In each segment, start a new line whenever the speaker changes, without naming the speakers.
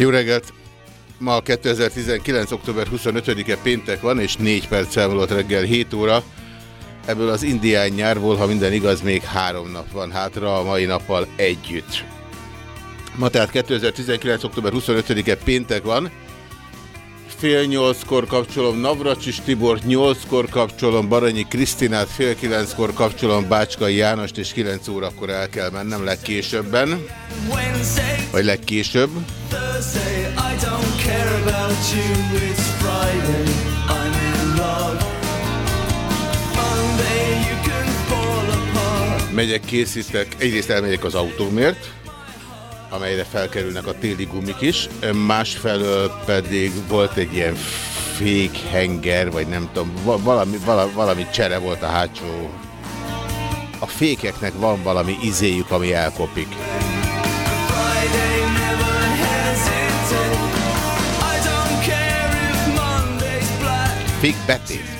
Jó reggelt! Ma 2019. október 25-e péntek van, és 4 perc elmúlott reggel 7 óra. Ebből az indián nyárból, ha minden igaz, még három nap van hátra a mai nappal együtt. Ma tehát 2019. október 25-e péntek van. Fél nyolckor kapcsolom Navracsis Tibort, nyolckor kapcsolom Baranyi Krisztinát, fél kilenckor kapcsolom Bácskai Jánost, és kilenc órakor el kell mennem legkésőbben. Vagy legkésőbb. Megyek, készítek, egyrészt elmegyek az autómért, amelyre felkerülnek a téli gumik is, másfelől pedig volt egy ilyen fékhenger, vagy nem tudom, va- valami, valami, valami csere volt a hátsó. A fékeknek van valami izéjük, ami elkopik. Fék betét.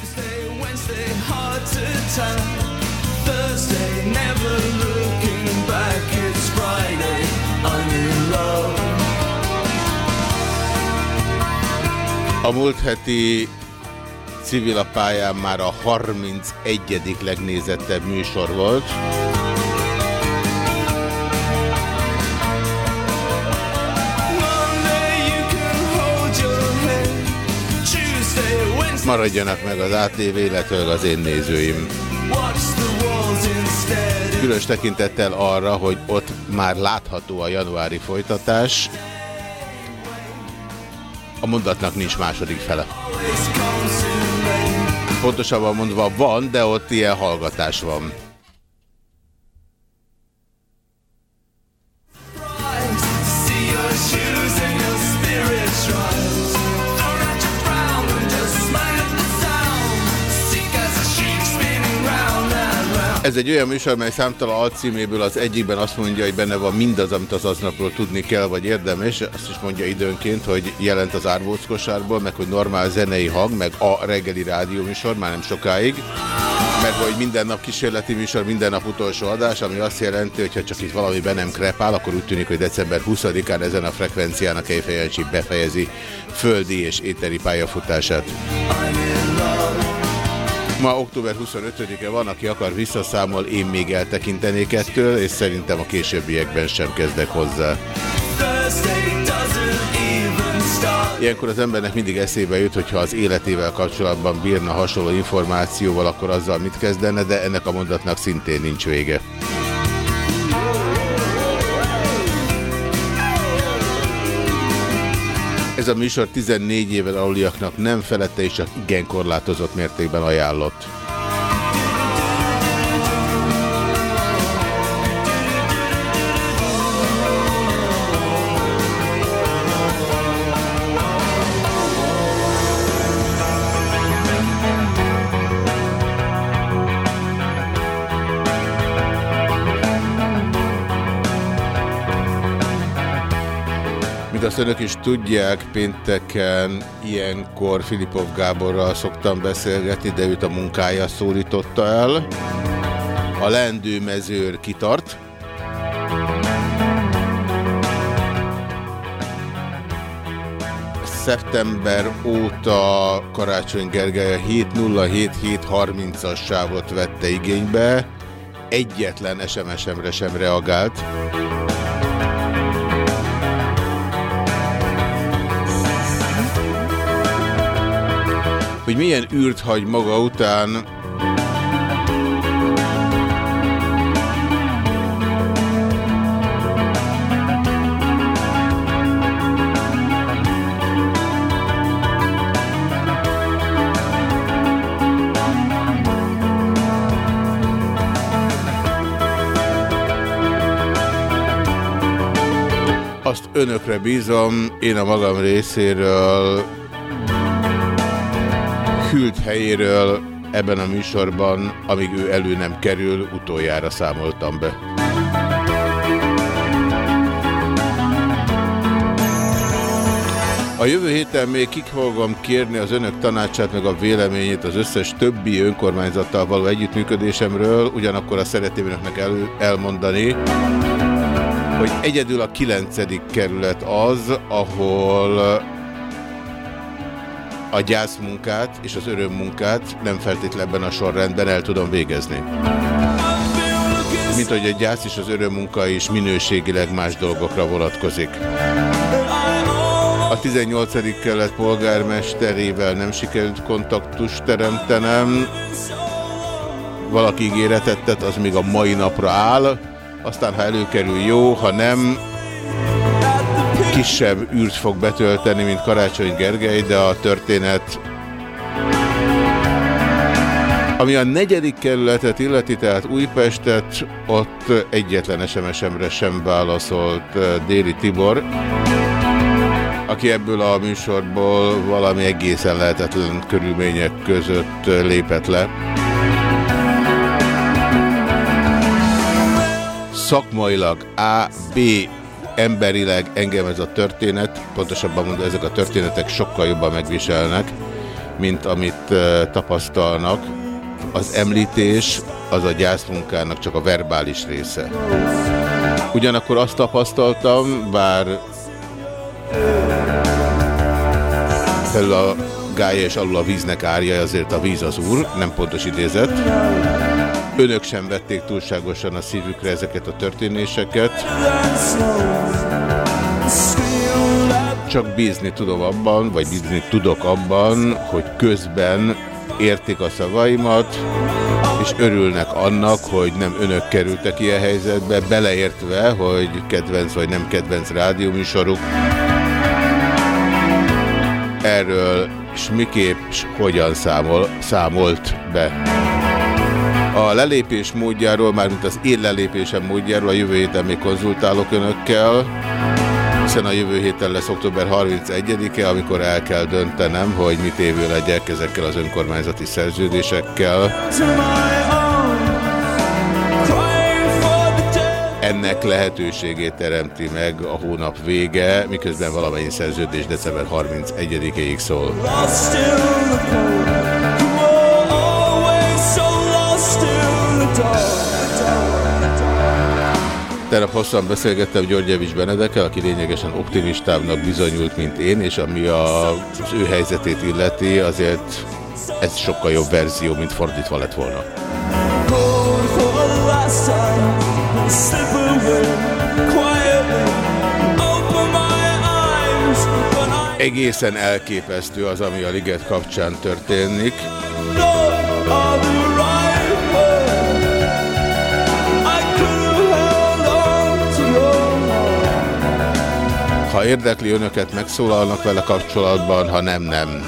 A múlt heti civil a pályán már a 31. legnézettebb műsor volt. Maradjanak meg az ATV, illetve az én nézőim. Különös tekintettel arra, hogy ott már látható a januári folytatás. A mondatnak nincs második fele. Pontosabban mondva van, de ott ilyen hallgatás van. Ez egy olyan műsor, mely számtalan alcíméből az egyikben azt mondja, hogy benne van mindaz, amit az aznapról tudni kell, vagy érdemes. Azt is mondja időnként, hogy jelent az árvóckosárból, meg hogy normál zenei hang, meg a reggeli rádió műsor, már nem sokáig. Meg hogy minden nap kísérleti műsor, minden nap utolsó adás, ami azt jelenti, hogy ha csak itt valami be nem krepál, akkor úgy tűnik, hogy december 20-án ezen a frekvencián a Kejfejancsi befejezi földi és éteri pályafutását. Ma október 25-e van, aki akar visszaszámol, én még eltekintenék ettől, és szerintem a későbbiekben sem kezdek hozzá. Ilyenkor az embernek mindig eszébe jut, hogyha az életével kapcsolatban bírna hasonló információval, akkor azzal mit kezdene, de ennek a mondatnak szintén nincs vége. Ez a műsor 14 éven aluliaknak nem felette és csak igen korlátozott mértékben ajánlott. Mint azt önök is tudják, pénteken ilyenkor Filipov Gáborral szoktam beszélgetni, de őt a munkája szólította el. A lendő kitart. Szeptember óta Karácsony Gergely a 707-730-as sávot vette igénybe. Egyetlen SMS-emre sem reagált. hogy milyen űrt hagy maga után. Azt önökre bízom, én a magam részéről hűlt helyéről ebben a műsorban, amíg ő elő nem kerül, utoljára számoltam be. A jövő héten még kik fogom kérni az önök tanácsát, meg a véleményét az összes többi önkormányzattal való együttműködésemről, ugyanakkor a szeretném önöknek el, elmondani, hogy egyedül a 9. kerület az, ahol a gyászmunkát és az örömmunkát nem feltétlenben a sorrendben el tudom végezni. Mint hogy a gyász és az örömmunka is minőségileg más dolgokra vonatkozik. A 18. kelet polgármesterével nem sikerült kontaktust teremtenem. Valaki ígéretet tett, az még a mai napra áll. Aztán, ha előkerül, jó, ha nem, kisebb űrt fog betölteni, mint Karácsony Gergely, de a történet ami a negyedik kerületet illeti, tehát Újpestet, ott egyetlen SMS-emre sem válaszolt eh, Déri Tibor aki ebből a műsorból valami egészen lehetetlen körülmények között lépett le. Szakmailag A, B, emberileg engem ez a történet, pontosabban mondom, ezek a történetek sokkal jobban megviselnek, mint amit tapasztalnak. Az említés az a gyászmunkának csak a verbális része. Ugyanakkor azt tapasztaltam, bár felül a gája és alul a víznek árja, azért a víz az úr, nem pontos idézet. Önök sem vették túlságosan a szívükre ezeket a történéseket. Csak bízni tudom abban, vagy bízni tudok abban, hogy közben értik a szavaimat, és örülnek annak, hogy nem önök kerültek ilyen helyzetbe, beleértve, hogy kedvenc vagy nem kedvenc rádióműsoruk erről és miképp és hogyan számol, számolt be. A lelépés módjáról, mármint az én lelépésem módjáról a jövő héten még konzultálok önökkel, hiszen a jövő héten lesz október 31-e, amikor el kell döntenem, hogy mit évő legyek ezekkel az önkormányzati szerződésekkel ennek lehetőségét teremti meg a hónap vége, miközben valamennyi szerződés december 31-ig szól. Tegnap hosszan beszélgettem Györgyevics Benedekkel, aki lényegesen optimistábbnak bizonyult, mint én, és ami a, az ő helyzetét illeti, azért ez sokkal jobb verzió, mint fordítva lett volna. Egészen elképesztő az, ami a liget kapcsán történik. Ha érdekli önöket, megszólalnak vele kapcsolatban, ha nem, nem.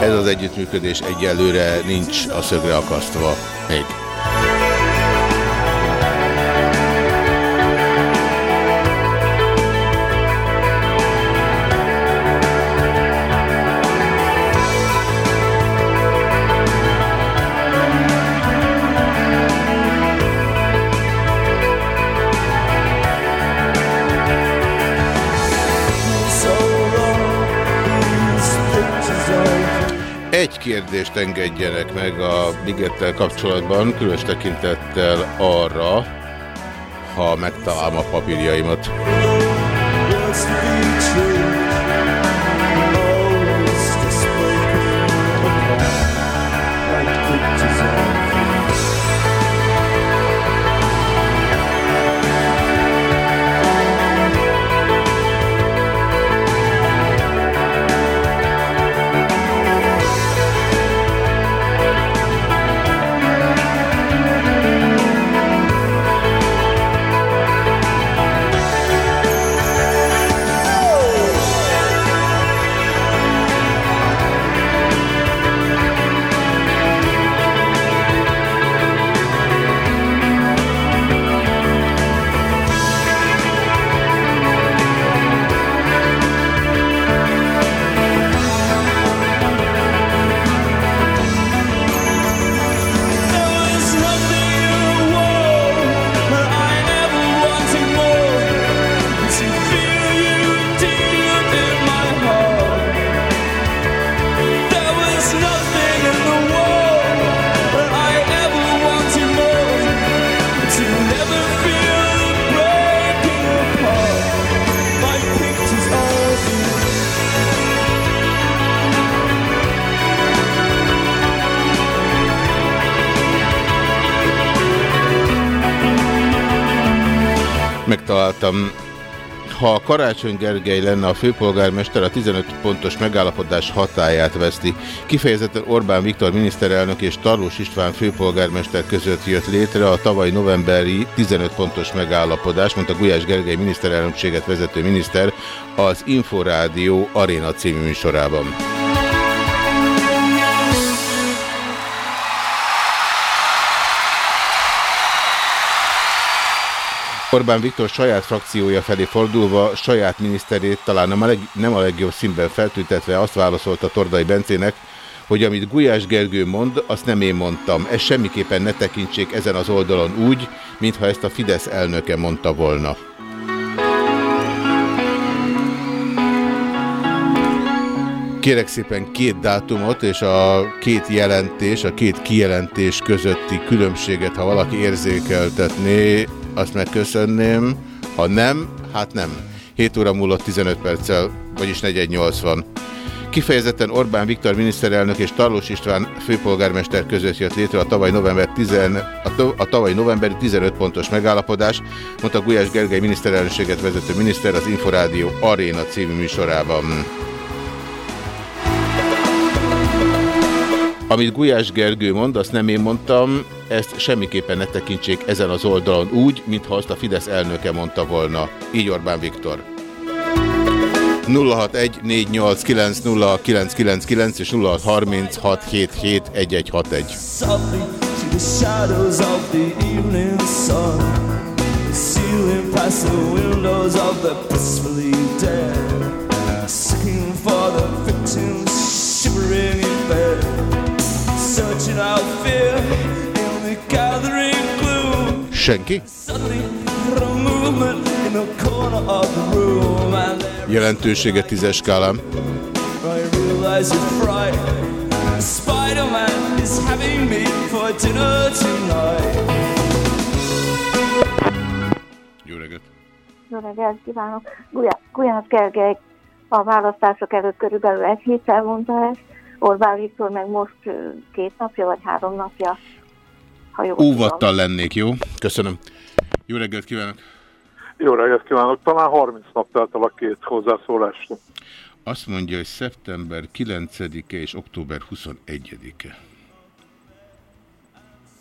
Ez az együttműködés egyelőre nincs a szögre akasztva még. Kérdést engedjenek meg a Ligettel kapcsolatban, különös tekintettel arra, ha megtalálom a papírjaimat. Megtaláltam. Ha Karácsony Gergely lenne a főpolgármester, a 15 pontos megállapodás hatáját veszti. Kifejezetten Orbán Viktor miniszterelnök és Tarlós István főpolgármester között jött létre a tavaly novemberi 15 pontos megállapodás, mondta Gulyás Gergely miniszterelnökséget vezető miniszter az Inforádió Aréna című műsorában. Orbán Viktor saját frakciója felé fordulva, saját miniszterét talán nem a, leg, nem a legjobb színben feltüntetve azt válaszolta Tordai Bencének, hogy amit Gulyás Gergő mond, azt nem én mondtam. Ezt semmiképpen ne tekintsék ezen az oldalon úgy, mintha ezt a Fidesz elnöke mondta volna. Kérek szépen két dátumot és a két jelentés, a két kijelentés közötti különbséget, ha valaki érzékeltetné, azt megköszönném. Ha nem, hát nem. 7 óra múlott 15 perccel, vagyis 480. Kifejezetten Orbán Viktor miniszterelnök és Tarlós István főpolgármester között jött létre a tavaly, november 10, a, to, a tavaly novemberi 15 pontos megállapodás, mondta Gulyás Gergely miniszterelnökséget vezető miniszter az Inforádió Aréna című műsorában. Amit Gulyás Gergő mond, azt nem én mondtam, ezt semmiképpen ne tekintsék ezen az oldalon úgy, mintha azt a Fidesz elnöke mondta volna. Így Orbán Viktor. 0614890999 és 0636771161. Seeking for the victims shivering in bed Searching out fear Senki? Jelentősége tízes skálám. Spider-Man is having me for dinner tonight. Jó reggelt!
Jó reggelt kívánok! Gulyás Gergely a választások előtt körülbelül egy héttel mondta ezt, Orbán Viktor meg most két napja vagy három napja.
Ha jó Óvattal lennék, jó? Köszönöm. Jó reggelt kívánok!
Jó reggelt kívánok! Talán 30 nap telt el a két hozzászólást.
Azt mondja, hogy szeptember 9-e és október 21-e.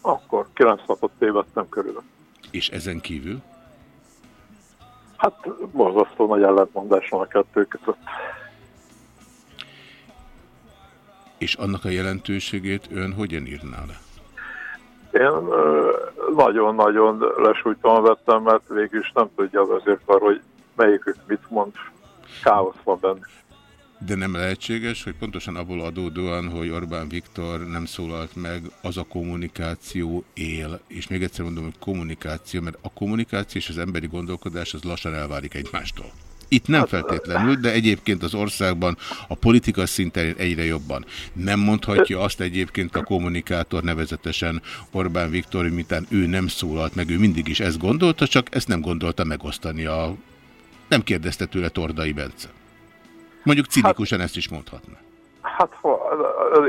Akkor 9 napot tévedtem körül.
És ezen kívül?
Hát borzasztó nagy ellentmondás van a kettő között.
És annak a jelentőségét ön hogyan írná le?
Én nagyon-nagyon lesújtóan vettem, mert végül is nem tudja az azért hogy melyikük mit mond. Káosz van benne.
De nem lehetséges, hogy pontosan abból adódóan, hogy Orbán Viktor nem szólalt meg, az a kommunikáció él. És még egyszer mondom, hogy kommunikáció, mert a kommunikáció és az emberi gondolkodás az lassan elválik egymástól. Itt nem feltétlenül, de egyébként az országban a politika szinten egyre jobban. Nem mondhatja azt egyébként a kommunikátor nevezetesen Orbán Viktor, hogy mitán ő nem szólalt meg, ő mindig is ezt gondolta, csak ezt nem gondolta megosztani a... Nem kérdezte tőle Tordai Bence. Mondjuk cinikusan hát, ezt is mondhatna.
Hát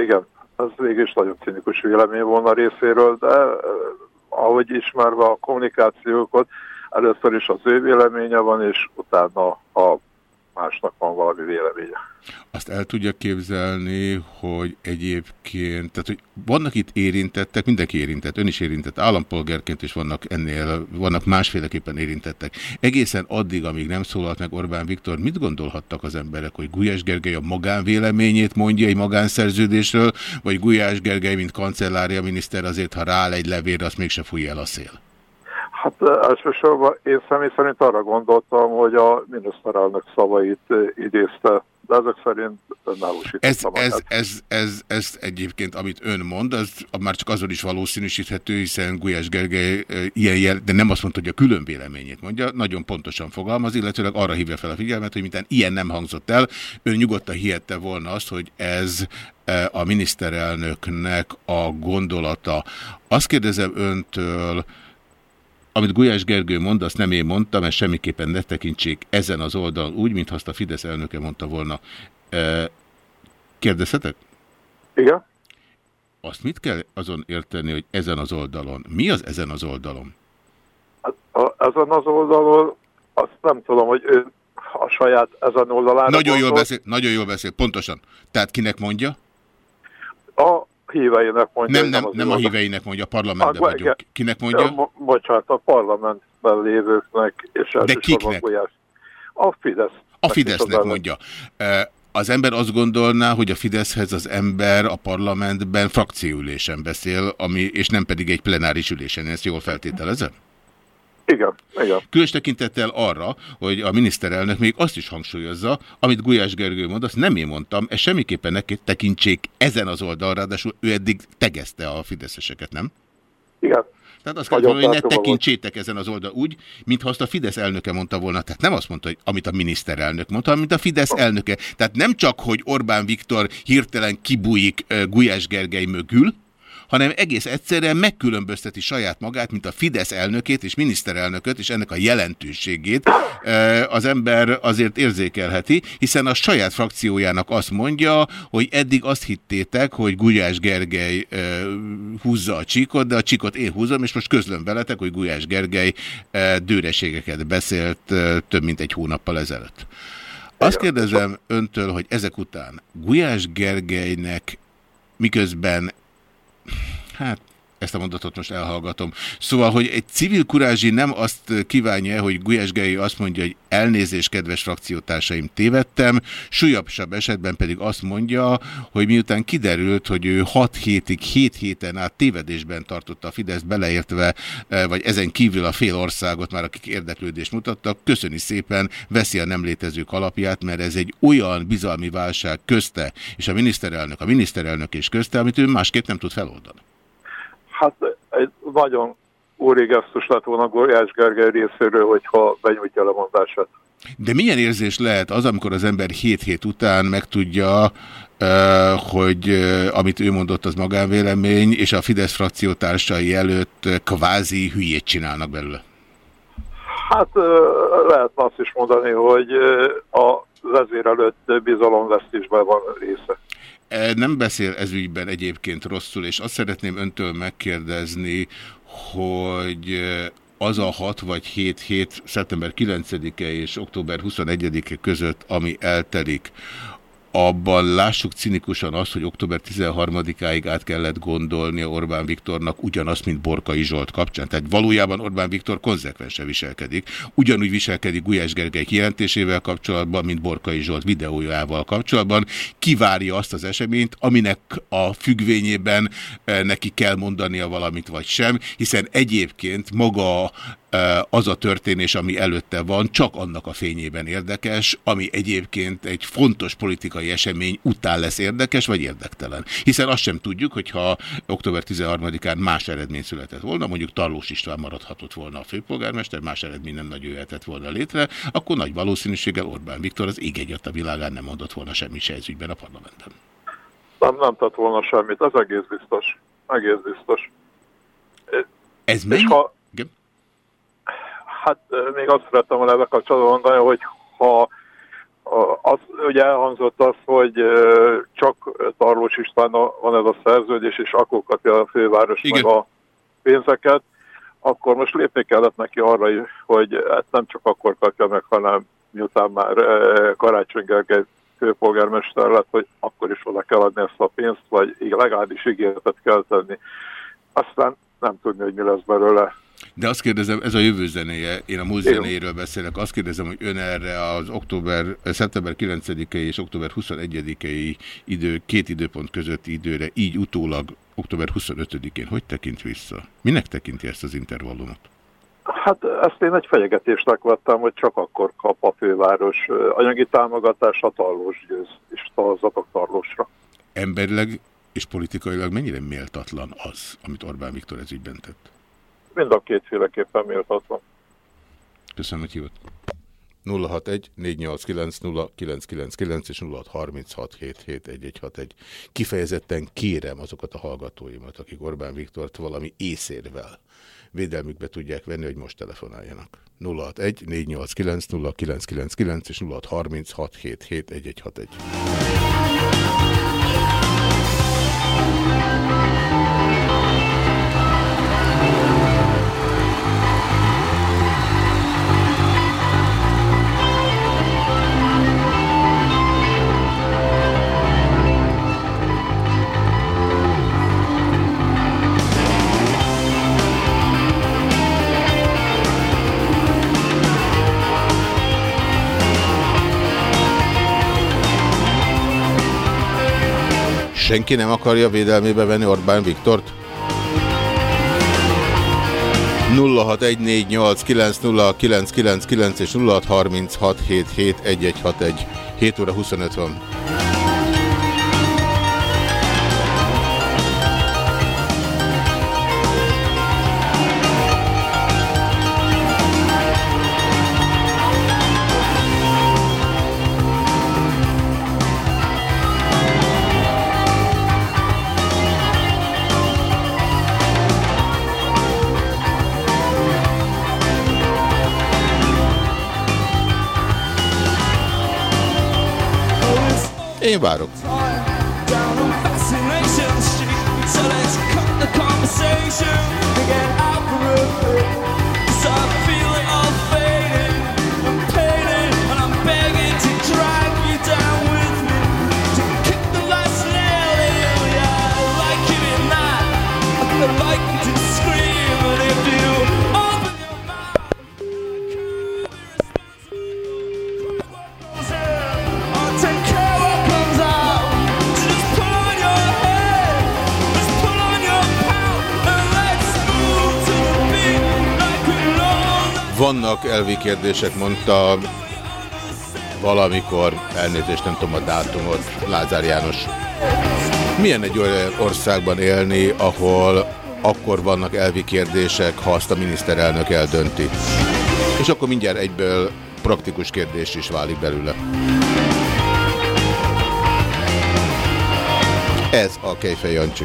igen, ez végül is nagyon cinikus vélemény volna részéről, de eh, ahogy ismerve a kommunikációkat, először is az ő véleménye van, és utána a másnak van valami véleménye.
Azt el tudja képzelni, hogy egyébként, tehát hogy vannak itt érintettek, mindenki érintett, ön is érintett, állampolgárként is vannak ennél, vannak másféleképpen érintettek. Egészen addig, amíg nem szólalt meg Orbán Viktor, mit gondolhattak az emberek, hogy Gulyás Gergely a magánvéleményét mondja egy magánszerződésről, vagy Gulyás Gergely, mint kancellária miniszter azért, ha rááll egy levélre, azt mégse fújja el a szél?
Hát elsősorban én személy szerint arra gondoltam, hogy a miniszterelnök szavait idézte, de ezek szerint
ez, ez, ez, ez, ez egyébként, amit ön mond, az már csak azon is valószínűsíthető, hiszen Gulyás Gergely ilyen jel, de nem azt mondta, hogy a külön véleményét mondja, nagyon pontosan fogalmaz, illetőleg arra hívja fel a figyelmet, hogy mintán ilyen nem hangzott el, ön nyugodtan hihette volna azt, hogy ez a miniszterelnöknek a gondolata. Azt kérdezem öntől, amit Gulyás Gergő mond, azt nem én mondtam, ezt semmiképpen ne tekintsék ezen az oldalon úgy, mintha azt a Fidesz elnöke mondta volna. Kérdezhetek?
Igen.
Azt mit kell azon érteni, hogy ezen az oldalon? Mi az ezen az oldalon?
Ezen az oldalon azt nem tudom, hogy ő a saját ezen oldalán.
Nagyon jól beszél, nagyon jól beszél, pontosan. Tehát kinek mondja?
A híveinek mondja.
Nem, nem, nem, nem a híveinek mondja, a parlamentben a, vagyok. Kinek mondja?
Bo bocsánat, a parlamentben lévőknek. És
De kiknek?
A Fidesz.
A Fidesznek mondja. Az ember azt gondolná, hogy a Fideszhez az ember a parlamentben frakcióülésen beszél, ami, és nem pedig egy plenáris ülésen. Ezt jól feltételezem?
Igen, igen.
Különös tekintettel arra, hogy a miniszterelnök még azt is hangsúlyozza, amit Gulyás Gergő mond, azt nem én mondtam, ez semmiképpen neki tekintsék ezen az oldalra, ráadásul ő eddig tegezte a fideszeseket, nem?
Igen.
Tehát azt mondani, hogy ne tekintsétek ezen az oldal úgy, mintha azt a Fidesz elnöke mondta volna. Tehát nem azt mondta, hogy amit a miniszterelnök mondta, hanem mint a Fidesz elnöke. Tehát nem csak, hogy Orbán Viktor hirtelen kibújik Gulyás Gergely mögül, hanem egész egyszerűen megkülönbözteti saját magát, mint a Fidesz elnökét és miniszterelnököt, és ennek a jelentőségét az ember azért érzékelheti, hiszen a saját frakciójának azt mondja, hogy eddig azt hittétek, hogy Gulyás Gergely húzza a csíkot, de a csíkot én húzom, és most közlöm veletek, hogy Gulyás Gergely dőreségeket beszélt több mint egy hónappal ezelőtt. Azt kérdezem öntől, hogy ezek után Gulyás Gergelynek miközben hát ezt a mondatot most elhallgatom. Szóval, hogy egy civil kurázsi nem azt kívánja, hogy Gulyás Gei azt mondja, hogy elnézés, kedves frakciótársaim, tévedtem, súlyosabb esetben pedig azt mondja, hogy miután kiderült, hogy ő 6 hétig, 7 héten át tévedésben tartotta a Fidesz beleértve, eh, vagy ezen kívül a fél országot már, akik érdeklődést mutattak, köszöni szépen, veszi a nem létezők alapját, mert ez egy olyan bizalmi válság közte, és a miniszterelnök, a miniszterelnök és közte, amit ő másképp nem tud feloldani.
Hát egy nagyon úri gesztus lett volna Gulyás Gergely részéről, hogyha benyújtja a lemondását.
De milyen érzés lehet az, amikor az ember hét hét után megtudja, hogy amit ő mondott, az magánvélemény, és a Fidesz frakció társai előtt kvázi hülyét csinálnak belőle?
Hát lehet azt is mondani, hogy a vezér előtt bizalomvesztésben van része.
E, nem beszél ezügyben egyébként rosszul, és azt szeretném öntől megkérdezni, hogy e, az a 6 vagy 7 hét, szeptember 9-e és október 21-e között, ami eltelik, abban lássuk cinikusan azt, hogy október 13-áig át kellett gondolni Orbán Viktornak ugyanazt, mint Borkai Zsolt kapcsán. Tehát valójában Orbán Viktor konzekvensen viselkedik. Ugyanúgy viselkedik Gulyás Gergely kijelentésével kapcsolatban, mint Borkai Zsolt videójával kapcsolatban. Kivárja azt az eseményt, aminek a függvényében eh, neki kell mondania valamit vagy sem, hiszen egyébként maga az a történés, ami előtte van, csak annak a fényében érdekes, ami egyébként egy fontos politikai esemény után lesz érdekes, vagy érdektelen. Hiszen azt sem tudjuk, hogyha október 13-án más eredmény született volna, mondjuk Tarlós István maradhatott volna a főpolgármester, más eredmény nem nagy jöhetett volna létre, akkor nagy valószínűséggel Orbán Viktor az ég egyet a világán nem mondott volna semmi se a parlamentben.
Nem, nem tett volna semmit, az egész biztos. Egész biztos.
Ez mennyi? Ha,
Hát még azt szerettem volna ebben kapcsolatban mondani, hogy ha az, ugye elhangzott az, hogy csak Tarlós István van ez a szerződés, és akkor kapja a főváros Igen. meg a pénzeket, akkor most lépni kellett neki arra is, hogy hát nem csak akkor kapja meg, hanem miután már Karácsony Gergely főpolgármester lett, hogy akkor is oda kell adni ezt a pénzt, vagy legalábbis ígéretet kell tenni. Aztán nem tudni, hogy mi lesz belőle.
De azt kérdezem, ez a jövő zenéje, én a múlt zenéjéről beszélek, azt kérdezem, hogy ön erre az október, szeptember 9-i és október 21-i idő, két időpont közötti időre, így utólag október 25-én hogy tekint vissza? Minek tekinti ezt az intervallumot?
Hát ezt én egy fenyegetésnek vettem, hogy csak akkor kap a főváros anyagi támogatás a tarlós győz, és szavazatok tarlósra.
Emberileg és politikailag mennyire méltatlan az, amit Orbán Viktor ez ügyben tett?
Mind a kétféleképpen méltatlan.
Köszönöm, hogy hívott. 061 489 0999 és 0636771161. Kifejezetten kérem azokat a hallgatóimat, akik Orbán Viktort valami észérvel védelmükbe tudják venni, hogy most telefonáljanak. 061 489 0999 és 0636771161. Senki nem akarja védelmébe venni Orbán Viktort? 0614890999 és 0636771161. 7 óra 25 van. Én várok. Vannak elvi kérdések, mondta valamikor, elnézést nem tudom a dátumot, Lázár János. Milyen egy olyan országban élni, ahol akkor vannak elvi kérdések, ha azt a miniszterelnök eldönti. És akkor mindjárt egyből praktikus kérdés is válik belőle. Ez a Kejfej Jancsi.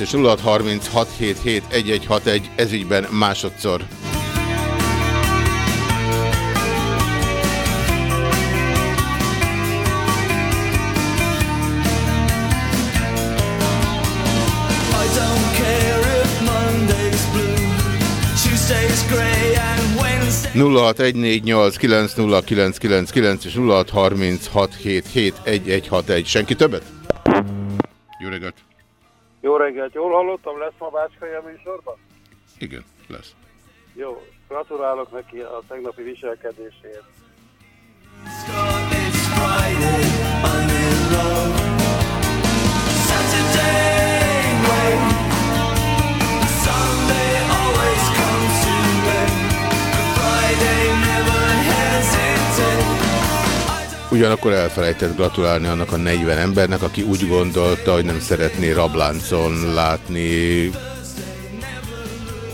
És 0636771161 ezügyben másodszor. kilenc kilenc kilenc és nulla hat harminc Jó reggelt!
Jó reggelt! Jól hallottam, lesz ma Bácskai a műsorban?
Igen, lesz.
Jó, gratulálok neki a tegnapi viselkedéséért. Saturday,
Ugyanakkor elfelejtett gratulálni annak a 40 embernek, aki úgy gondolta, hogy nem szeretné rabláncon látni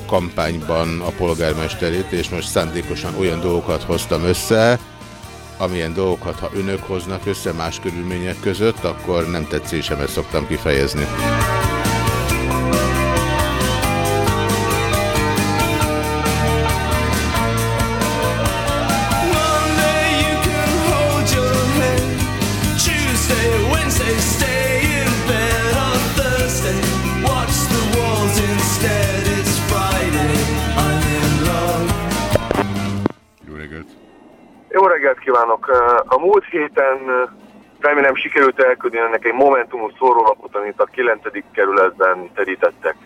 kampányban a polgármesterét, és most szándékosan olyan dolgokat hoztam össze, amilyen dolgokat, ha önök hoznak össze más körülmények között, akkor nem tetszésemet szoktam kifejezni. ''
Jó reggelt kívánok! A múlt héten remélem sikerült elküldni ennek egy Momentumos szórólapot, amit a 9. kerületben terítettek.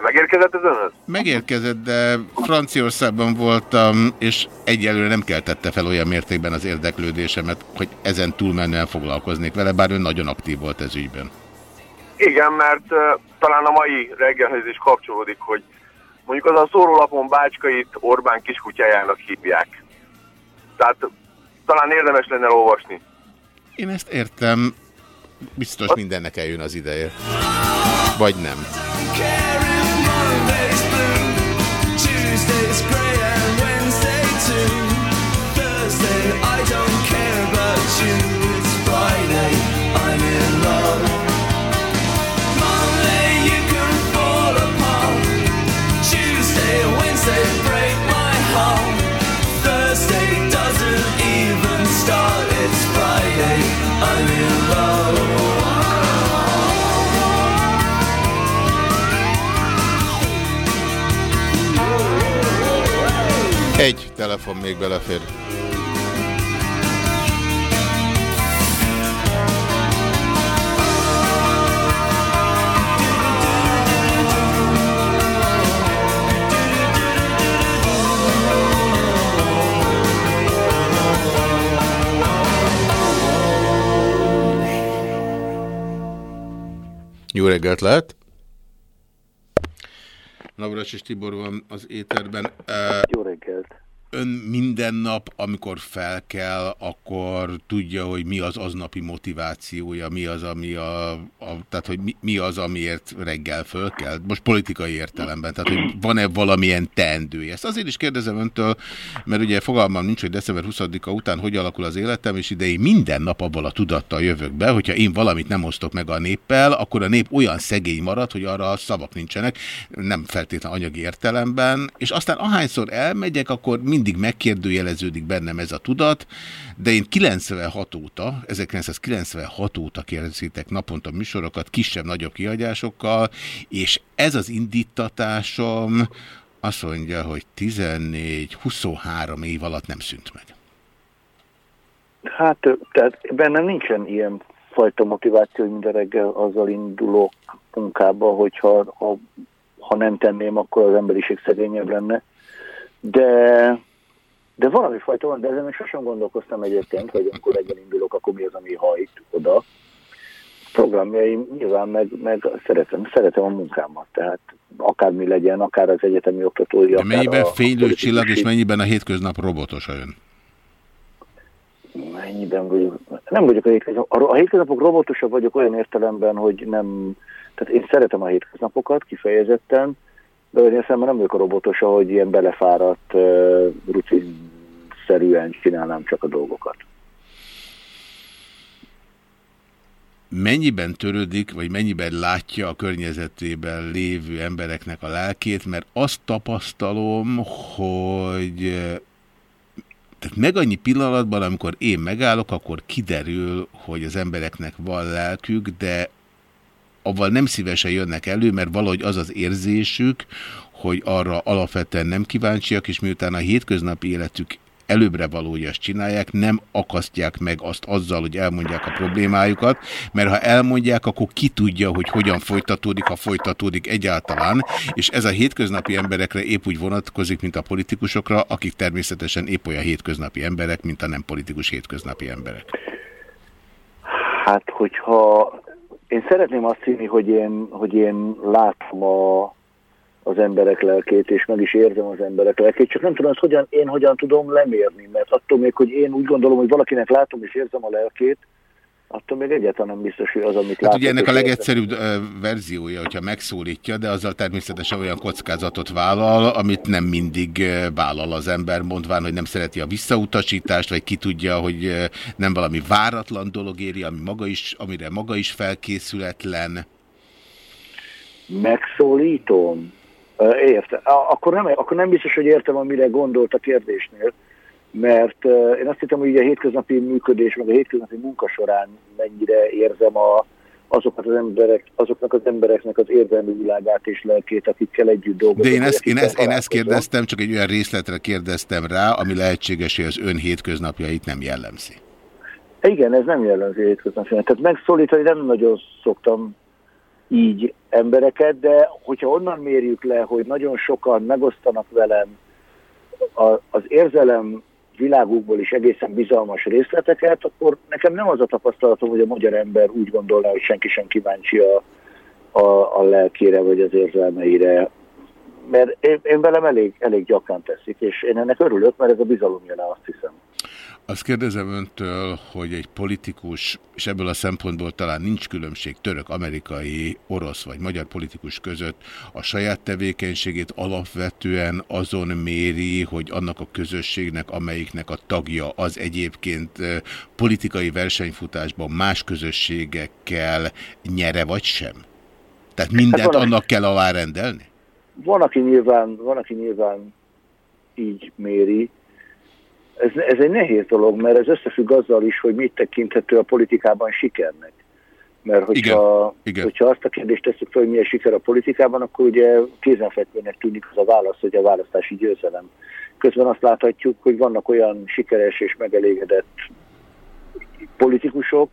Megérkezett ez önhöz?
Megérkezett, de Franciaországban voltam, és egyelőre nem keltette fel olyan mértékben az érdeklődésemet, hogy ezen túlmenően foglalkoznék vele, bár ön nagyon aktív volt ez ügyben.
Igen, mert uh, talán a mai reggelhez is kapcsolódik, hogy mondjuk az a szórólapon Bácskait Orbán kiskutyájának hívják. Tehát talán érdemes lenne olvasni.
Én ezt értem, biztos mindennek eljön az ideje. Vagy nem.
I don't care about you. It's Friday, I'm in love.
Egy telefon még belefér. Jó reggelt lehet! Navras Tibor van az éterben.
Jó reggelt!
Ön minden nap, amikor felkel, akkor tudja, hogy mi az aznapi motivációja, mi az, ami a, a tehát hogy mi, mi az, amiért reggel fölkel. Most politikai értelemben, tehát hogy van-e valamilyen teendője. Ezt azért is kérdezem öntől, mert ugye fogalmam nincs, hogy december 20-a után hogy alakul az életem, és idei minden nap abban a tudattal jövök be, hogyha én valamit nem osztok meg a néppel, akkor a nép olyan szegény marad, hogy arra szavak nincsenek, nem feltétlen anyagi értelemben, és aztán ahányszor elmegyek, akkor mind mindig megkérdőjeleződik bennem ez a tudat, de én 96 óta, 1996 óta kérdezitek naponta műsorokat, kisebb-nagyobb kiadásokkal, és ez az indítatásom azt mondja, hogy 14-23 év alatt nem szűnt meg.
Hát, tehát bennem nincsen ilyen fajta motiváció, hogy minden reggel azzal indulok munkába, hogyha ha, ha nem tenném, akkor az emberiség szegényebb lenne. De de valami fajta van, de ezen még sosem gondolkoztam egyébként, hogy amikor egyen indulok, akkor mi az, ami hajt oda. Programjaim nyilván meg, meg szeretem, szeretem a munkámat, tehát akármi legyen, akár az egyetemi oktatói,
De mennyiben fénylő csillag, és mennyiben a hétköznap robotos ön?
Mennyiben vagyok? Nem vagyok a hétköznap. A hétköznapok robotosabb vagyok olyan értelemben, hogy nem... Tehát én szeretem a hétköznapokat kifejezetten, de olyan szemben nem vagyok a robotos, hogy ilyen belefáradt, rutinszerűen csinálnám csak a dolgokat.
Mennyiben törődik, vagy mennyiben látja a környezetében lévő embereknek a lelkét, mert azt tapasztalom, hogy tehát meg annyi pillanatban, amikor én megállok, akkor kiderül, hogy az embereknek van lelkük, de avval nem szívesen jönnek elő, mert valahogy az az érzésük, hogy arra alapvetően nem kíváncsiak, és miután a hétköznapi életük előbbre valójas csinálják, nem akasztják meg azt azzal, hogy elmondják a problémájukat, mert ha elmondják, akkor ki tudja, hogy hogyan folytatódik, ha folytatódik egyáltalán, és ez a hétköznapi emberekre épp úgy vonatkozik, mint a politikusokra, akik természetesen épp olyan hétköznapi emberek, mint a nem politikus hétköznapi emberek.
Hát, hogyha én szeretném azt hinni, hogy én, hogy én látom a, az emberek lelkét, és meg is érzem az emberek lelkét, csak nem tudom, hogy hogyan, én hogyan tudom lemérni, mert attól még, hogy én úgy gondolom, hogy valakinek látom és érzem a lelkét, attól még egyáltalán nem biztos, hogy az, amit hát látok.
ugye ennek a legegyszerűbb verziója, hogyha megszólítja, de azzal természetesen olyan kockázatot vállal, amit nem mindig vállal az ember, mondván, hogy nem szereti a visszautasítást, vagy ki tudja, hogy nem valami váratlan dolog éri, ami maga is, amire maga is felkészületlen.
Megszólítom. Érte. Akkor nem, akkor nem biztos, hogy értem, amire gondolt a kérdésnél mert én azt hittem, hogy a hétköznapi működés, meg a hétköznapi munka során mennyire érzem a, azokat az emberek, azoknak az embereknek az érzelmi világát és lelkét, akikkel együtt dolgozom.
De én ezt, én, ezt, én ezt kérdeztem, csak egy olyan részletre kérdeztem rá, ami lehetséges, hogy az ön hétköznapjait nem jellemzi.
Igen, ez nem jellemzi hétköznapjait. Tehát megszólítani nem nagyon szoktam így embereket, de hogyha onnan mérjük le, hogy nagyon sokan megosztanak velem a, az érzelem világukból is egészen bizalmas részleteket, akkor nekem nem az a tapasztalatom, hogy a magyar ember úgy gondolná, hogy senki sem kíváncsi a, a, a lelkére vagy az érzelmeire. Mert én, én velem elég, elég gyakran teszik, és én ennek örülök, mert ez a bizalom jön azt hiszem.
Azt kérdezem öntől, hogy egy politikus, és ebből a szempontból talán nincs különbség török, amerikai, orosz vagy magyar politikus között, a saját tevékenységét alapvetően azon méri, hogy annak a közösségnek, amelyiknek a tagja az egyébként eh, politikai versenyfutásban más közösségekkel nyere vagy sem? Tehát mindent
Hát van,
annak kell alárendelni?
Van, aki nyilván, van, aki nyilván így méri. Ez, ez egy nehéz dolog, mert ez összefügg azzal is, hogy mit tekinthető a politikában sikernek. Mert hogyha,
Igen.
hogyha azt a kérdést tesszük fel, hogy milyen siker a politikában, akkor ugye kézenfekvőnek tűnik az a válasz, hogy a választási győzelem. Közben azt láthatjuk, hogy vannak olyan sikeres és megelégedett politikusok,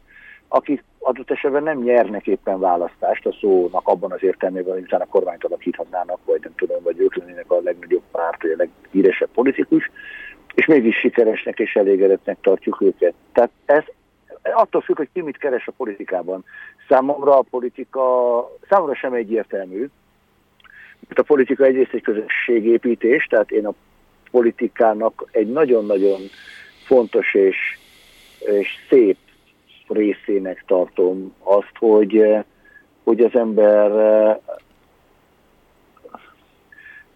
akik adott esetben nem nyernek éppen választást a szónak abban az értelmében, hogy utána kormányt alakíthatnának, vagy nem tudom, vagy ők lennének a legnagyobb párt, vagy a leghíresebb politikus, és mégis sikeresnek és elégedettnek tartjuk őket. Tehát ez attól függ, hogy ki mit keres a politikában. Számomra a politika, számomra sem egyértelmű, mert a politika egyrészt egy közösségépítés, tehát én a politikának egy nagyon-nagyon fontos és, és szép részének tartom azt, hogy, hogy az ember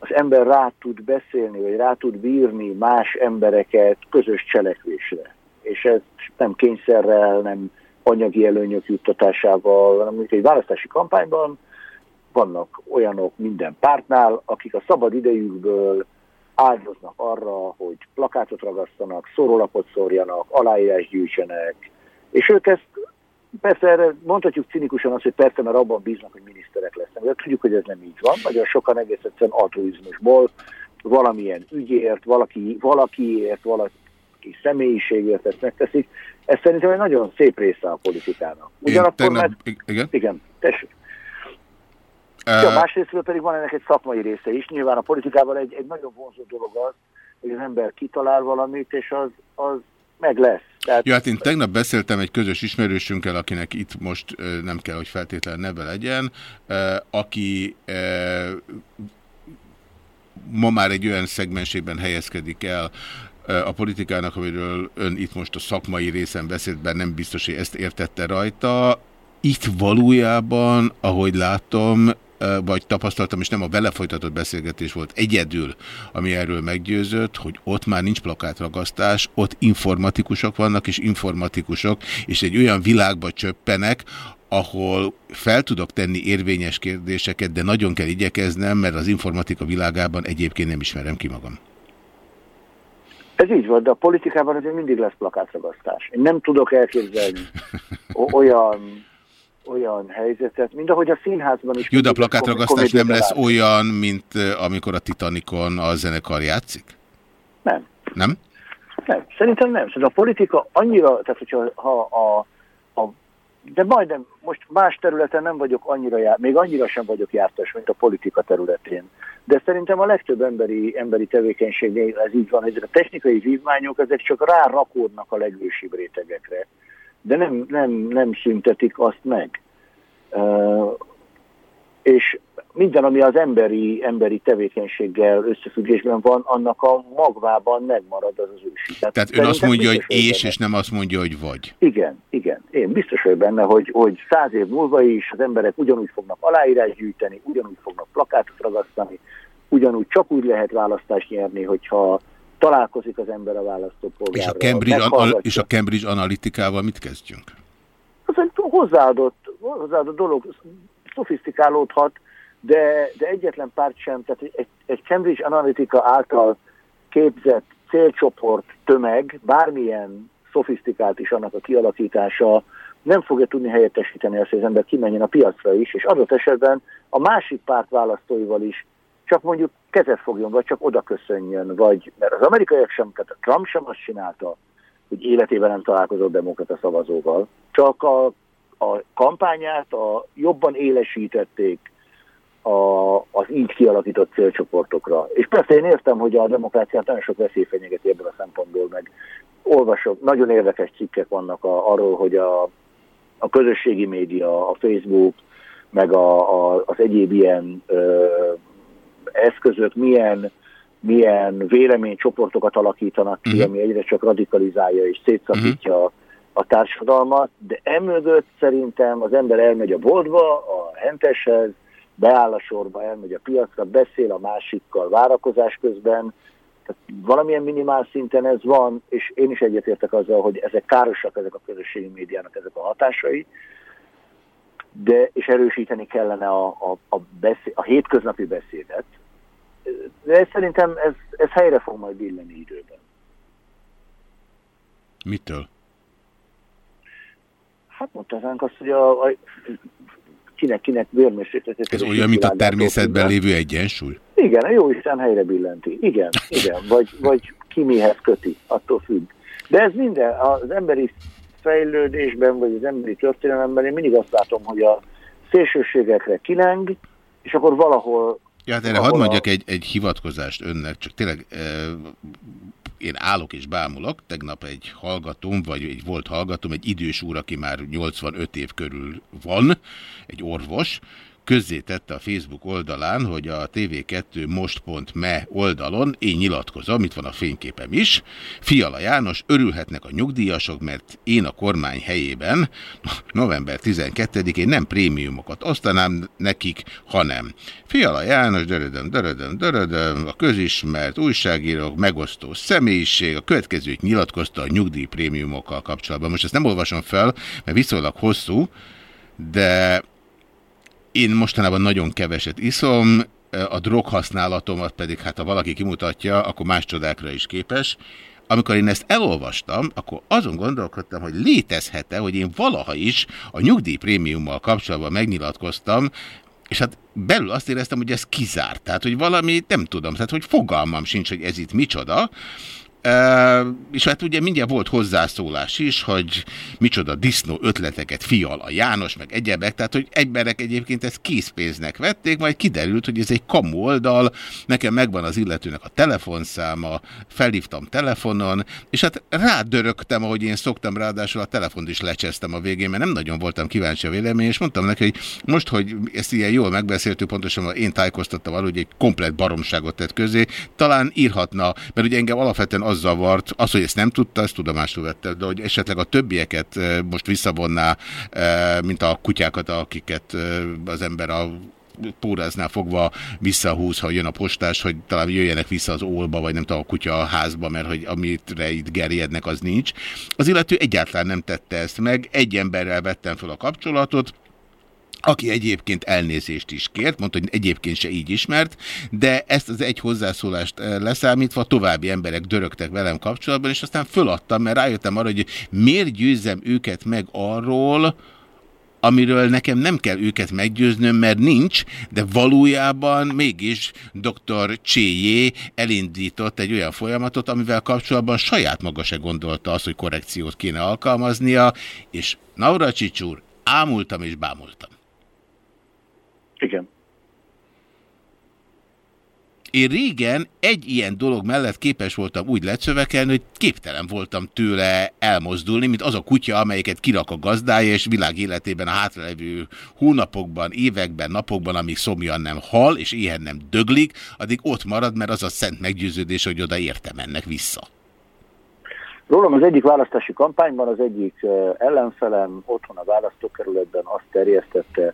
az ember rá tud beszélni, vagy rá tud bírni más embereket közös cselekvésre. És ez nem kényszerrel, nem anyagi előnyök juttatásával, hanem egy választási kampányban vannak olyanok minden pártnál, akik a szabad idejükből áldoznak arra, hogy plakátot ragasztanak, szórólapot szórjanak, aláírás gyűjtsenek, és ők ezt, persze erre mondhatjuk cinikusan azt, hogy persze, mert abban bíznak, hogy miniszterek lesznek, de tudjuk, hogy ez nem így van. Nagyon sokan egész egyszerűen altruizmusból, valamilyen ügyért, valaki, valakiért, valaki személyiségért ezt megteszik. Ez szerintem egy nagyon szép része a politikának. Ugyanakkor,
tegnap-
mert,
igen?
igen, tessék.
Eh,
Ja, másrésztről pedig van ennek egy szakmai része is. Nyilván a politikában egy, egy nagyon vonzó dolog az, hogy az ember kitalál valamit, és az, az meg lesz. Tehát,
Ja, hát én tegnap beszéltem egy közös ismerősünkkel, akinek itt most nem kell, hogy feltétlenül neve legyen, aki ma már egy olyan szegmensében helyezkedik el a politikának, amiről ön itt most a szakmai részen beszélt, bár nem biztos, hogy ezt értette rajta. Itt valójában, ahogy látom, vagy tapasztaltam, és nem a vele folytatott beszélgetés volt egyedül, ami erről meggyőzött, hogy ott már nincs plakátragasztás, ott informatikusok vannak, és informatikusok, és egy olyan világba csöppenek, ahol fel tudok tenni érvényes kérdéseket, de nagyon kell igyekeznem, mert az informatika világában egyébként nem ismerem ki magam.
Ez így van, de a politikában azért mindig lesz plakátragasztás. Én nem tudok elképzelni olyan, olyan helyzetet, mint ahogy a színházban is...
Jó, de a
mindig lesz
plakátragasztás nem lesz
komédia
olyan, mint amikor a Titanicon a zenekar játszik?
Nem.
Nem?
Nem, szerintem nem. Szóval a politika annyira, tehát hogyha ha a, a de majdnem, most más területen nem vagyok annyira jár, még annyira sem vagyok jártas, mint a politika területén. De szerintem a legtöbb emberi, emberi tevékenységnél ez így van, hogy a technikai vívmányok, ezek csak rárakódnak a legősibb rétegekre. De nem, nem, nem szüntetik azt meg. Uh, és minden, ami az emberi, emberi tevékenységgel összefüggésben van, annak a magvában megmarad az az ősi.
Tehát ön
szerintem
azt mondja, hogy és,
benne.
és nem azt mondja, hogy vagy.
Igen, igen. Én biztos vagyok benne, hogy, hogy száz év múlva is az emberek ugyanúgy fognak aláírás gyűjteni, ugyanúgy fognak plakátot ragasztani, ugyanúgy csak úgy lehet választást nyerni, hogyha találkozik az ember a
És
választópolgárral.
a, Cambridge,
meghallgatja.
és a Cambridge Analytikával mit kezdjünk?
Egy hozzáadott, hozzáadott dolog, szofisztikálódhat, de, de egyetlen párt sem, tehát egy, egy Cambridge Analytica által képzett célcsoport tömeg, bármilyen szofisztikált is annak a kialakítása, nem fogja tudni helyettesíteni azt, hogy az ember kimenjen a piacra is, és adott esetben a másik párt választóival is csak mondjuk kezet fogjon, vagy csak oda köszönjön, vagy, mert az amerikaiak sem, tehát a Trump sem azt csinálta, hogy életében nem találkozott demokrata szavazóval, csak a, a kampányát a, jobban élesítették a, az így kialakított célcsoportokra. És persze én értem, hogy a demokráciát nagyon sok veszély fenyegeti ebből a szempontból, meg olvasok, nagyon érdekes cikkek vannak a, arról, hogy a, a közösségi média, a Facebook, meg a, a, az egyéb ilyen ö, eszközök milyen milyen véleménycsoportokat alakítanak ki,
Mhm.
ami egyre csak radikalizálja és szétszakítja a társadalmat, de emögött szerintem az ember elmegy a boltba, a henteshez, beáll a sorba, elmegy a piacra, beszél a másikkal várakozás közben, tehát valamilyen minimál szinten ez van, és én is egyetértek azzal, hogy ezek károsak, ezek a közösségi médiának ezek a hatásai, de és erősíteni kellene a, a, a, beszéd, a hétköznapi beszédet. De szerintem ez, ez helyre fog majd illeni időben.
Mitől?
Hát mondhatnánk azt, hogy a, a kinek-kinek vérmérsékletet.
Ez olyan, mint a természetben lévő egyensúly?
Igen, a jó Isten helyre billenti. Igen, igen. Vagy, vagy ki mihez köti, attól függ. De ez minden, az emberi fejlődésben, vagy az emberi történelemben én mindig azt látom, hogy a szélsőségekre kileng, és akkor valahol...
Ja, hát erre hadd
a-
mondjak egy, egy hivatkozást önnek, csak tényleg e, én állok és bámulok, tegnap egy hallgatóm, vagy egy volt hallgatóm, egy idős úr, aki már 85 év körül van, egy orvos, közzétette a Facebook oldalán, hogy a tv2 most.me oldalon én nyilatkozom, itt van a fényképem is, Fiala János, örülhetnek a nyugdíjasok, mert én a kormány helyében november 12-én nem prémiumokat osztanám nekik, hanem Fiala János, dörödöm, dörödöm, dörödöm, a közismert újságírók, megosztó személyiség, a következőt nyilatkozta a nyugdíjprémiumokkal kapcsolatban. Most ezt nem olvasom fel, mert viszonylag hosszú, de én mostanában nagyon keveset iszom, a droghasználatomat pedig, hát ha valaki kimutatja, akkor más csodákra is képes. Amikor én ezt elolvastam, akkor azon gondolkodtam, hogy létezhet-e, hogy én valaha is a nyugdíjprémiummal kapcsolatban megnyilatkoztam, és hát belül azt éreztem, hogy ez kizárt. Tehát, hogy valami, nem tudom, tehát, hogy fogalmam sincs, hogy ez itt micsoda. Uh, és hát ugye mindjárt volt hozzászólás is, hogy micsoda disznó ötleteket fial a János, meg egyebek, tehát hogy egyberek egyébként ezt készpénznek vették, majd kiderült, hogy ez egy kamu oldal, nekem megvan az illetőnek a telefonszáma, felhívtam telefonon, és hát rádörögtem, ahogy én szoktam, ráadásul a telefont is lecsesztem a végén, mert nem nagyon voltam kíváncsi a vélemény, és mondtam neki, hogy most, hogy ezt ilyen jól megbeszéltük, pontosan én tájékoztattam arról, hogy egy komplet baromságot tett közé, talán írhatna, mert ugye engem alapvetően az zavart, az, hogy ezt nem tudta, ezt tudomásul vette, de hogy esetleg a többieket eh, most visszavonná, eh, mint a kutyákat, akiket eh, az ember a póráznál fogva visszahúz, ha jön a postás, hogy talán jöjjenek vissza az ólba, vagy nem tudom, a kutya a házba, mert hogy amitre itt gerjednek, az nincs. Az illető egyáltalán nem tette ezt meg, egy emberrel vettem fel a kapcsolatot, aki egyébként elnézést is kért, mondta, hogy egyébként se így ismert, de ezt az egy hozzászólást eh, leszámítva további emberek dörögtek velem kapcsolatban, és aztán föladtam, mert rájöttem arra, hogy miért győzzem őket meg arról, amiről nekem nem kell őket meggyőznöm, mert nincs, de valójában mégis dr. Cséjé elindított egy olyan folyamatot, amivel kapcsolatban saját maga se gondolta azt, hogy korrekciót kéne alkalmaznia, és Navracsics úr, ámultam és bámultam.
Igen.
Én régen egy ilyen dolog mellett képes voltam úgy lecövekelni, hogy képtelen voltam tőle elmozdulni, mint az a kutya, amelyiket kirak a gazdája, és világ életében a hátralevő hónapokban, években, napokban, amíg szomjan nem hal, és éhen nem döglik, addig ott marad, mert az a szent meggyőződés, hogy oda értem ennek vissza.
Rólam az egyik választási kampányban az egyik eh, ellenfelem otthon a választókerületben azt terjesztette,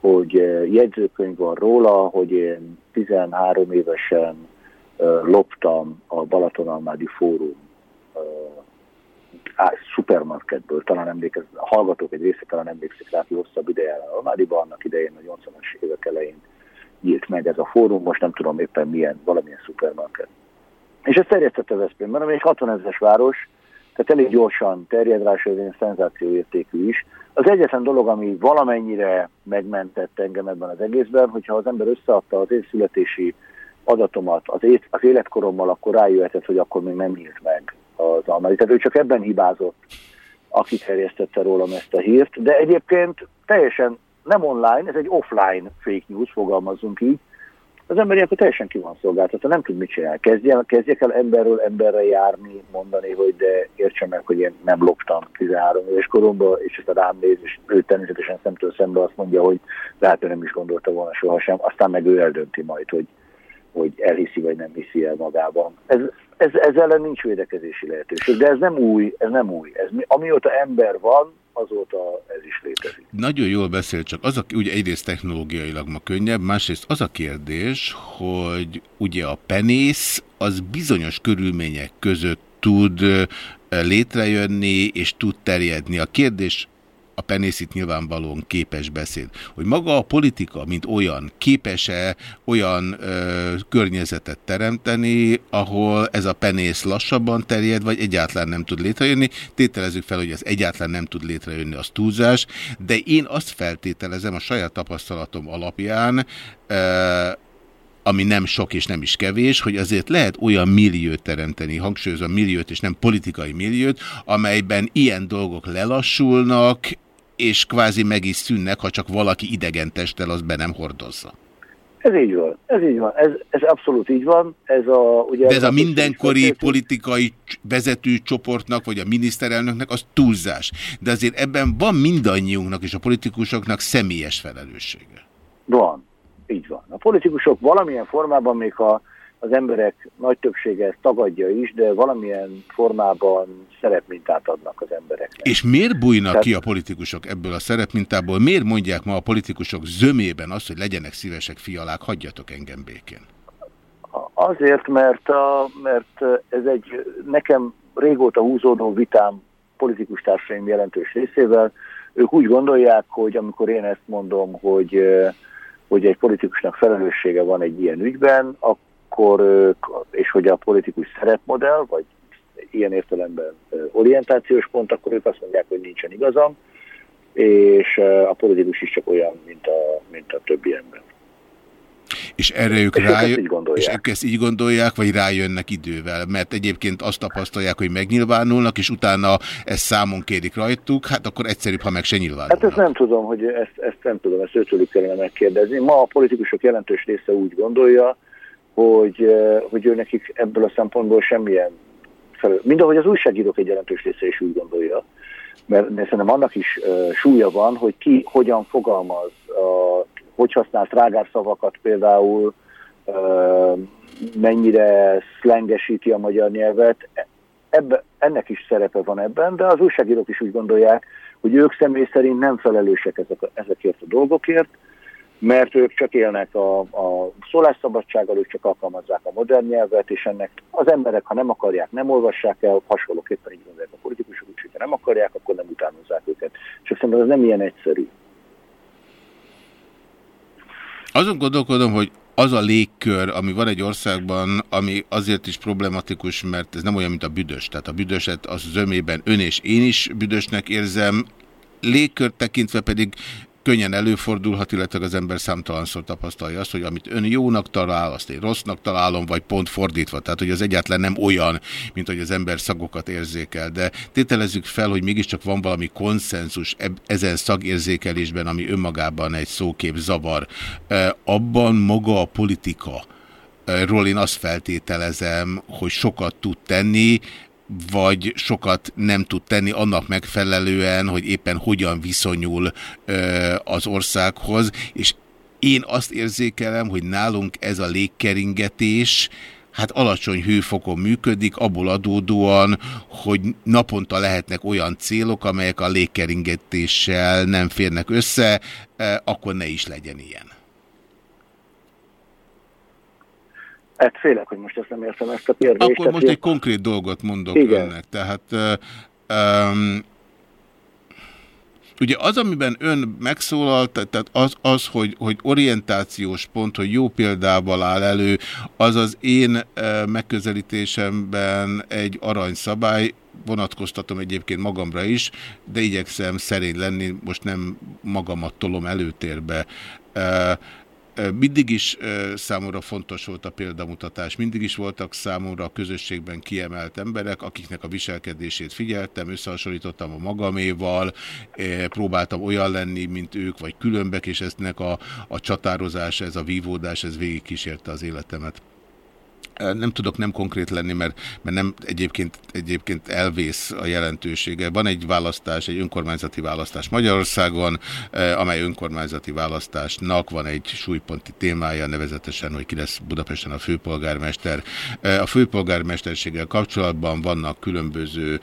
hogy eh, jegyzőkönyv van róla, hogy én 13 évesen eh, loptam a Balatonalmádi Fórum eh, á- szupermarketből, talán emlékez, a hallgatók egy része talán emlékszik rá, aki hosszabb ideje Almádiban, annak idején a 80-as évek elején nyílt meg ez a fórum, most nem tudom éppen milyen, valamilyen szupermarket. És ez terjesztett az Eszpénben, ami egy 60 ezeres város, tehát elég gyorsan terjed rá, és ez szenzációértékű is. Az egyetlen dolog, ami valamennyire megmentett engem ebben az egészben, hogyha az ember összeadta az én születési adatomat az, ét, az életkorommal, akkor rájöhetett, hogy akkor még nem nyílt meg az almádi. Tehát ő csak ebben hibázott, aki terjesztette rólam ezt a hírt, de egyébként teljesen nem online, ez egy offline fake news, fogalmazzunk így, az ember ilyenkor teljesen ki van szolgáltatva, nem tud mit csinálni. Kezdje, kezdjek el emberről emberre járni, mondani, hogy de értsen meg, hogy én nem loptam 13 éves koromban, és ezt rám néz, és ő természetesen szemtől szembe azt mondja, hogy lehet, nem is gondolta volna sohasem, aztán meg ő eldönti majd, hogy hogy elhiszi vagy nem hiszi el magában. Ez, ez, ez ellen nincs védekezési lehetőség, de ez nem új, ez nem új. Ez, amióta ember van, azóta ez is létezik.
Nagyon jól beszél, csak az a, ugye egyrészt technológiailag ma könnyebb, másrészt az a kérdés, hogy ugye a penész az bizonyos körülmények között tud létrejönni és tud terjedni. A kérdés a penészit nyilvánvalóan képes beszéd. Hogy maga a politika, mint olyan, képes-e olyan ö, környezetet teremteni, ahol ez a penész lassabban terjed, vagy egyáltalán nem tud létrejönni. Tételezzük fel, hogy ez egyáltalán nem tud létrejönni, az túlzás, de én azt feltételezem a saját tapasztalatom alapján, ö, ami nem sok és nem is kevés, hogy azért lehet olyan milliót teremteni, hangsúlyozom milliót és nem politikai milliót, amelyben ilyen dolgok lelassulnak, és kvázi meg is szűnnek, ha csak valaki idegen testtel az be nem hordozza.
Ez így van, ez így van, ez, ez abszolút így van. Ez a, ugye
De ez a mindenkori politikai vezető csoportnak, vagy a miniszterelnöknek az túlzás. De azért ebben van mindannyiunknak és a politikusoknak személyes felelőssége.
Van, így van. A politikusok valamilyen formában, még ha az emberek nagy többsége ezt tagadja is, de valamilyen formában szerepmintát adnak az embereknek.
És miért bújnak Tehát... ki a politikusok ebből a szerepmintából? Miért mondják ma a politikusok zömében azt, hogy legyenek szívesek fialák, hagyjatok engem békén?
Azért, mert, a, mert ez egy nekem régóta húzódó vitám politikus társaim jelentős részével. Ők úgy gondolják, hogy amikor én ezt mondom, hogy hogy egy politikusnak felelőssége van egy ilyen ügyben, akkor, és hogy a politikus szerepmodell, vagy ilyen értelemben orientációs pont, akkor ők azt mondják, hogy nincsen igazam, és a politikus is csak olyan, mint a, mint a többi ember.
És erre ők, és rájön, ők és ők ezt így gondolják, vagy rájönnek idővel? Mert egyébként azt tapasztalják, hogy megnyilvánulnak, és utána ezt számon kérik rajtuk, hát akkor egyszerűbb, ha meg se nyilvánulnak.
Hát ezt nem tudom, hogy ezt, ezt nem tudom, ezt őtőlük kellene megkérdezni. Ma a politikusok jelentős része úgy gondolja, hogy, eh, hogy ő nekik ebből a szempontból semmilyen felelő. Mind ahogy az újságírók egy jelentős része is úgy gondolja, mert szerintem annak is uh, súlya van, hogy ki hogyan fogalmaz, hogy használ trágár szavakat például, uh, mennyire szlengesíti a magyar nyelvet. Ebbe, ennek is szerepe van ebben, de az újságírók is úgy gondolják, hogy ők személy szerint nem felelősek ezek, ezekért a dolgokért, mert ők csak élnek a, a szólásszabadsággal, ők csak alkalmazzák a modern nyelvet, és ennek az emberek, ha nem akarják, nem olvassák el, hasonlóképpen így gondolják a politikusok, úgyhogy ha nem akarják, akkor nem utánozzák őket. Csak szerintem ez nem ilyen egyszerű.
Azon gondolkodom, hogy az a légkör, ami van egy országban, ami azért is problematikus, mert ez nem olyan, mint a büdös. Tehát a büdöset az zömében ön és én is büdösnek érzem, légkör tekintve pedig könnyen előfordulhat, illetve az ember számtalanszor tapasztalja azt, hogy amit ön jónak talál, azt én rossznak találom, vagy pont fordítva. Tehát, hogy az egyáltalán nem olyan, mint hogy az ember szagokat érzékel. De tételezzük fel, hogy mégiscsak van valami konszenzus ezen szagérzékelésben, ami önmagában egy szókép zavar. Abban maga a politika, ról én azt feltételezem, hogy sokat tud tenni, vagy sokat nem tud tenni annak megfelelően, hogy éppen hogyan viszonyul ö, az országhoz, és én azt érzékelem, hogy nálunk ez a légkeringetés, hát alacsony hőfokon működik, abból adódóan, hogy naponta lehetnek olyan célok, amelyek a légkeringetéssel nem férnek össze, akkor ne is legyen ilyen.
Hát félek, hogy most ezt nem értem ezt a kérdést.
Akkor most egy konkrét dolgot mondok Igen. önnek. Tehát um, ugye az, amiben ön megszólalt, tehát az, az hogy, hogy orientációs pont, hogy jó példával áll elő, az az én megközelítésemben egy aranyszabály, vonatkoztatom egyébként magamra is, de igyekszem szerény lenni, most nem magamat tolom előtérbe. Mindig is számomra fontos volt a példamutatás, mindig is voltak számomra a közösségben kiemelt emberek, akiknek a viselkedését figyeltem, összehasonlítottam a magaméval, próbáltam olyan lenni, mint ők, vagy különbek, és eznek a, a csatározás, ez a vívódás, ez végigkísérte az életemet. Nem tudok nem konkrét lenni, mert, mert nem egyébként, egyébként elvész a jelentősége. Van egy választás, egy önkormányzati választás Magyarországon, amely önkormányzati választásnak van egy súlyponti témája, nevezetesen, hogy ki lesz Budapesten a főpolgármester. A főpolgármesterséggel kapcsolatban vannak különböző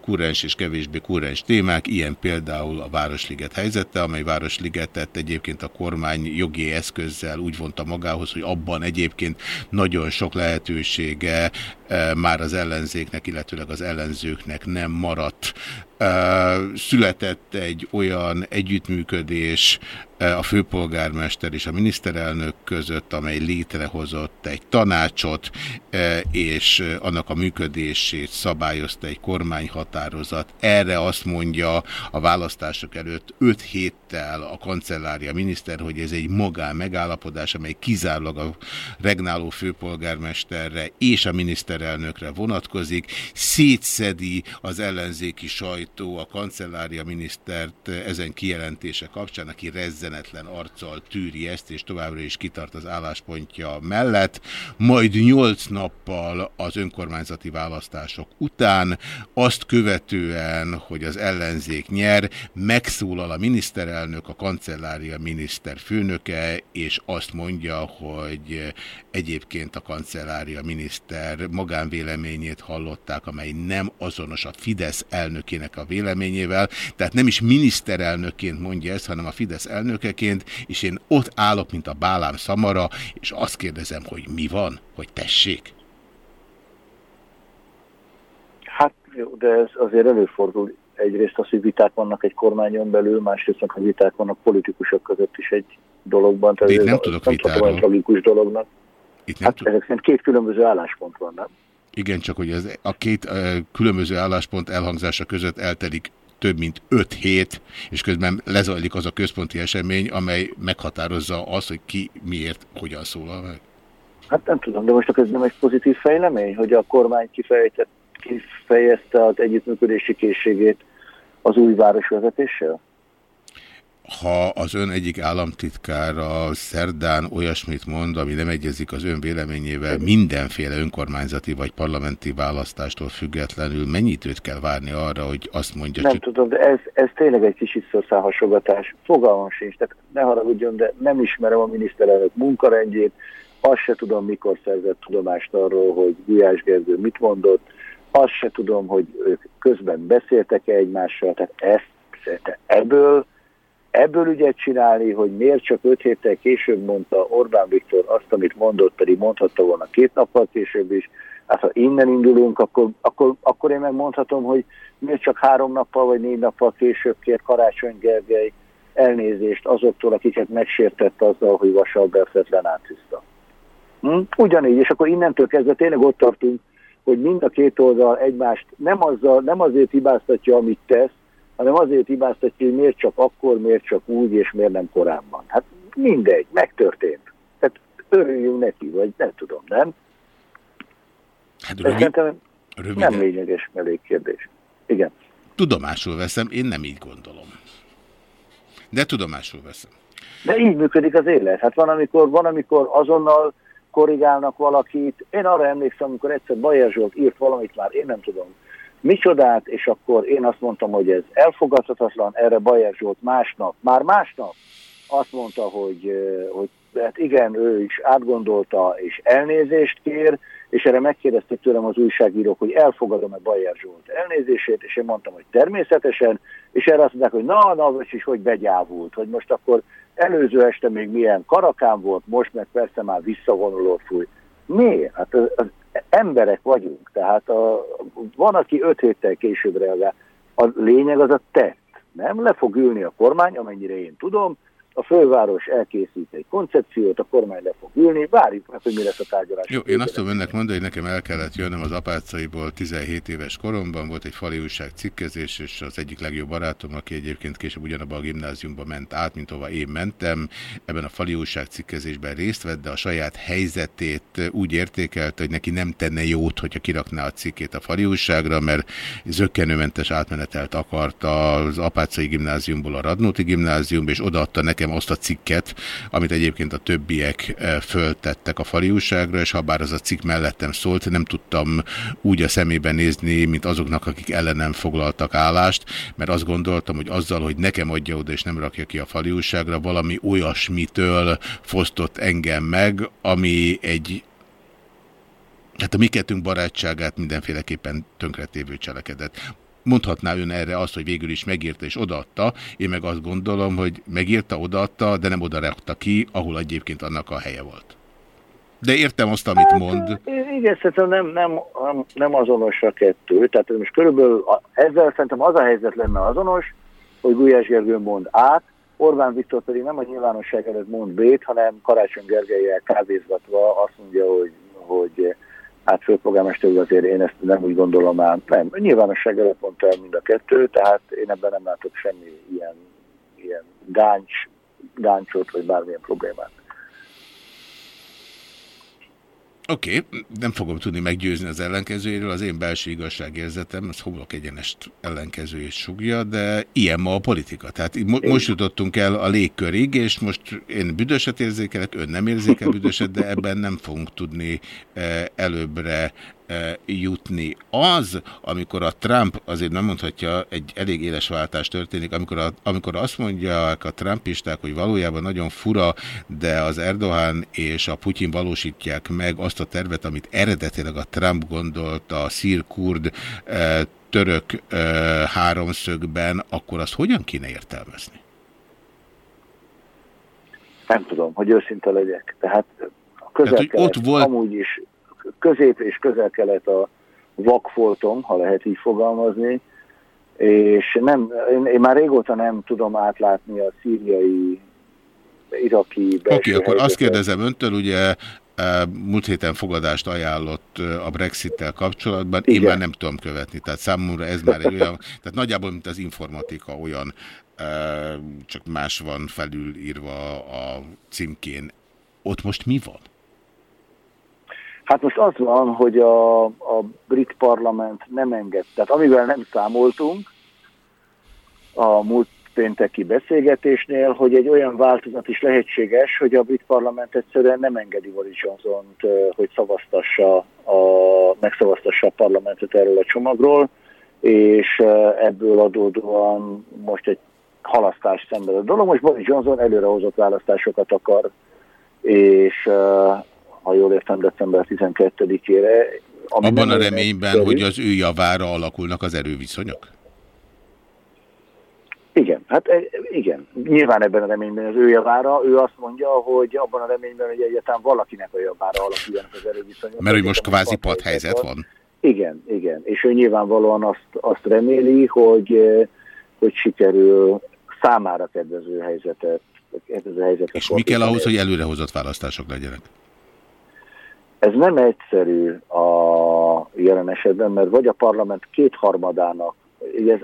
kurrens és kevésbé kurrens témák, ilyen például a Városliget helyzete, amely Városligetet egyébként a kormány jogi eszközzel úgy vonta magához, hogy abban egyébként nagyon sok lehetősége már az ellenzéknek, illetőleg az ellenzőknek nem maradt. Született egy olyan együttműködés a főpolgármester és a miniszterelnök között, amely létrehozott egy tanácsot, és annak a működését szabályozta egy kormányhatározat. Erre azt mondja a választások előtt 5 héttel a kancellária miniszter, hogy ez egy magán megállapodás, amely kizárólag a regnáló főpolgármesterre és a miniszterelnökre vonatkozik, szétszedi az ellenzéki sajtó a kancellária minisztert ezen kijelentése kapcsán, aki rezzenetlen arccal tűri ezt, és továbbra is kitart az álláspontja mellett, majd nyolc nappal az önkormányzati választások után, azt követően, hogy az ellenzék nyer, megszólal a miniszterelnök, a kancellária miniszter főnöke, és azt mondja, hogy egyébként a kancellária miniszter magánvéleményét hallották, amely nem azonos a Fidesz elnökének a véleményével, tehát nem is miniszterelnökként mondja ezt, hanem a Fidesz elnökeként, és én ott állok, mint a bálám szamara, és azt kérdezem, hogy mi van, hogy tessék.
Hát jó, de ez azért előfordul. Egyrészt az, hogy viták vannak egy kormányon belül, másrészt a viták vannak politikusok között is egy dologban.
De itt nem tudok
nem
vitáról.
olyan tragikus dolognak.
Itt nem
Hát ezek szerint két különböző álláspont van, nem?
Igen, csak hogy ez, a két uh, különböző álláspont elhangzása között eltelik több mint öt hét, és közben lezajlik az a központi esemény, amely meghatározza azt, hogy ki miért, hogyan szólal meg.
Hát nem tudom, de most akkor ez nem egy pozitív fejlemény, hogy a kormány kifejtett, kifejezte az együttműködési készségét az új városvezetéssel?
Ha az ön egyik államtitkára szerdán olyasmit mond, ami nem egyezik az ön véleményével mindenféle önkormányzati vagy parlamenti választástól függetlenül, mennyi időt kell várni arra, hogy azt mondja,
Nem
csak
tudom, de ez, ez tényleg egy kis visszaszáhasogatás. Fogalmam sincs, tehát ne haragudjon, de nem ismerem a miniszterelnök munkarendjét, azt se tudom, mikor szerzett tudomást arról, hogy Gulyás Gergő mit mondott, azt se tudom, hogy ők közben beszéltek-e egymással, tehát ezt, ebből, ebből ügyet csinálni, hogy miért csak öt héttel később mondta Orbán Viktor azt, amit mondott, pedig mondhatta volna két nappal később is. Hát ha innen indulunk, akkor, akkor, akkor én megmondhatom, hogy miért csak három nappal vagy négy nappal később kér Karácsony Gergely elnézést azoktól, akiket megsértett azzal, hogy Vasal Belfet lenácizta. Hm? Ugyanígy, és akkor innentől kezdve tényleg ott tartunk, hogy mind a két oldal egymást nem, azzal, nem azért hibáztatja, amit tesz, hanem azért hibáztatja, hogy miért csak akkor, miért csak úgy, és miért nem korábban. Hát mindegy, megtörtént. Tehát örüljünk neki, vagy nem tudom, nem?
hát rövid,
szerintem nem
röviden,
lényeges elég kérdés. Igen.
tudomásul veszem, én nem így gondolom. De tudomásul veszem.
De így működik az élet. Hát van, amikor, van, amikor azonnal korrigálnak valakit. Én arra emlékszem, amikor egyszer Bajer Zsolt írt valamit már, én nem tudom micsodát, és akkor én azt mondtam, hogy ez elfogadhatatlan, erre Bajer Zsolt másnap, már másnap azt mondta, hogy, hogy hát igen, ő is átgondolta, és elnézést kér, és erre megkérdezték tőlem az újságírók, hogy elfogadom-e Bajer Zsolt elnézését, és én mondtam, hogy természetesen, és erre azt mondták, hogy na, na, és is hogy begyávult, hogy most akkor előző este még milyen karakán volt, most meg persze már visszavonuló fúj. Miért? Hát az, az emberek vagyunk, tehát a, van, aki öt héttel később reagál. A lényeg az a tett. Nem le fog ülni a kormány, amennyire én tudom, a főváros elkészít egy koncepciót, a kormány le fog ülni, várjuk meg, hogy mi lesz a tárgyalás.
Jó, én azt tudom önnek mondani, hogy nekem el kellett jönnöm az apácaiból 17 éves koromban, volt egy fali újság cikkezés, és az egyik legjobb barátom, aki egyébként később ugyanabban a gimnáziumba ment át, mint ahova én mentem, ebben a fali újság cikkezésben részt vett, de a saját helyzetét úgy értékelte, hogy neki nem tenne jót, hogyha kirakná a cikkét a fali újságra, mert zöggenőmentes átmenetelt akart az apácai gimnáziumból a Radnóti gimnáziumba, és odaadta nekem nekem azt a cikket, amit egyébként a többiek eh, föltettek a fali újságra, és ha bár az a cikk mellettem szólt, nem tudtam úgy a szemébe nézni, mint azoknak, akik ellenem foglaltak állást, mert azt gondoltam, hogy azzal, hogy nekem adja oda és nem rakja ki a fali újságra, valami olyasmitől fosztott engem meg, ami egy Hát a mi kettőnk barátságát mindenféleképpen tönkretévő cselekedet. Mondhatná ön erre azt, hogy végül is megírta és odaadta, én meg azt gondolom, hogy megírta, odaadta, de nem oda rakta ki, ahol egyébként annak a helye volt. De értem azt, amit mond.
Hát, Igen, szerintem nem, nem, nem, nem azonos a kettő. Tehát most körülbelül a, ezzel szerintem az a helyzet lenne azonos, hogy Gulyás Gergő mond át, Orbán Viktor pedig nem a nyilvánosság előtt mond B-t, hanem Karácsony Gergelyel kávézgatva azt mondja, hogy, hogy hát főpolgármester úr azért én ezt nem úgy gondolom ám. Nem, nyilvánosság előtt mondta el mind a kettő, tehát én ebben nem látok semmi ilyen, ilyen gáncs, gáncsot, vagy bármilyen problémát.
Oké, okay, nem fogom tudni meggyőzni az ellenkezőjéről, az én belső igazságérzetem, az homlok egyenest ellenkezőjét sugja, de ilyen ma a politika. Tehát mo most jutottunk el a légkörig, és most én büdöset érzékelek, ön nem érzékel büdöset, de ebben nem fogunk tudni eh, előbbre jutni. Az, amikor a Trump, azért nem mondhatja, egy elég éles váltás történik, amikor, a, amikor azt mondják a trumpisták, hogy valójában nagyon fura, de az Erdogan és a Putyin valósítják meg azt a tervet, amit eredetileg a Trump gondolt a szír-kurd török háromszögben, akkor azt hogyan kéne értelmezni?
Nem tudom, hogy őszinte legyek. Tehát a közel Tehát, ott volt... amúgy is közép és közel-kelet a vakfoltom, ha lehet így fogalmazni, és nem, én, én már régóta nem tudom átlátni a szíriai, iraki
Oké, okay, akkor helyzetet. azt kérdezem öntől, ugye e, múlt héten fogadást ajánlott e, a Brexit-tel kapcsolatban, Igen. én már nem tudom követni, tehát számomra ez már egy olyan, tehát nagyjából, mint az informatika olyan, e, csak más van felülírva a címkén. Ott most mi van?
Hát most az van, hogy a, a brit parlament nem enged. Tehát amivel nem számoltunk a múlt pénteki beszélgetésnél, hogy egy olyan változat is lehetséges, hogy a brit parlament egyszerűen nem engedi Boris johnson hogy szavaztassa a, megszavaztassa a parlamentet erről a csomagról, és ebből adódóan most egy halasztás szemben a dolog. Most Boris Johnson előrehozott választásokat akar, és ha jól értem, december 12-ére.
Abban a reményben, szerint, hogy az ő javára alakulnak az erőviszonyok?
Igen, hát e, igen. Nyilván ebben a reményben az ő javára, ő azt mondja, hogy abban a reményben, hogy egyáltalán valakinek a javára alakuljanak az erőviszonyok.
Mert hogy most kvázi padhelyzet van.
Igen, igen. És ő nyilvánvalóan azt, azt reméli, hogy, e, hogy sikerül számára kedvező helyzetet. Kedvező helyzetet
És mi kell ahhoz, hogy előrehozott választások legyenek?
Ez nem egyszerű a jelen esetben, mert vagy a parlament kétharmadának, ez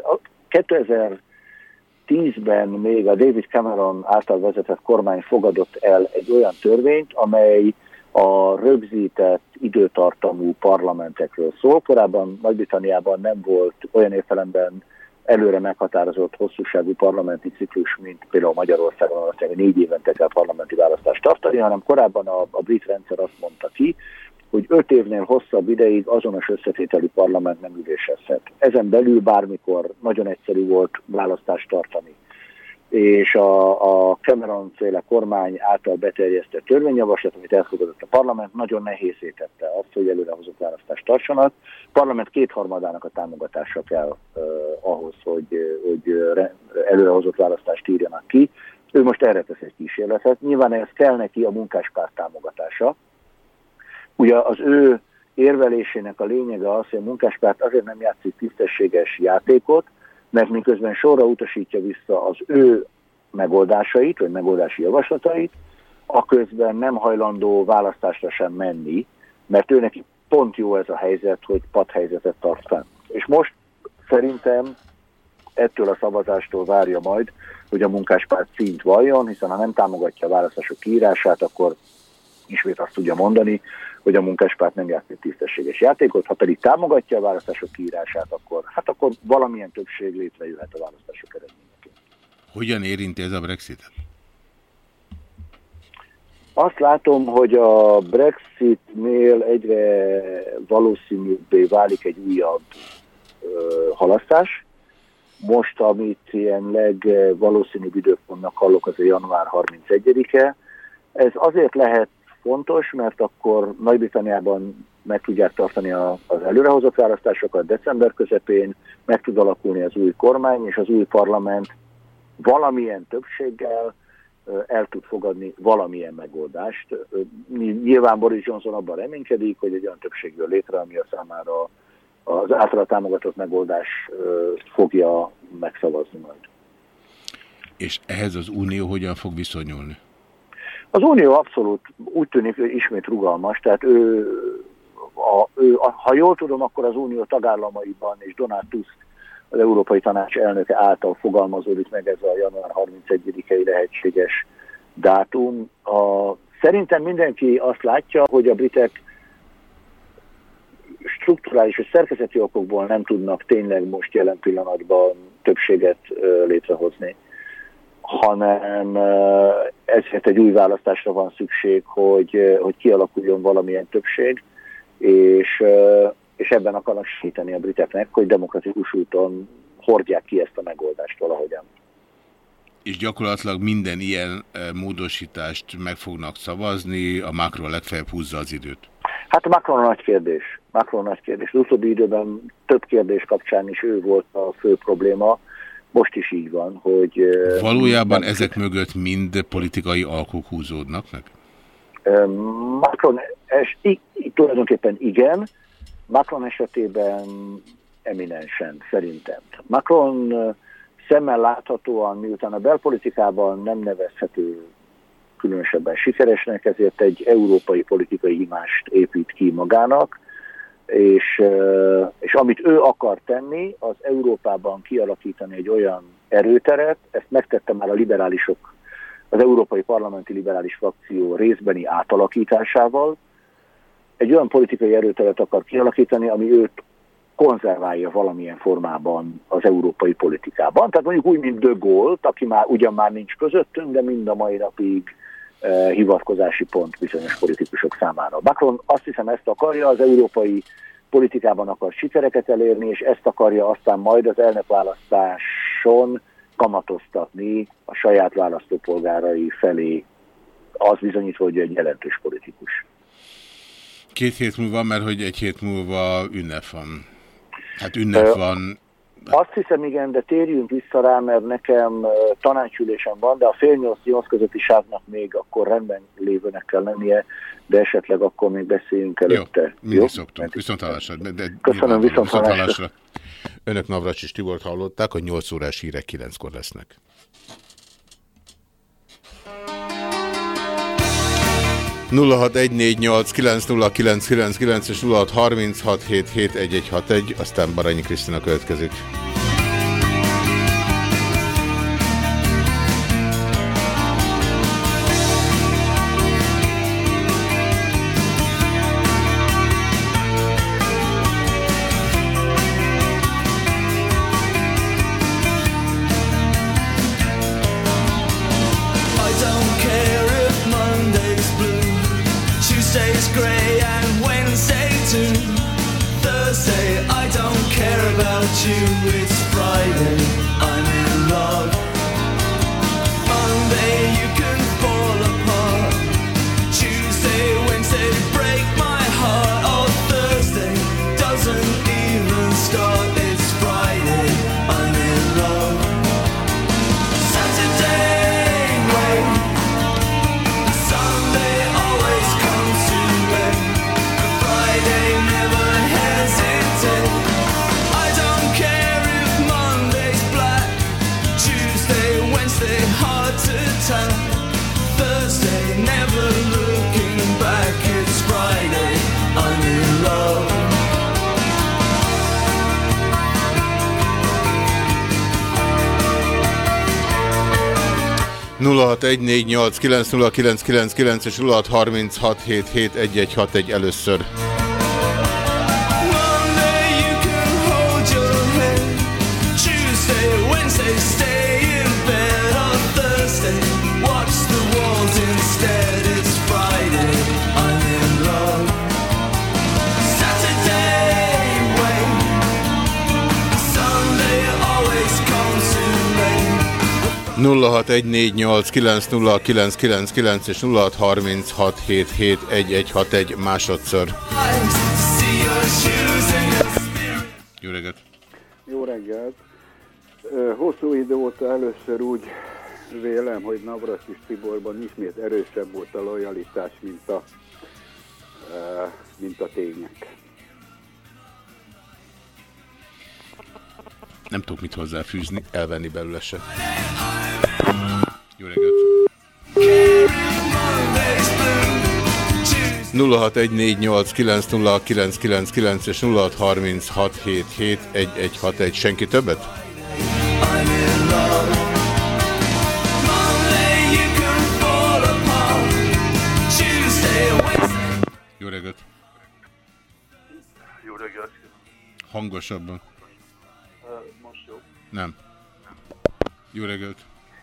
2010-ben még a David Cameron által vezetett kormány fogadott el egy olyan törvényt, amely a rögzített időtartamú parlamentekről szól. Korábban Nagy-Britanniában nem volt olyan értelemben előre meghatározott hosszúságú parlamenti ciklus, mint például Magyarországon, valószínűleg négy évente kell parlamenti választást tartani, hanem korábban a, a brit rendszer azt mondta ki, hogy öt évnél hosszabb ideig azonos összetételi parlament nem ülésezhet. Ezen belül bármikor nagyon egyszerű volt választást tartani. És a, a Cameron féle kormány által beterjesztett törvényjavaslat, amit elfogadott a parlament, nagyon nehézítette azt, hogy előrehozott választást tartsanak. A parlament kétharmadának a támogatása kell uh, ahhoz, hogy, hogy előrehozott választást írjanak ki. Ő most erre tesz egy kísérletet. Nyilván ez kell neki a munkáspárt támogatása, Ugye az ő érvelésének a lényege az, hogy a munkáspárt azért nem játszik tisztességes játékot, mert miközben sorra utasítja vissza az ő megoldásait, vagy megoldási javaslatait, aközben nem hajlandó választásra sem menni, mert ő neki pont jó ez a helyzet, hogy padhelyzetet tart fenn. És most szerintem ettől a szavazástól várja majd, hogy a munkáspárt szint valljon, hiszen ha nem támogatja a választások kiírását, akkor ismét azt tudja mondani, hogy a munkáspárt nem játszik tisztességes játékot, ha pedig támogatja a választások kiírását, akkor, hát akkor valamilyen többség létrejöhet a választások eredményeként.
Hogyan érinti ez a Brexitet?
Azt látom, hogy a Brexitnél egyre valószínűbbé válik egy újabb ö, halasztás. Most, amit ilyen legvalószínűbb időpontnak hallok, az a január 31-e. Ez azért lehet fontos, mert akkor Nagy-Britanniában meg tudják tartani a, az előrehozott választásokat december közepén, meg tud alakulni az új kormány, és az új parlament valamilyen többséggel el tud fogadni valamilyen megoldást. Nyilván Boris Johnson abban reménykedik, hogy egy olyan többség jön létre, ami a számára az általa támogatott megoldás fogja megszavazni majd.
És ehhez az Unió hogyan fog viszonyulni?
Az Unió abszolút úgy tűnik ismét rugalmas, tehát ő, a, ő, a, ha jól tudom, akkor az Unió tagállamaiban és Donald Tusk, az Európai Tanács elnöke által fogalmazódik meg ez a január 31-i lehetséges dátum. A, szerintem mindenki azt látja, hogy a britek strukturális és szerkezeti okokból nem tudnak tényleg most jelen pillanatban többséget létrehozni hanem ezért egy új választásra van szükség, hogy, hogy kialakuljon valamilyen többség, és, és ebben akarnak segíteni a briteknek, hogy demokratikus úton hordják ki ezt a megoldást valahogyan.
És gyakorlatilag minden ilyen módosítást meg fognak szavazni, a Macron legfeljebb húzza az időt.
Hát Macron a nagy kérdés. Macron a nagy kérdés. Az utóbbi időben több kérdés kapcsán is ő volt a fő probléma. Most is így van, hogy...
Valójában ezek mögött mind politikai alkuk húzódnak meg?
Macron es, tulajdonképpen igen, Macron esetében eminensen szerintem. Macron szemmel láthatóan, miután a belpolitikában nem nevezhető különösebben sikeresnek, ezért egy európai politikai imást épít ki magának, és, és amit ő akar tenni, az Európában kialakítani egy olyan erőteret, ezt megtette már a liberálisok az Európai Parlamenti Liberális Frakció részbeni átalakításával egy olyan politikai erőteret akar kialakítani, ami őt konzerválja valamilyen formában az európai politikában. Tehát mondjuk úgy, mint De Gaulle, aki már ugyan már nincs közöttünk, de mind a mai napig hivatkozási pont bizonyos politikusok számára. Macron azt hiszem ezt akarja, az európai politikában akar sikereket elérni, és ezt akarja aztán majd az elnökválasztáson kamatoztatni a saját választópolgárai felé, az bizonyítva, hogy egy jelentős politikus.
Két hét múlva, mert hogy egy hét múlva ünnep van. Hát ünnep
Ö,
van.
Azt hiszem, igen, de térjünk vissza rá, mert nekem tanácsülésem van, de a fél nyolc-nyolc közötti sávnak még akkor rendben lévőnek kell lennie, de esetleg akkor még beszéljünk előtte.
Mindig szoktunk. Viszontlátásra. De, de
Köszönöm,
nyilvánvaló.
viszonthallásra.
Önök Navracsis Tibort hallották, a 8 órás hírek 9-kor lesznek. ...0614890999 és 0636771161, aztán Baranyi Krisztina következik. És 0636771161 először. 0614890999 és 0636771161 másodszor. Jó reggelt!
Jó reggelt! Hosszú idő óta először úgy vélem, hogy Navracis Tiborban ismét erősebb volt a lojalitás, mint a, mint a tények.
Nem tudok mit hozzáfűzni, elvenni belőle se. Jó reggelt! 0614890999 és 0636771161. Senki többet? Jó reggelt!
Jó reggelt.
Hangosabban. Nem. Jó reggelt!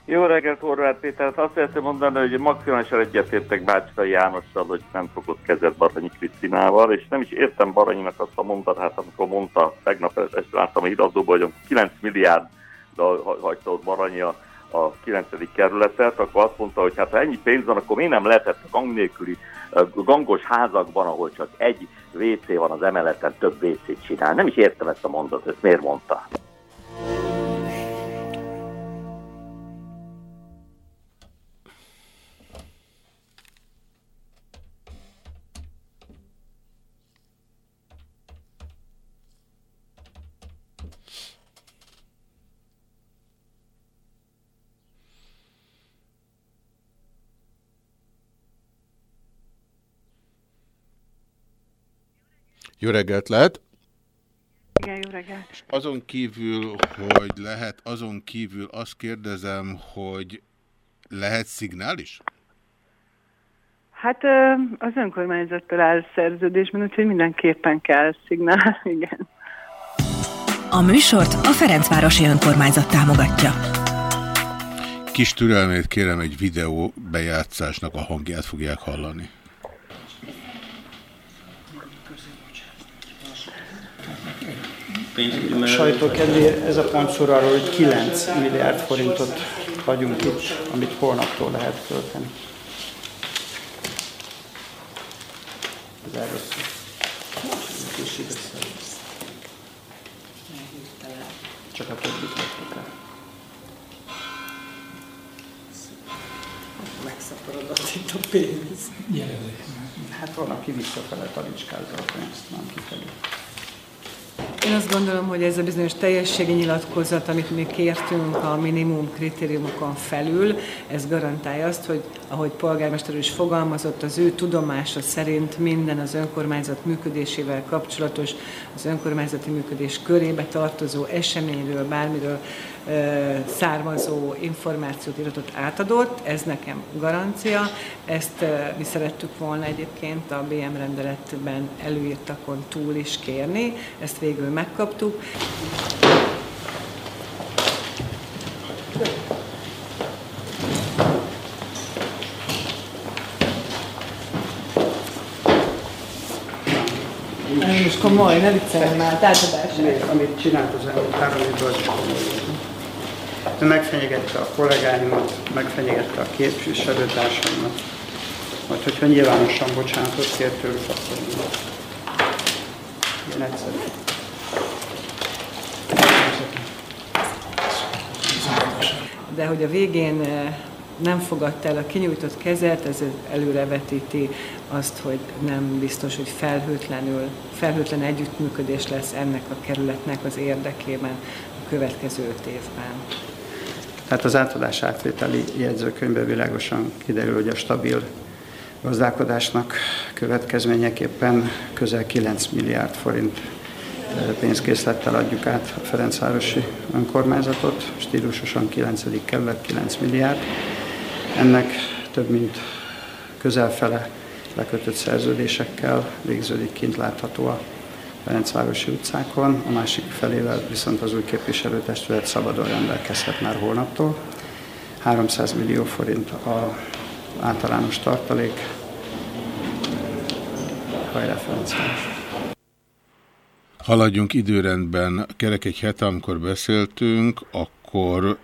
Jó reggelt, Horváth Péter. Azt szeretném mondani, hogy maximálisan egyetértek Bácska Jánossal, hogy nem fogott kezet Baranyi Krisztinával, és nem is értem Baranyinak azt a mondatát, amikor mondta, tegnap ezt láttam a híradóban, hogy 9 milliárd hagyta ott Baranyi a, a 9. kerületet, akkor azt mondta, hogy hát ha ennyi pénz van, akkor miért nem lehetett a gang nélküli gangos házakban, ahol csak egy WC van az emeleten, több WC-t csinál. Nem is értem ezt a mondatot, ezt miért mondta.
Jó reggelt lehet!
Igen, jó reggelt.
Azon kívül, hogy lehet, azon kívül azt kérdezem, hogy lehet szignál is?
Hát az önkormányzattal áll szerződésben, úgyhogy mindenképpen kell szignál, igen.
A műsort a Ferencvárosi Önkormányzat támogatja.
Kis türelmét kérem, egy videó bejátszásnak a hangját fogják hallani.
A sajtó kedvéért ez a pont szól arról, hogy 9 milliárd forintot hagyunk itt, amit holnaptól lehet költeni. Ez erről. Csak a többit vettük el.
Megszaporodott itt a pénz.
Hát holnap ki visszafele talicskázza a pénzt, nem kifelé.
Én azt gondolom, hogy ez a bizonyos teljességi nyilatkozat, amit mi kértünk a minimum kritériumokon felül, ez garantálja azt, hogy ahogy polgármester is fogalmazott, az ő tudomása szerint minden az önkormányzat működésével kapcsolatos, az önkormányzati működés körébe tartozó eseményről, bármiről származó információt iratot átadott, ez nekem garancia. Ezt mi szerettük volna egyébként a BM rendeletben előírtakon túl is kérni, ezt végül megkaptuk. Most komoly, ne viccelj már, átadás.
Amit csinált az elmúlt három évből, az komoly. Ő megfenyegette a kollégáimat, megfenyegette a képviselőtársaimat, majd hogyha nyilvánosan bocsánatot kért tőlük, akkor ilyen egyszerű.
de hogy a végén eh, nem fogadta el a kinyújtott kezet, ez előrevetíti azt, hogy nem biztos, hogy felhőtlenül, felhőtlen együttműködés lesz ennek a kerületnek az érdekében következő öt évben.
Tehát az átadás átvételi jegyzőkönyvben világosan kiderül, hogy a stabil gazdálkodásnak következményeképpen közel 9 milliárd forint pénzkészlettel adjuk át a Ferencvárosi önkormányzatot, stílusosan 9. kerület 9 milliárd. Ennek több mint közel fele lekötött szerződésekkel végződik kint látható a Ferencvárosi utcákon, a másik felével viszont az új képviselőtestület szabadon rendelkezhet már holnaptól. 300 millió forint a általános tartalék. Hajrá Ferencváros!
Haladjunk időrendben. Kerek egy hete, amikor beszéltünk, akkor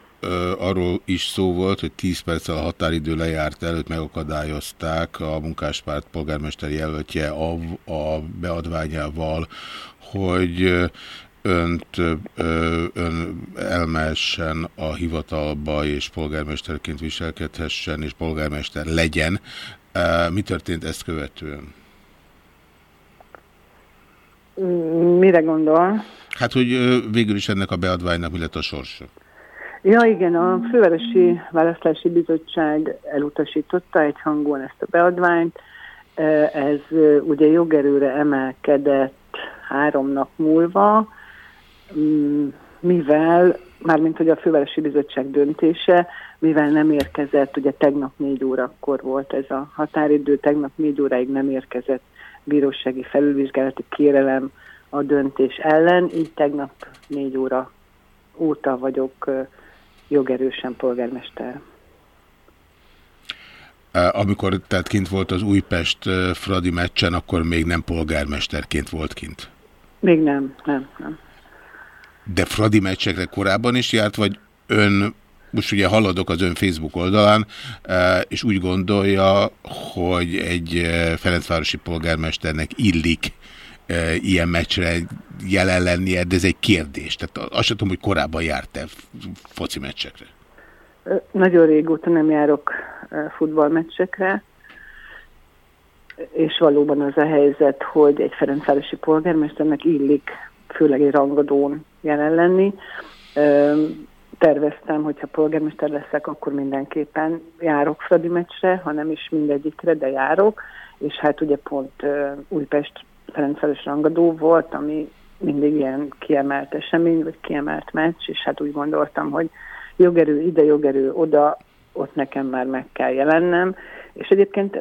arról is szó volt, hogy 10 perccel a határidő lejárt előtt megakadályozták a munkáspárt polgármester jelöltje a, a beadványával, hogy önt ön elmehessen a hivatalba, és polgármesterként viselkedhessen, és polgármester legyen. Mi történt ezt követően?
Mire gondol?
Hát, hogy végül is ennek a beadványnak mi lett a sorsa?
Ja, igen, a Fővárosi Választási Bizottság elutasította egy hangon ezt a beadványt. Ez ugye jogerőre emelkedett három nap múlva, mm, mivel, mármint hogy a Fővárosi Bizottság döntése, mivel nem érkezett, ugye tegnap négy órakor volt ez a határidő, tegnap négy óráig nem érkezett bírósági felülvizsgálati kérelem a döntés ellen, így tegnap négy óra óta vagyok jogerősen polgármester.
Amikor tehát kint volt az Újpest Fradi meccsen, akkor még nem polgármesterként volt kint.
Még nem, nem, nem.
De Fradi meccsekre korábban is járt, vagy ön, most ugye haladok az ön Facebook oldalán, és úgy gondolja, hogy egy Ferencvárosi polgármesternek illik ö, ilyen meccsre jelen lennie, de ez egy kérdés. Tehát azt sem tudom, hogy korábban járt-e foci meccsekre.
Nagyon régóta nem járok futballmeccsekre, és valóban az a helyzet, hogy egy Ferencvárosi polgármesternek illik főleg egy rangadón jelen lenni. Terveztem, hogyha polgármester leszek, akkor mindenképpen járok Fradi meccsre, ha nem is mindegyikre, de járok, és hát ugye pont Újpest Ferencváros rangadó volt, ami mindig ilyen kiemelt esemény, vagy kiemelt meccs, és hát úgy gondoltam, hogy jogerő ide, jogerő oda, ott nekem már meg kell jelennem, és egyébként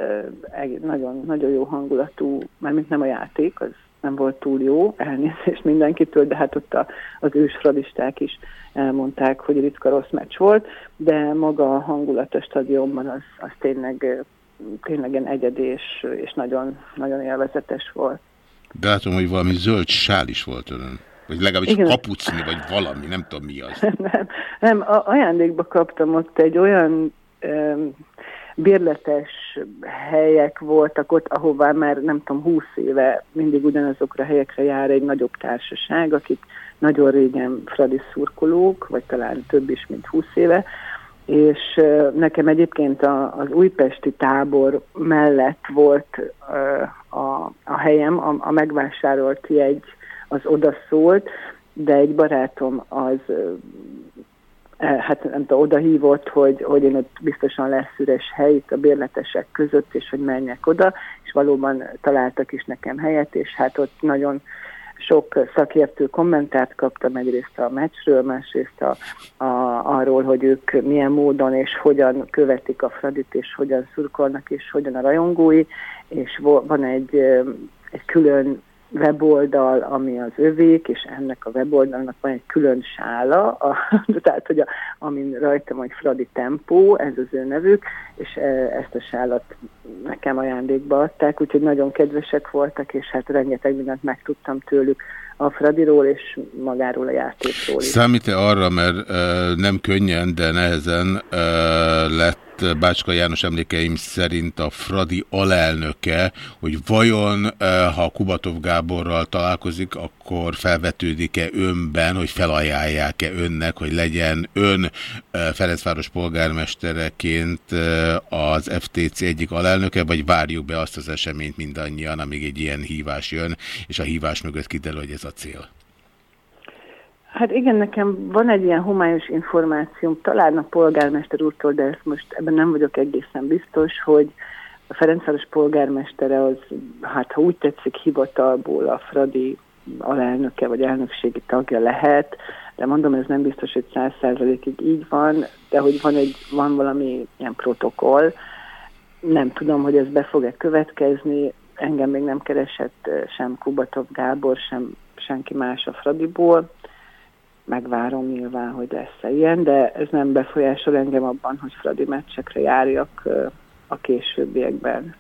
egy- nagyon, nagyon jó hangulatú, mármint nem a játék, az nem volt túl jó, elnézést mindenkitől, de hát ott a, az ősfradisták is elmondták, hogy ritka rossz meccs volt, de maga a hangulat a stadionban az, az tényleg, tényleg egyedi és, és nagyon, nagyon élvezetes volt.
De látom, hogy valami zöld sál is volt önön. Vagy legalábbis
Igen.
kapucni, vagy valami, nem tudom mi az.
nem, nem, a, ajándékba kaptam ott egy olyan um, bérletes helyek voltak ott, ahová már nem tudom, húsz éve mindig ugyanazokra a helyekre jár egy nagyobb társaság, akik nagyon régen Fradi szurkolók, vagy talán több is, mint húsz éve, és nekem egyébként az újpesti tábor mellett volt a, a helyem, a, a megvásárolt jegy az odaszólt, de egy barátom az eh, hát nem tudom, oda hívott, hogy, hogy én ott biztosan lesz üres hely itt a bérletesek között, és hogy menjek oda, és valóban találtak is nekem helyet, és hát ott nagyon sok szakértő kommentárt kaptam egyrészt a meccsről, másrészt a, a, arról, hogy ők milyen módon és hogyan követik a Fradit, és hogyan szurkolnak, és hogyan a rajongói, és van egy, egy külön weboldal, ami az övék, és ennek a weboldalnak van egy külön sála, a, tehát, hogy a, amin rajta van egy Fradi Tempó, ez az ő nevük, és e, ezt a sálat nekem ajándékba adták, úgyhogy nagyon kedvesek voltak, és hát rengeteg mindent megtudtam tőlük a Fradiról és magáról a játékról.
Számít-e arra, mert ö, nem könnyen, de nehezen ö, lett Bácska János emlékeim szerint a Fradi alelnöke, hogy vajon, ö, ha Kubatov Gáborral találkozik, akkor felvetődik-e önben, hogy felajánlják-e önnek, hogy legyen ön ö, Ferencváros polgármestereként ö, az FTC egyik alelnöke, vagy várjuk be azt az eseményt mindannyian, amíg egy ilyen hívás jön, és a hívás mögött kiderül, hogy ez a cél.
Hát igen, nekem van egy ilyen homályos információm, talán a polgármester úrtól, de ezt most ebben nem vagyok egészen biztos, hogy a Ferencváros polgármestere az, hát ha úgy tetszik, hivatalból a Fradi alelnöke vagy elnökségi tagja lehet, de mondom, ez nem biztos, hogy száz százalékig így van, de hogy van, egy, van valami ilyen protokoll, nem tudom, hogy ez be fog-e következni, engem még nem keresett sem Kubatov Gábor, sem senki más a Fradiból, megvárom nyilván, hogy lesz-e ilyen, de ez nem befolyásol engem abban, hogy Fradi meccsekre járjak a későbbiekben.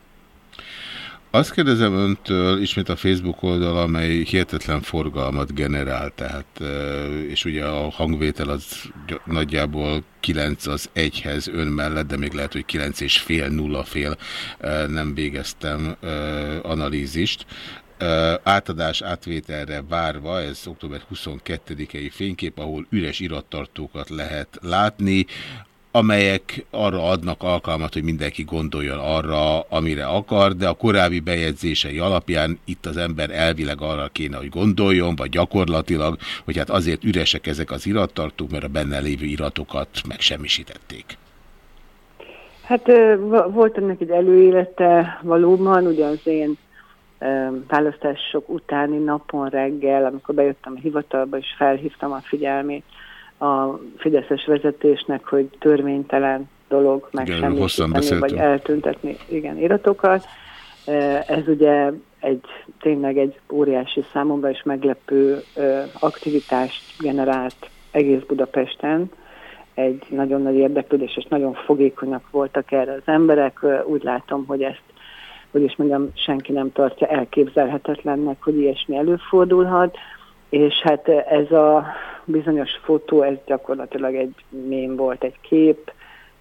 Azt kérdezem öntől, ismét a Facebook oldal, amely hihetetlen forgalmat generál, tehát, és ugye a hangvétel az nagyjából 9 az 1-hez ön mellett, de még lehet, hogy 9 és fél, nulla fél nem végeztem analízist. Átadás átvételre várva, ez október 22-i fénykép, ahol üres irattartókat lehet látni, amelyek arra adnak alkalmat, hogy mindenki gondoljon arra, amire akar, de a korábbi bejegyzései alapján itt az ember elvileg arra kéne, hogy gondoljon, vagy gyakorlatilag, hogy hát azért üresek ezek az irattartók, mert a benne lévő iratokat megsemmisítették.
Hát volt ennek egy előélete valóban, ugye az én választások utáni napon reggel, amikor bejöttem a hivatalba, és felhívtam a figyelmét a Fideszes vezetésnek, hogy törvénytelen dolog megsemmisíteni, vagy eltüntetni igen, iratokat. Ez ugye egy tényleg egy óriási számomra is meglepő aktivitást generált egész Budapesten. Egy nagyon nagy érdeklődés, és nagyon fogékonyak voltak erre az emberek. Úgy látom, hogy ezt, hogy is mondjam, senki nem tartja elképzelhetetlennek, hogy ilyesmi előfordulhat. És hát ez a bizonyos fotó, ez gyakorlatilag egy mém volt, egy kép,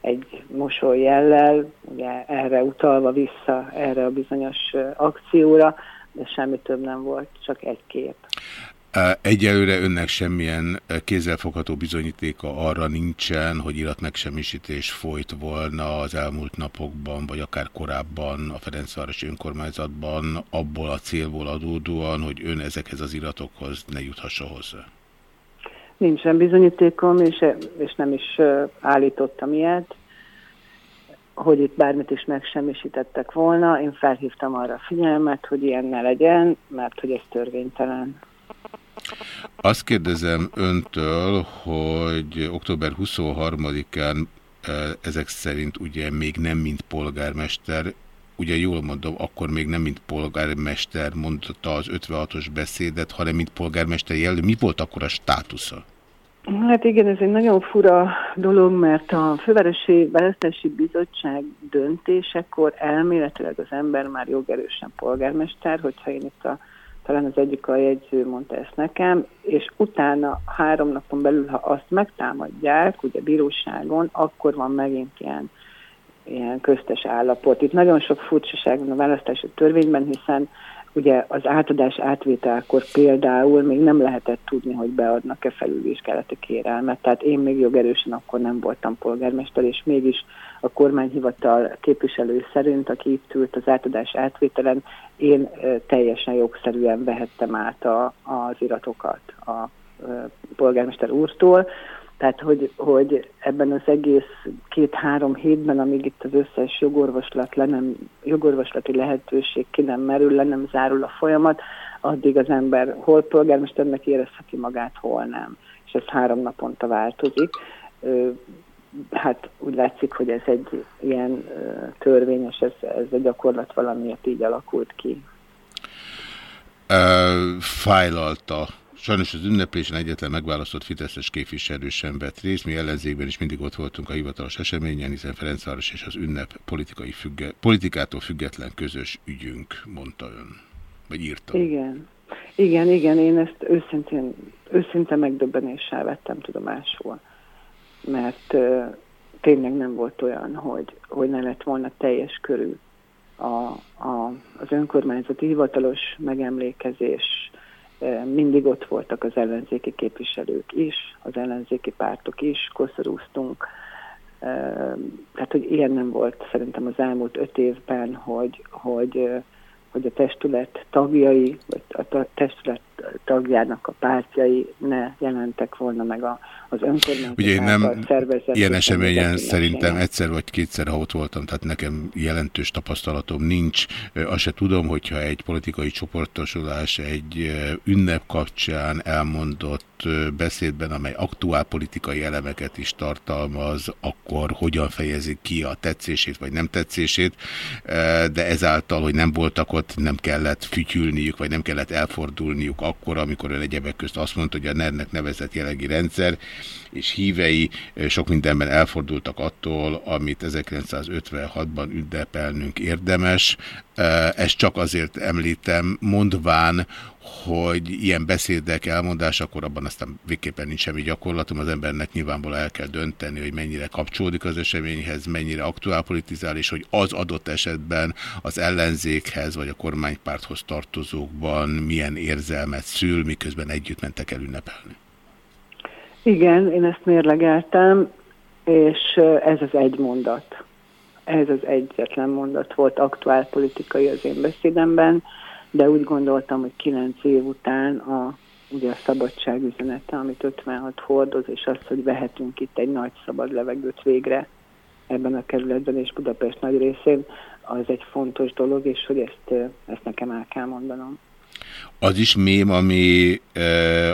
egy mosoly jellel, ugye erre utalva vissza erre a bizonyos akcióra, de semmi több nem volt, csak egy kép.
Egyelőre önnek semmilyen kézzelfogható bizonyítéka arra nincsen, hogy iratmegsemmisítés folyt volna az elmúlt napokban, vagy akár korábban a Ferencvárosi önkormányzatban, abból a célból adódóan, hogy ön ezekhez az iratokhoz ne juthassa hozzá.
Nincsen bizonyítékom, és, és nem is állítottam ilyet, hogy itt bármit is megsemmisítettek volna. Én felhívtam arra a figyelmet, hogy ilyen ne legyen, mert hogy ez törvénytelen.
Azt kérdezem öntől, hogy október 23-án ezek szerint ugye még nem mint polgármester, ugye jól mondom, akkor még nem mint polgármester mondta az 56-os beszédet, hanem mint polgármester jelölő. Mi volt akkor a státusza?
Hát igen, ez egy nagyon fura dolog, mert a Fővárosi Választási Bizottság döntésekor elméletileg az ember már jogerősen polgármester, hogyha én itt a, talán az egyik a jegyző mondta ezt nekem, és utána három napon belül, ha azt megtámadják, ugye bíróságon, akkor van megint ilyen, ilyen köztes állapot. Itt nagyon sok furcsaság van a választási törvényben, hiszen Ugye az átadás átvételkor például még nem lehetett tudni, hogy beadnak-e felülvizsgálati kérelmet. Tehát én még jogerősen akkor nem voltam polgármester, és mégis a kormányhivatal képviselő szerint, aki itt ült az átadás átvételen, én teljesen jogszerűen vehettem át a, az iratokat a polgármester úrtól. Tehát, hogy, hogy ebben az egész két-három hétben, amíg itt az összes jogorvoslat le nem, jogorvoslati lehetőség ki nem merül, le nem zárul a folyamat, addig az ember hol polgármesternek érezheti magát, hol nem. És ez három naponta változik. Hát úgy látszik, hogy ez egy ilyen törvényes, ez, ez a gyakorlat valamiért így alakult ki.
Uh, fájlalta Sajnos az ünneplésen egyetlen megválasztott Fideszes képviselő sem vett részt. Mi ellenzékben is mindig ott voltunk a hivatalos eseményen, hiszen Ferencváros és az ünnep politikai függe, politikától független közös ügyünk, mondta ön. Vagy írta.
Igen. Igen, igen, én ezt őszintén, őszinte megdöbbenéssel vettem tudomásul. Mert uh, tényleg nem volt olyan, hogy, hogy ne lett volna teljes körű a, a, az önkormányzati hivatalos megemlékezés mindig ott voltak az ellenzéki képviselők is, az ellenzéki pártok is, koszorúztunk. Tehát, hogy ilyen nem volt szerintem az elmúlt öt évben, hogy, hogy, hogy a testület tagjai, vagy a testület tagjának a pártjai ne jelentek volna meg a, az önkormányzat
Ugye én nem ilyen eseményen szerintem egyszer vagy kétszer, ha ott voltam, tehát nekem jelentős tapasztalatom nincs. Azt se tudom, hogyha egy politikai csoportosulás egy ünnep kapcsán elmondott beszédben, amely aktuál politikai elemeket is tartalmaz, akkor hogyan fejezik ki a tetszését vagy nem tetszését, de ezáltal, hogy nem voltak ott, nem kellett fütyülniük, vagy nem kellett elfordulniuk akkor, amikor ön egyebek közt azt mondta, hogy a NER-nek nevezett jelenlegi rendszer és hívei sok mindenben elfordultak attól, amit 1956-ban ünnepelnünk érdemes. Ezt csak azért említem, mondván, hogy ilyen beszédek elmondásakor abban aztán végképpen nincs semmi gyakorlatom, az embernek nyilvánból el kell dönteni, hogy mennyire kapcsolódik az eseményhez, mennyire aktuálpolitizál, és hogy az adott esetben az ellenzékhez vagy a kormánypárthoz tartozókban milyen érzelmet szül, miközben együtt mentek el ünnepelni.
Igen, én ezt mérlegeltem, és ez az egy mondat. Ez az egyetlen mondat volt aktuál politikai az én beszédemben, de úgy gondoltam, hogy kilenc év után a, ugye a szabadság üzenete, amit 56 hordoz, és az, hogy vehetünk itt egy nagy szabad levegőt végre ebben a kerületben és Budapest nagy részén, az egy fontos dolog, és hogy ezt, ezt nekem el kell mondanom.
Az is mém, ami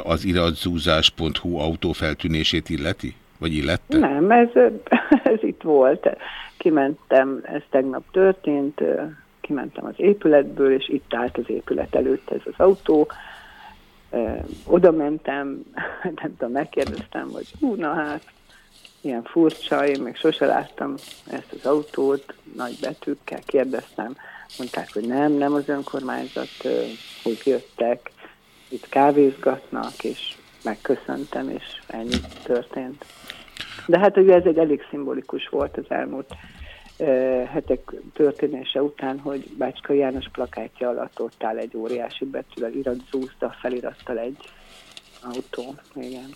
az iratzúzás.hu autófeltűnését illeti? Vagy illette?
Nem, ez, ez itt volt. Kimentem, ez tegnap történt, kimentem az épületből, és itt állt az épület előtt ez az autó. Oda mentem, nem tudom, megkérdeztem, hogy hú, na hát, ilyen furcsa, én még sose láttam ezt az autót, nagy betűkkel kérdeztem, mondták, hogy nem, nem az önkormányzat, hogy jöttek, itt kávézgatnak, és megköszöntem, és ennyi történt. De hát ugye ez egy elég szimbolikus volt az elmúlt hetek történése után, hogy Bácska János plakátja alatt ott áll egy óriási betűvel, irat zúzda felirattal egy autó. Igen.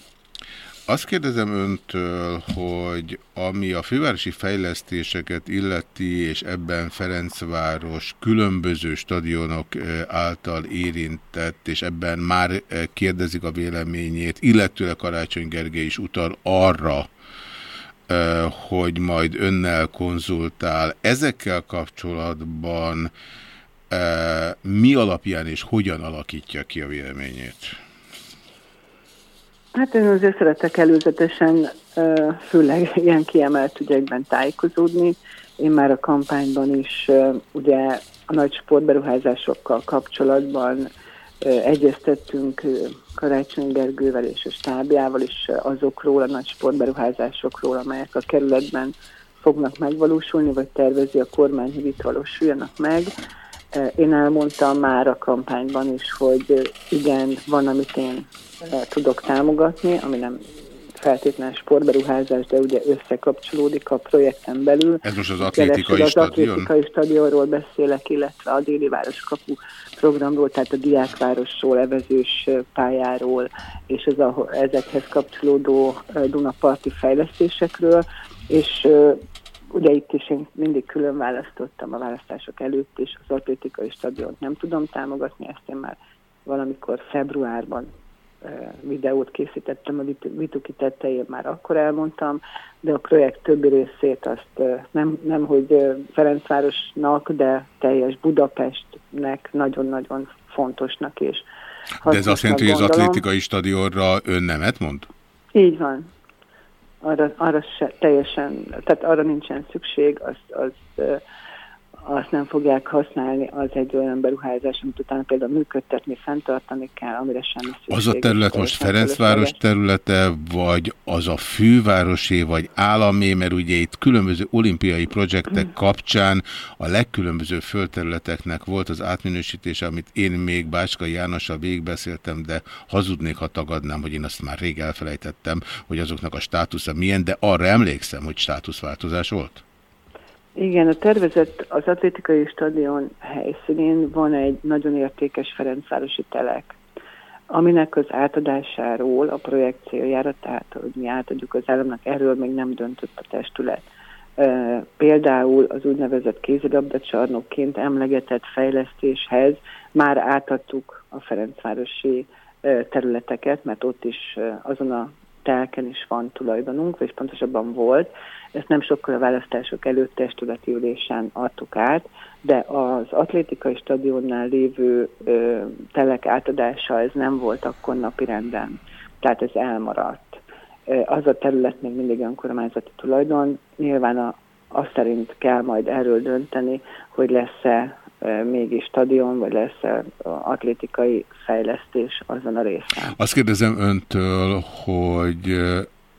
Azt kérdezem öntől, hogy ami a fővárosi fejlesztéseket illeti, és ebben Ferencváros különböző stadionok által érintett, és ebben már kérdezik a véleményét, illetőleg Karácsony Gergely is utal arra, hogy majd önnel konzultál. Ezekkel kapcsolatban mi alapján és hogyan alakítja ki a véleményét?
Hát én azért szeretek előzetesen, főleg ilyen kiemelt ügyekben tájékozódni. Én már a kampányban is ugye a nagy sportberuházásokkal kapcsolatban egyeztettünk Karácsony Gergővel és a stábjával is azokról a nagy sportberuházásokról, amelyek a kerületben fognak megvalósulni, vagy tervezi a kormány, hogy itt valósuljanak meg. Én elmondtam már a kampányban is, hogy igen, van, amit én tudok támogatni, ami nem feltétlenül sportberuházás, de ugye összekapcsolódik a projekten belül.
Ez most az atlétikai
az
stadion?
Az atlétikai stadionról beszélek, illetve a déli városkapu programról, tehát a diákvárosról, evezős pályáról, és az a, ezekhez kapcsolódó Dunaparti fejlesztésekről, és ugye itt is én mindig külön választottam a választások előtt, és az atlétikai stadiont nem tudom támogatni, ezt én már valamikor februárban videót készítettem a Vituki tetején, már akkor elmondtam, de a projekt többi részét azt nem, nem hogy Ferencvárosnak, de teljes Budapestnek nagyon-nagyon fontosnak és
De ez azt jelenti, hogy az atlétikai stadionra ön nemet mond?
Így van. Arra, arra se, teljesen, tehát arra nincsen szükség, az, az azt nem fogják használni, az egy olyan beruházás, amit utána például működtetni, fenntartani kell, amire semmi szükség.
Az a terület most Ferencváros területe, vagy az a fővárosé, vagy államé, mert ugye itt különböző olimpiai projektek kapcsán a legkülönböző földterületeknek volt az átminősítése, amit én még Bácska Jánossal végigbeszéltem, de hazudnék, ha tagadnám, hogy én azt már rég elfelejtettem, hogy azoknak a státusza milyen, de arra emlékszem, hogy státuszváltozás volt.
Igen, a tervezett az atlétikai stadion helyszínén van egy nagyon értékes Ferencvárosi telek, aminek az átadásáról, a projekt céljára, tehát hogy mi átadjuk az államnak, erről még nem döntött a testület. Például az úgynevezett kézilabdacsarnokként emlegetett fejlesztéshez már átadtuk a Ferencvárosi területeket, mert ott is azon a telken is van tulajdonunk, vagy pontosabban volt, ezt nem sokkal a választások előtt testületi ülésen adtuk át, de az atlétikai stadionnál lévő ö, telek átadása ez nem volt akkor napirenden, tehát ez elmaradt. Az a terület még mindig önkormányzati tulajdon, nyilván a, azt szerint kell majd erről dönteni, hogy lesz-e mégis stadion, vagy lesz-e atlétikai fejlesztés azon a részen.
Azt kérdezem öntől, hogy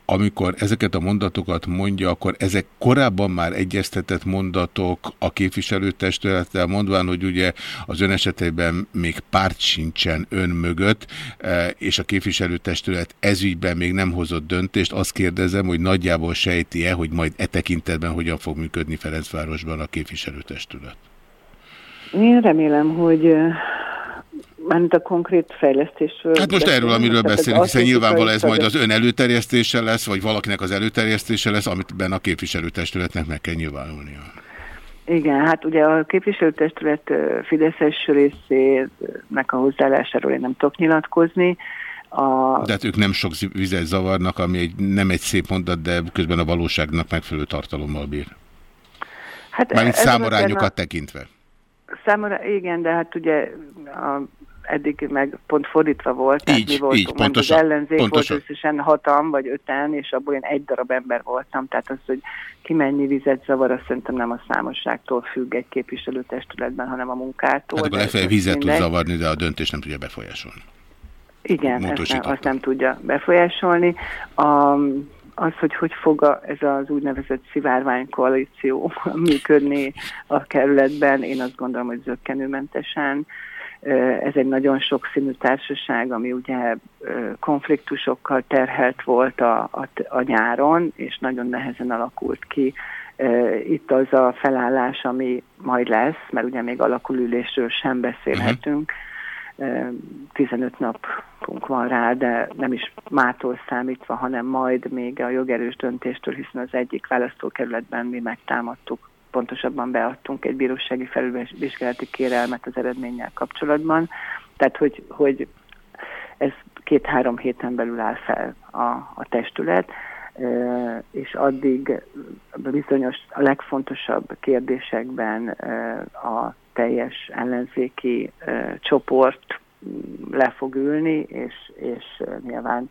amikor ezeket a mondatokat mondja, akkor ezek korábban már egyeztetett mondatok a képviselőtestülettel, mondván, hogy ugye az ön esetében még párt sincsen ön mögött, és a képviselőtestület ezügyben még nem hozott döntést. Azt kérdezem, hogy nagyjából sejti-e, hogy majd e tekintetben hogyan fog működni Ferencvárosban a képviselőtestület?
Én remélem, hogy mármint a konkrét fejlesztésről...
Hát most erről, amiről beszélünk, hiszen nyilvánvalóan ez majd az ön előterjesztése lesz, vagy valakinek az előterjesztése lesz, amitben a képviselőtestületnek meg kell nyilvánulnia.
Igen, hát ugye a képviselőtestület Fideszes részének a hozzáállásáról én nem tudok nyilatkozni. A,
De hát ők nem sok vizet zavarnak, ami egy, nem egy szép mondat, de közben a valóságnak megfelelő tartalommal bír.
hát
Mármint
ez alapján
számarányokat
a-
tekintve.
Számomra igen, de hát ugye a, eddig meg pont fordítva volt.
Így,
mi voltunk,
így, pontosan,
Az ellenzék
pontosan.
volt összesen hatan vagy öten, és abból én egy darab ember voltam. Tehát az, hogy ki mennyi vizet zavar, azt szerintem nem a számosságtól függ egy képviselőtestületben, hanem a munkától.
Hát akkor legfeljebb vizet tud zavarni, de a döntés nem tudja befolyásolni.
Igen, ezt nem, azt nem tudja befolyásolni. A, az, hogy hogy fog a, ez az úgynevezett szivárvány koalíció működni a kerületben, én azt gondolom, hogy zöggenőmentesen. Ez egy nagyon sokszínű társaság, ami ugye konfliktusokkal terhelt volt a, a, a nyáron, és nagyon nehezen alakult ki. Itt az a felállás, ami majd lesz, mert ugye még alakulülésről sem beszélhetünk. Ö, 15 napunk van rá, de nem is mától számítva, hanem majd még a jogerős döntéstől, hiszen az egyik választókerületben mi megtámadtuk, pontosabban beadtunk egy bírósági felülvizsgálati kérelmet az eredménnyel kapcsolatban. Tehát, hogy, hogy ez két-három héten belül áll fel a, a testület, és addig bizonyos a legfontosabb kérdésekben a teljes ellenzéki csoport le fog ülni, és, és nyilván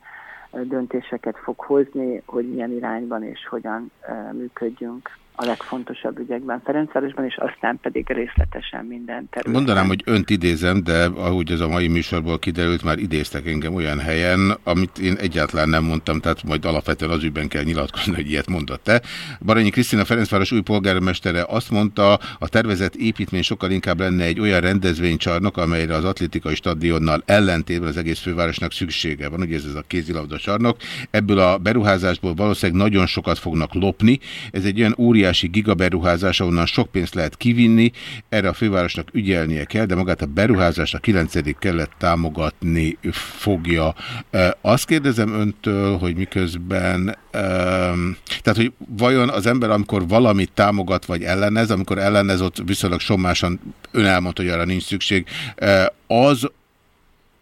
döntéseket fog hozni, hogy milyen irányban és hogyan működjünk a legfontosabb ügyekben Ferencvárosban, és aztán pedig részletesen minden területen.
Mondanám, hogy önt idézem, de ahogy ez a mai műsorból kiderült, már idéztek engem olyan helyen, amit én egyáltalán nem mondtam, tehát majd alapvetően az ügyben kell nyilatkozni, hogy ilyet mondott-e. Baranyi Krisztina Ferencváros új polgármestere azt mondta, a tervezett építmény sokkal inkább lenne egy olyan rendezvénycsarnok, amelyre az atlétikai stadionnal ellentétben az egész fővárosnak szüksége van. Ugye ez, ez a kézilabda csarnok. Ebből a beruházásból valószínűleg nagyon sokat fognak lopni. Ez egy olyan óriási gigaberuházás, ahonnan sok pénzt lehet kivinni. Erre a fővárosnak ügyelnie kell, de magát a beruházást a 9. kerület támogatni fogja. Azt kérdezem öntől, hogy miközben, tehát hogy vajon az ember, amikor valamit támogat vagy ellenez, amikor ellenez, ott viszonylag sommásan ön elmondta, hogy arra nincs szükség, az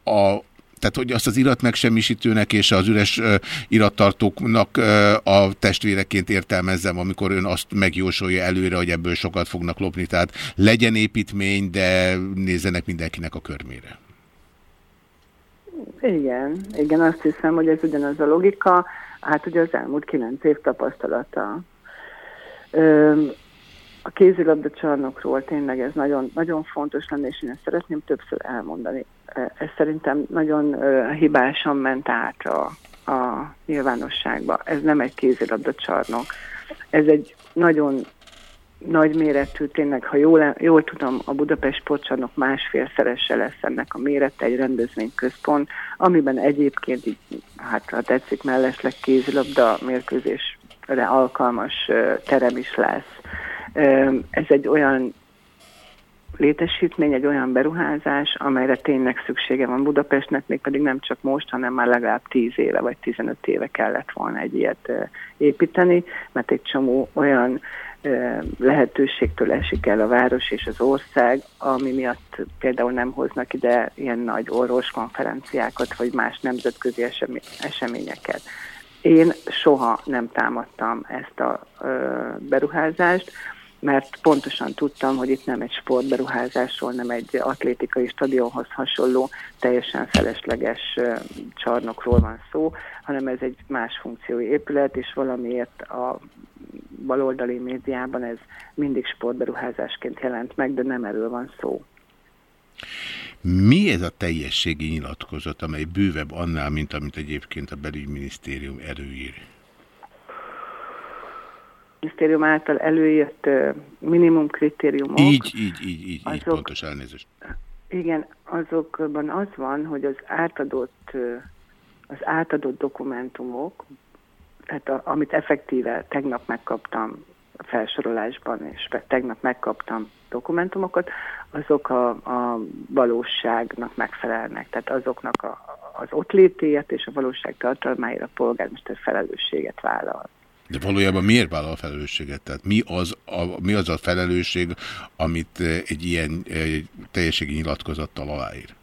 a tehát, hogy azt az iratmegsemmisítőnek és az üres irattartóknak a testvéreként értelmezzem, amikor ön azt megjósolja előre, hogy ebből sokat fognak lopni. Tehát legyen építmény, de nézzenek mindenkinek a körmére.
Igen, igen, azt hiszem, hogy ez ugyanaz a logika. Hát ugye az elmúlt kilenc év tapasztalata. Ö, a kézilabda csarnokról tényleg ez nagyon, nagyon fontos lenne, és én ezt szeretném többször elmondani. Ez szerintem nagyon hibásan ment át a, a nyilvánosságba. Ez nem egy kézilabda csarnok. Ez egy nagyon nagy méretű, tényleg, ha jól, jól tudom, a Budapest sportcsarnok másfélszerese lesz ennek a mérete, egy rendezvényközpont, amiben egyébként így, hát ha tetszik, mellesleg kézilabda mérkőzésre alkalmas terem is lesz. Ez egy olyan létesítmény, egy olyan beruházás, amelyre tényleg szüksége van Budapestnek, mégpedig nem csak most, hanem már legalább 10 éve vagy 15 éve kellett volna egy ilyet építeni, mert egy csomó olyan lehetőségtől esik el a város és az ország, ami miatt például nem hoznak ide ilyen nagy orvoskonferenciákat, vagy más nemzetközi esemény, eseményeket. Én soha nem támadtam ezt a beruházást, mert pontosan tudtam, hogy itt nem egy sportberuházásról, nem egy atlétikai stadionhoz hasonló, teljesen felesleges csarnokról van szó, hanem ez egy más funkciói épület, és valamiért a baloldali médiában ez mindig sportberuházásként jelent meg, de nem erről van szó.
Mi ez a teljességi nyilatkozat, amely bővebb annál, mint amit egyébként a belügyminisztérium előír?
Minisztérium által előírt minimum kritériumok.
Így, így, így, így, így
Azok-
pontos elnézést.
Igen, azokban az van, hogy az átadott, az átadott dokumentumok, tehát a, amit effektíve tegnap megkaptam a felsorolásban, és tegnap megkaptam dokumentumokat, azok a, a valóságnak megfelelnek. Tehát azoknak a, az ott létéért és a valóság tartalmáért a polgármester felelősséget vállal.
De valójában miért vállal felelősséget? Tehát mi az a, mi az a felelősség, amit eh, egy ilyen eh, teljességi nyilatkozattal aláír?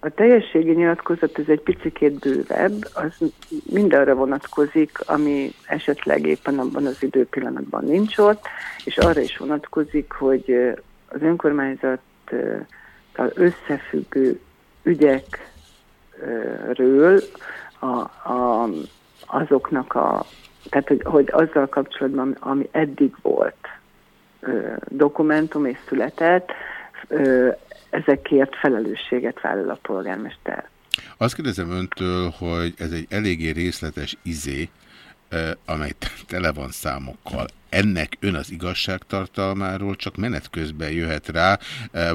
A teljességi nyilatkozat ez egy picikét bővebb, az mindenre vonatkozik, ami esetleg éppen abban az időpillanatban nincs ott, és arra is vonatkozik, hogy ö, az önkormányzattal összefüggő ügyekről a, a, azoknak a, tehát hogy, hogy azzal kapcsolatban, ami eddig volt ö, dokumentum és született, ö, ezekért felelősséget vállal a polgármester.
Azt kérdezem öntől, hogy ez egy eléggé részletes izé, amely tele van számokkal. Ennek ön az igazságtartalmáról csak menet közben jöhet rá,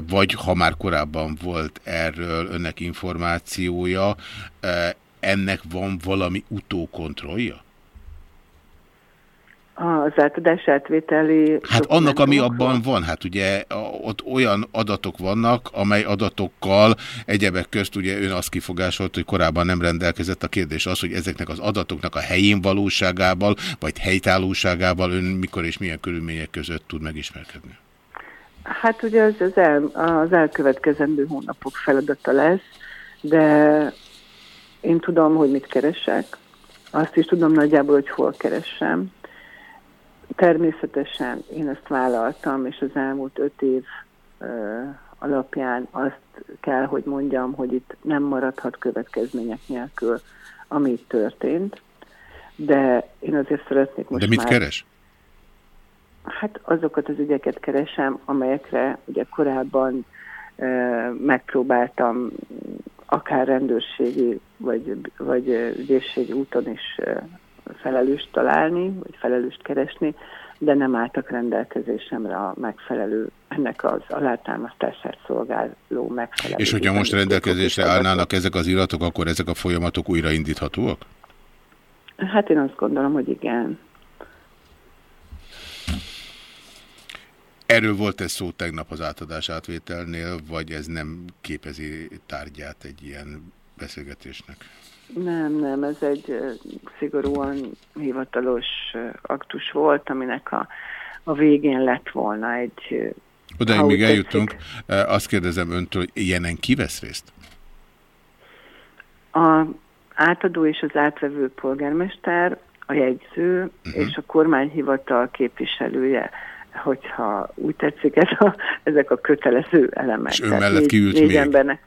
vagy ha már korábban volt erről önnek információja, ennek van valami utókontrollja?
Az átadás átvételi
Hát annak, ami abban van, hát ugye ott olyan adatok vannak, amely adatokkal egyebek közt ugye ön azt kifogásolt, hogy korábban nem rendelkezett. A kérdés az, hogy ezeknek az adatoknak a helyén valóságával, vagy helytállóságával ön mikor és milyen körülmények között tud megismerkedni.
Hát ugye az, az, el, az elkövetkezendő hónapok feladata lesz, de én tudom, hogy mit keresek, azt is tudom nagyjából, hogy hol keresem. Természetesen én ezt vállaltam, és az elmúlt öt év alapján azt kell, hogy mondjam, hogy itt nem maradhat következmények nélkül, ami itt történt. De én azért szeretnék most
De mit
már...
keres?
Hát azokat az ügyeket keresem, amelyekre ugye korábban e, megpróbáltam akár rendőrségi vagy, vagy ügyészségi úton is e, felelőst találni, vagy felelőst keresni, de nem álltak rendelkezésemre a megfelelő, ennek az alátámasztását szolgáló megfelelő.
És hogyha most rendelkezésre állnának ezek az iratok, akkor ezek a folyamatok újraindíthatóak?
Hát én azt gondolom, hogy igen.
Erről volt ez szó tegnap az átadás átvételnél, vagy ez nem képezi tárgyát egy ilyen beszélgetésnek?
Nem, nem, ez egy szigorúan hivatalos aktus volt, aminek a, a végén lett volna egy...
Odaig még eljutunk. Azt kérdezem öntől, hogy ilyenen ki vesz részt?
A átadó és az átvevő polgármester, a jegyző
Mhm.
uh-huh. és a kormányhivatal képviselője, hogyha úgy tetszik, ez a, ezek a kötelező elemek.
És ön mellett
négy-
ki ült
négy
még?
Embernek.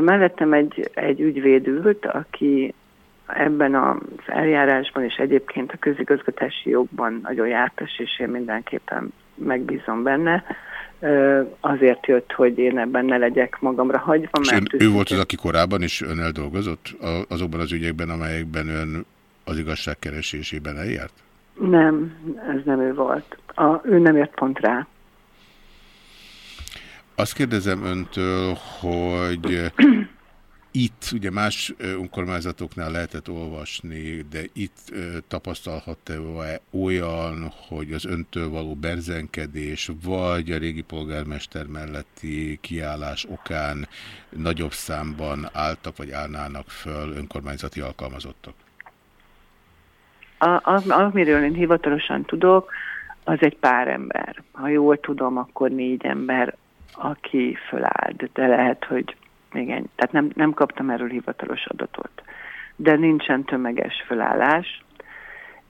Mellettem egy, egy ügyvéd ült, aki ebben az eljárásban és egyébként a közigazgatási jogban nagyon jártas, és én mindenképpen megbízom benne. Azért jött, hogy én ebben ne legyek magamra hagyva,
És
mert
ön, ő volt az, aki korábban is önnel dolgozott a- azokban az ügyekben, amelyekben ön az igazság keresésében eljárt?
Nem, ez nem ő volt. A, ő nem ért pont rá.
Azt kérdezem öntől, hogy itt, ugye más önkormányzatoknál lehetett olvasni, de itt ö, tapasztalhatta olyan, hogy az öntől való berzenkedés, vagy a régi polgármester melletti kiállás okán nagyobb számban álltak, vagy állnának föl önkormányzati alkalmazottak?
A, a, amiről én hivatalosan tudok, az egy pár ember. Ha jól tudom, akkor négy ember, aki fölállt. De lehet, hogy ennyi. Tehát nem, nem kaptam erről hivatalos adatot. De nincsen tömeges fölállás,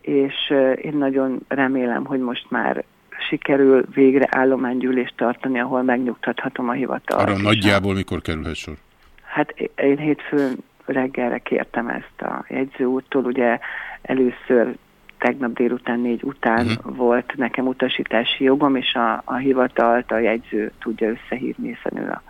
és én nagyon remélem, hogy most már sikerül végre állománygyűlést tartani, ahol megnyugtathatom a hivatalt.
Arra nagyjából mikor kerülhet sor?
Hát én hétfőn reggelre kértem ezt a jegyző úrtól, ugye először tegnap délután négy után uh-huh. volt nekem utasítási jogom, és a, a hivatalt a jegyző tudja összehívni, hiszen ő a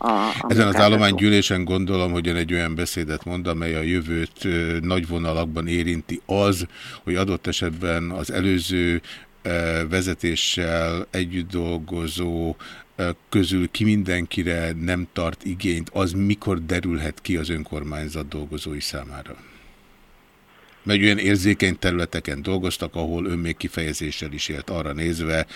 a, a
Ezen az állománygyűlésen gondolom, hogy ön egy olyan beszédet mond, amely a jövőt ö, nagy vonalakban érinti az, hogy adott esetben az előző ö, vezetéssel együtt dolgozó ö, közül ki mindenkire nem tart igényt, az mikor derülhet ki az önkormányzat dolgozói számára? Mert olyan érzékeny területeken dolgoztak, ahol ön még kifejezéssel is élt arra nézve,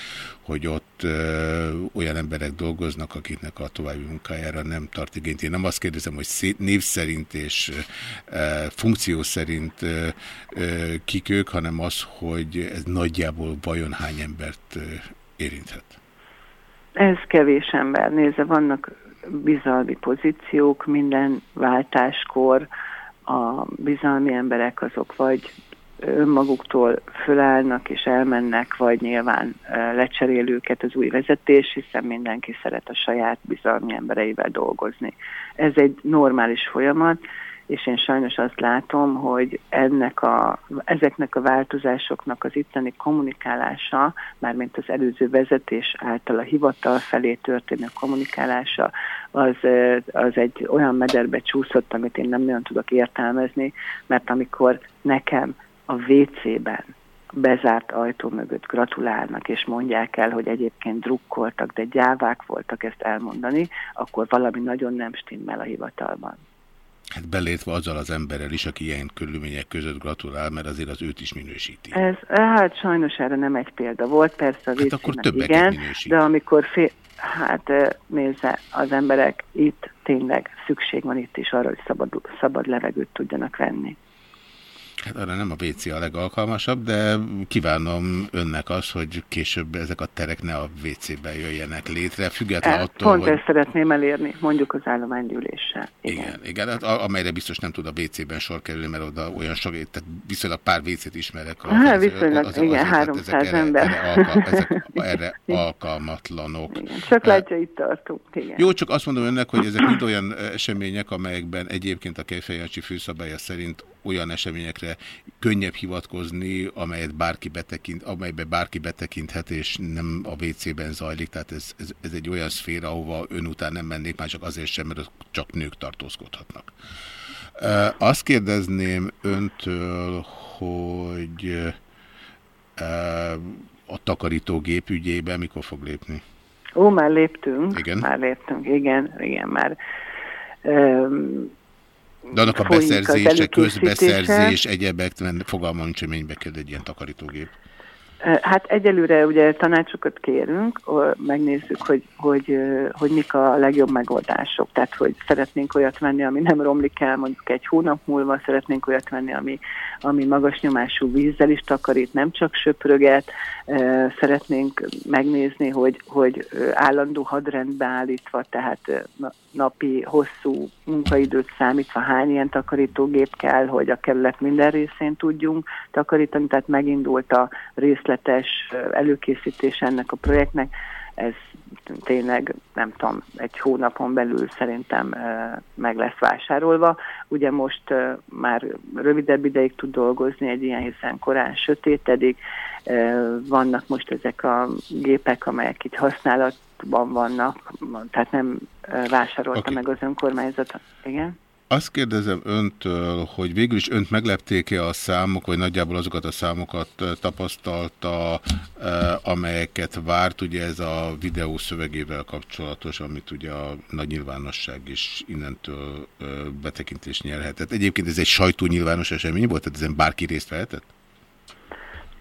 hogy ott ö, olyan emberek dolgoznak, akiknek a további munkájára nem tart igényt. Én nem azt kérdezem, hogy név szerint és ö, funkció szerint ö, kik ők, hanem az, hogy ez nagyjából vajon hány embert ö, érinthet.
Ez kevés ember. Nézze, vannak bizalmi pozíciók minden váltáskor, a bizalmi emberek azok vagy önmaguktól fölállnak és elmennek, vagy nyilván lecserél őket az új vezetés, hiszen mindenki szeret a saját bizalmi embereivel dolgozni. Ez egy normális folyamat, és én sajnos azt látom, hogy ennek a, ezeknek a változásoknak az itteni kommunikálása, mármint az előző vezetés által a hivatal felé történő kommunikálása, az, az egy olyan mederbe csúszott, amit én nem nagyon tudok értelmezni, mert amikor nekem a WC-ben bezárt ajtó mögött gratulálnak, és mondják el, hogy egyébként drukkoltak, de gyávák voltak ezt elmondani, akkor valami nagyon nem stimmel a hivatalban.
Hát belétve azzal az emberrel is, aki ilyen körülmények között gratulál, mert azért az őt is minősíti.
Ez, hát sajnos erre nem egy példa volt, persze a
hát akkor
igen, de amikor fél, hát nézze, az emberek itt tényleg szükség van itt is arra, hogy szabad, szabad levegőt tudjanak venni.
Hát arra nem a WC a legalkalmasabb, de kívánom önnek az, hogy később ezek a terek ne a WC-ben jöjjenek létre, független
e,
attól,
Pont hogy... ezt szeretném elérni, mondjuk az állománygyűléssel.
Igen, igen, igen hát amelyre biztos nem tud a WC-ben sor kerülni, mert oda olyan sok, tehát viszonylag pár WC-t ismerek.
Hát viszonylag, az, igen, 300 ezek ember.
Erre, erre, alka, ezek erre alkalmatlanok.
Igen, csak látja, itt tartunk. Igen.
Jó, csak azt mondom önnek, hogy ezek mind olyan események, amelyekben egyébként a Kejfejancsi főszabálya szerint olyan eseményekre könnyebb hivatkozni, amelyet bárki betekint, amelybe bárki betekinthet, és nem a WC-ben zajlik. Tehát ez, ez, ez egy olyan szféra, ahova ön után nem mennék, már csak azért sem, mert csak nők tartózkodhatnak. Azt kérdezném öntől, hogy a takarítógép ügyében mikor fog lépni?
Ó, már léptünk.
Igen?
Már léptünk, igen, igen, már
de annak a beszerzése, közbeszerzés, egyebek, fogalmam nincs, hogy mennyibe kell egy ilyen takarítógép.
Hát egyelőre ugye tanácsokat kérünk, megnézzük, hogy, hogy, hogy mik a legjobb megoldások. Tehát, hogy szeretnénk olyat venni, ami nem romlik el mondjuk egy hónap múlva, szeretnénk olyat venni, ami, ami magas nyomású vízzel is takarít, nem csak söpröget. Szeretnénk megnézni, hogy, hogy állandó hadrendbe állítva, tehát napi hosszú munkaidőt számítva hány ilyen takarítógép kell, hogy a kerület minden részén tudjunk takarítani, tehát megindult a részletes előkészítés ennek a projektnek. Ez tényleg, nem tudom, egy hónapon belül szerintem meg lesz vásárolva. Ugye most már rövidebb ideig tud dolgozni egy ilyen, hiszen korán sötétedik. Vannak most ezek a gépek, amelyek itt használatban vannak, tehát nem vásárolta okay. meg az önkormányzat. Igen?
Azt kérdezem öntől, hogy végül is önt meglepték-e a számok, vagy nagyjából azokat a számokat tapasztalta, amelyeket várt, ugye ez a videó szövegével kapcsolatos, amit ugye a nagy nyilvánosság is innentől betekintést nyerhetett. Egyébként ez egy sajtó nyilvános esemény volt, tehát ezen bárki részt vehetett?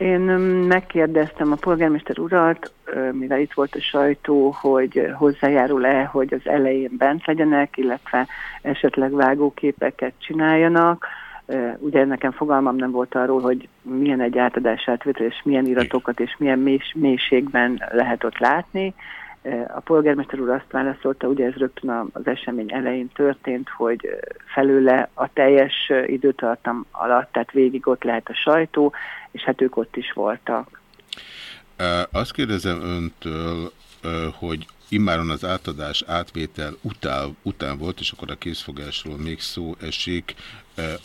Én megkérdeztem a polgármester urat, mivel itt volt a sajtó, hogy hozzájárul-e, hogy az elején bent legyenek, illetve esetleg vágóképeket csináljanak. Ugye nekem fogalmam nem volt arról, hogy milyen egy átadás átvétel, és milyen iratokat és milyen mélységben lehet ott látni. A polgármester úr azt válaszolta, ugye ez rögtön az esemény elején történt, hogy felőle a teljes időtartam alatt, tehát végig ott lehet a sajtó, és hát ők ott is voltak.
Azt kérdezem öntől, hogy immáron az átadás átvétel után, után volt, és akkor a készfogásról még szó esik,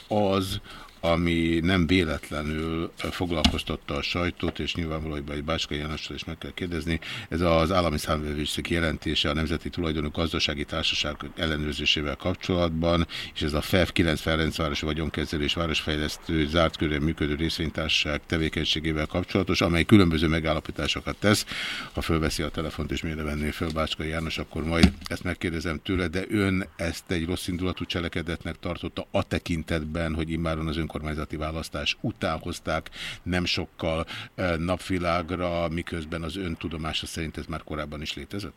az, ami nem véletlenül foglalkoztatta a sajtót, és nyilvánvalóan hogy Bácskai Jánossal is meg kell kérdezni, ez az állami számvevőszék jelentése a Nemzeti Tulajdonú Gazdasági Társaság ellenőrzésével kapcsolatban, és ez a FEF 9 Ferencváros vagyonkezelő és városfejlesztő zárt körül működő részvénytársaság tevékenységével kapcsolatos, amely különböző megállapításokat tesz. Ha fölveszi a telefont és mire venné föl Bácskai János, akkor majd ezt megkérdezem tőle, de ön ezt egy rossz indulatú cselekedetnek tartotta a tekintetben, hogy immáron az önkormányzati választás után hozták nem sokkal eh, napvilágra, miközben az ön tudomása szerint ez már korábban is létezett?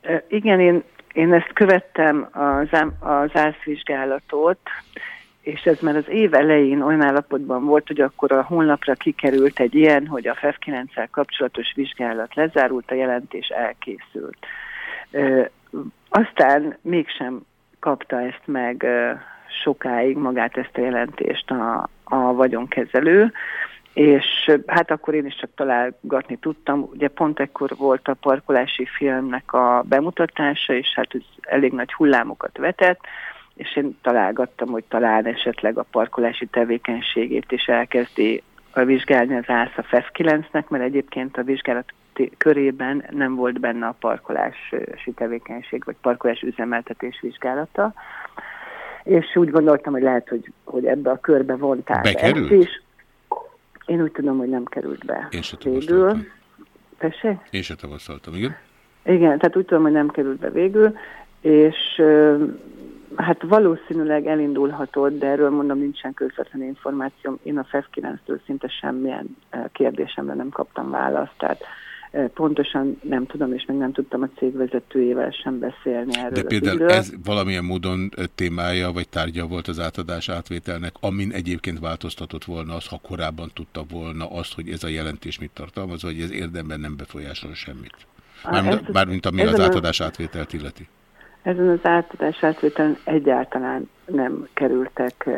Ö, Igen, én, én ezt követtem az, az ászvizsgálatot, és ez már az év elején olyan állapotban volt, hogy akkor a honlapra kikerült egy ilyen, hogy a FEF 9 kapcsolatos vizsgálat lezárult, a jelentés elkészült. Ö, aztán mégsem kapta ezt meg sokáig magát ezt a jelentést a, a vagyonkezelő, és hát akkor én is csak találgatni tudtam. Ugye pont ekkor volt a parkolási filmnek a bemutatása, és hát ez elég nagy hullámokat vetett, és én találgattam, hogy talán esetleg a parkolási tevékenységét is elkezdi vizsgálni az ÁSZA FEF 9-nek, mert egyébként a vizsgálat körében nem volt benne a parkolási tevékenység, vagy parkolás üzemeltetés vizsgálata. És úgy gondoltam, hogy lehet, hogy, hogy ebbe a körbe vonták
Bekerült?
ezt is. Én úgy tudom, hogy nem került be.
Én se
Végül. Tessék?
Én se tavasztaltam, igen?
Igen, tehát úgy tudom, hogy nem került be végül, és hát valószínűleg elindulhatott, de erről mondom, nincsen közvetlen információm. Én a FEF 9-től szinte semmilyen kérdésemre nem kaptam választ, tehát pontosan nem tudom, és még nem tudtam a cég vezetőjével sem beszélni erről
De például ez valamilyen módon témája vagy tárgya volt az átadás átvételnek, amin egyébként változtatott volna az, ha korábban tudta volna azt, hogy ez a jelentés mit tartalmaz, vagy ez érdemben nem befolyásol semmit. Mármint,
ez-
mármint ami az átadás átvételt illeti.
Ezen az átadás átvételen egyáltalán nem kerültek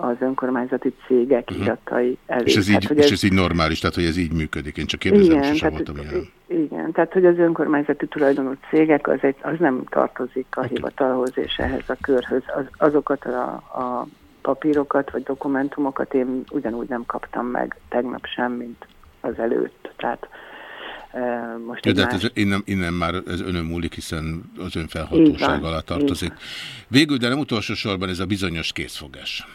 az önkormányzati cégek iratai elé.
Mhm. És ez, így,
hogy
és ez így normális, tehát hogy ez így működik. Én csak kérdezem,
Igen,
sosem voltam ilyen.
Igen, tehát hogy az önkormányzati tulajdonú cégek az, egy, az nem tartozik a hivatalhoz és ehhez a körhöz. Az, azokat a, a papírokat vagy dokumentumokat én ugyanúgy nem kaptam meg tegnap sem, mint az előtt. Tehát e, most
Ja, de hát ez, innen, innen már ez önön múlik, hiszen az ön felhatóság alá tartozik. Végül, de nem utolsó sorban ez a bizonyos készfogás.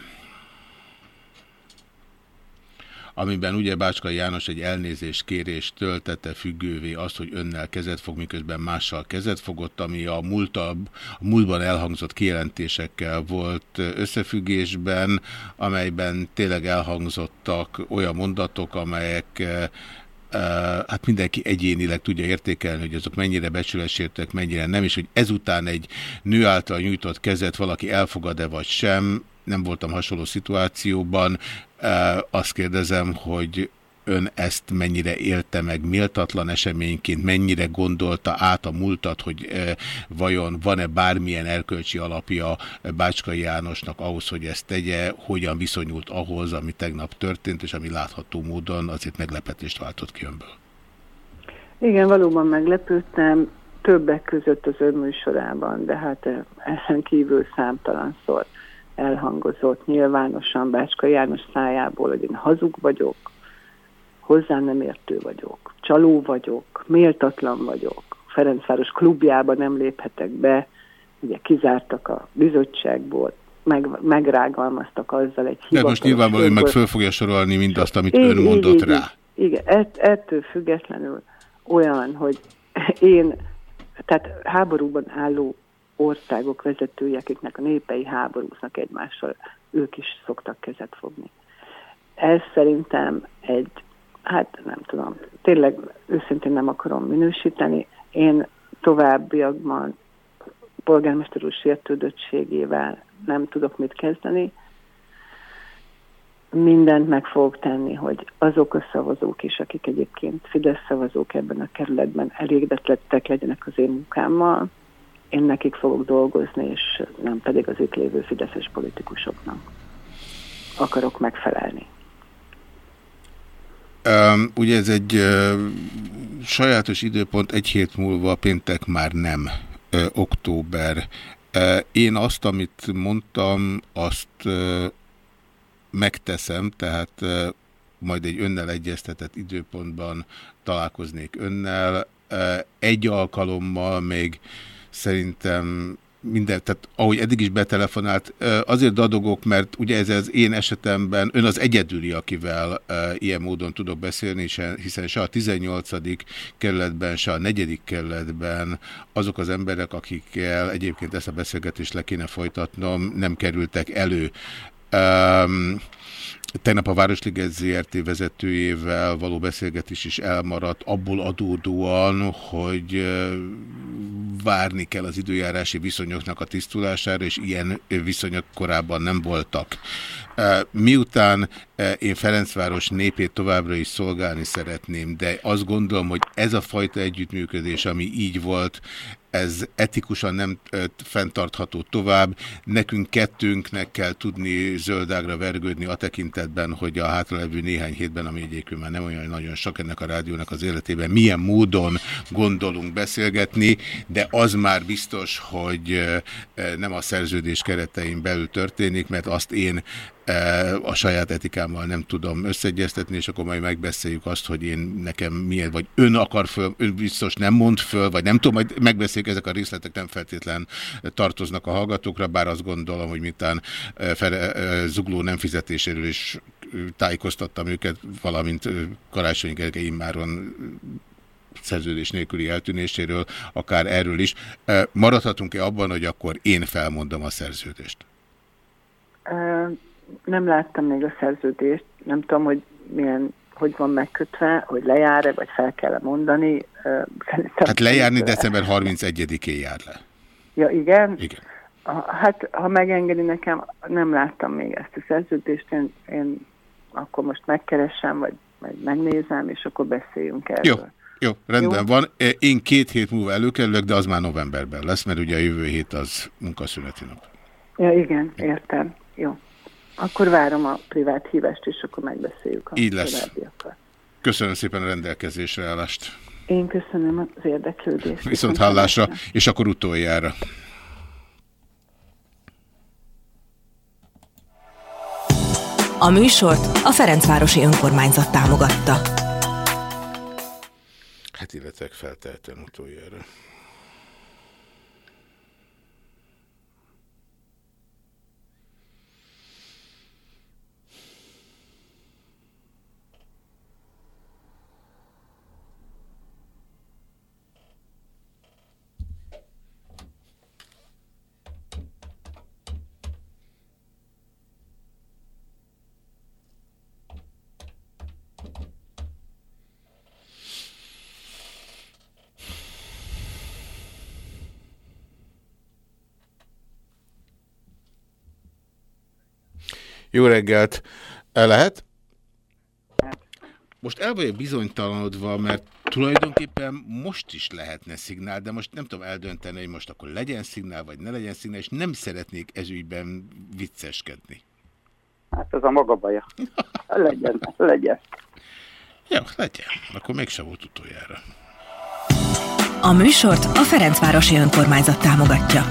Amiben ugye Bácskai János egy elnézés kérés töltette függővé azt, hogy önnel kezet fog, miközben mással kezet fogott, ami a, múltabb, a múltban elhangzott kijelentésekkel volt összefüggésben, amelyben tényleg elhangzottak olyan mondatok, amelyek eh, hát mindenki egyénileg tudja értékelni, hogy azok mennyire becsületsértek, mennyire nem, és hogy ezután egy nő által nyújtott kezet valaki elfogad-e vagy sem, nem voltam hasonló szituációban. Azt kérdezem, hogy ön ezt mennyire élte meg méltatlan eseményként, mennyire gondolta át a múltat, hogy vajon van-e bármilyen erkölcsi alapja Bácskai Jánosnak ahhoz, hogy ezt tegye, hogyan viszonyult ahhoz, ami tegnap történt, és ami látható módon azért meglepetést váltott ki önből.
Igen, valóban meglepődtem, többek között az ön műsorában, de hát ezen kívül számtalanszor elhangozott nyilvánosan Bácska János szájából, hogy én hazug vagyok, hozzám nem értő vagyok, csaló vagyok, méltatlan vagyok, Ferencváros klubjába nem léphetek be, ugye kizártak a bizottságból, meg, megrágalmaztak azzal egy
De most nyilvánvalóan meg föl fogja sorolni mindazt, amit ön mondott
így,
rá.
Így, igen, ett, ettől függetlenül olyan, hogy én, tehát háborúban álló országok vezetői, akiknek a népei háborúznak egymással, ők is szoktak kezet fogni. Ez szerintem egy, hát nem tudom, tényleg őszintén nem akarom minősíteni. Én továbbiakban polgármester úr sértődöttségével nem tudok mit kezdeni. Mindent meg fogok tenni, hogy azok a szavazók is, akik egyébként Fidesz szavazók ebben a kerületben elégedettek legyenek az én munkámmal, én nekik fogok dolgozni, és nem pedig az itt lévő fideszes politikusoknak akarok megfelelni.
Um, ugye ez egy uh, sajátos időpont, egy hét múlva péntek már nem uh, október. Uh, én azt, amit mondtam, azt uh, megteszem, tehát ö, majd egy önnel egyeztetett időpontban találkoznék önnel. Egy alkalommal még szerintem minden, tehát ahogy eddig is betelefonált, azért dadogok, mert ugye ez az én esetemben ön az egyedüli, akivel ilyen módon tudok beszélni, hiszen se a 18. kerületben, se a 4. kerületben azok az emberek, akikkel egyébként ezt a beszélgetést le kéne folytatnom, nem kerültek elő. Tegnap a Városliget ZRT vezetőjével való beszélgetés is elmaradt, abból adódóan, hogy várni kell az időjárási viszonyoknak a tisztulására, és ilyen viszonyok korábban nem voltak. Miután én Ferencváros népét továbbra is szolgálni szeretném, de azt gondolom, hogy ez a fajta együttműködés, ami így volt, ez etikusan nem fenntartható tovább. Nekünk kettőnknek kell tudni zöldágra vergődni a tekintetben, hogy a hátralevő néhány hétben, ami egyébként már nem olyan nagyon sok ennek a rádiónak az életében, milyen módon gondolunk beszélgetni, de az már biztos, hogy nem a szerződés keretein belül történik, mert azt én a saját etikámmal nem tudom összeegyeztetni, és akkor majd megbeszéljük azt, hogy én nekem milyen, vagy ön akar föl, ön biztos nem mond föl, vagy nem tudom, majd megbeszéljük, ezek a részletek nem feltétlen tartoznak a hallgatókra, bár azt gondolom, hogy mitán e, Fere, e, Zugló nem fizetéséről is e, tájékoztattam őket, valamint e, Karácsony Gergely immáron szerződés nélküli eltűnéséről, akár erről is. E, Maradhatunk-e abban, hogy akkor én felmondom a szerződést?
Ö, Nem láttam még a szerződést, nem tudom, hogy milyen, hogy van megkötve, hogy lejár-e, vagy fel kell -e mondani. Szerintem
Hát lejárni december 31-én jár le.
Ja, igen?
Igen.
Hát, ha megengedi nekem, nem láttam még ezt a szerződést, én, én akkor most megkeresem, vagy, vagy megnézem, és akkor beszéljünk erről.
Jó, jó, rendben
Jó.
van. Én két hét múlva előkerülök, de az már novemberben lesz, mert ugye a jövő hét az munkaszüneti nap.
Ja, igen, értem. Jó. Akkor várom a privát hívást, és akkor megbeszéljük a
Így lesz.
továbbiakat.
Köszönöm szépen a rendelkezésre állást.
Én köszönöm az érdeklődést.
Viszont hallásra, és akkor utoljára.
A műsort a Ferencvárosi Önkormányzat támogatta.
Hát illetve feltehetem utoljára. Jó reggelt! El lehet? Most el vagyok bizonytalanodva, mert tulajdonképpen most is lehetne szignál, de most nem tudom eldönteni, hogy most akkor legyen szignál, vagy ne legyen szignál, és nem szeretnék ezügyben vicceskedni.
Hát ez a maga baja. Legyen, legyen.
Jó, legyen. Akkor mégsem volt utoljára.
A műsort a Ferencvárosi Önkormányzat támogatja.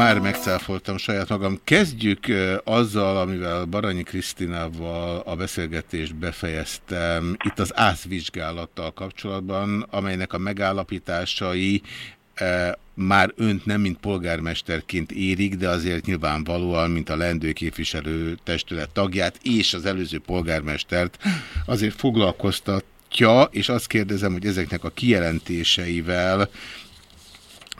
Már megcáfoltam saját magam. Kezdjük azzal, amivel Baranyi Krisztinával a beszélgetést befejeztem, itt az ászvizsgálattal kapcsolatban, amelynek a megállapításai már önt nem mint polgármesterként érik, de azért nyilvánvalóan, mint a lendő képviselő testület tagját és az előző polgármestert azért foglalkoztatja, és azt kérdezem, hogy ezeknek a kijelentéseivel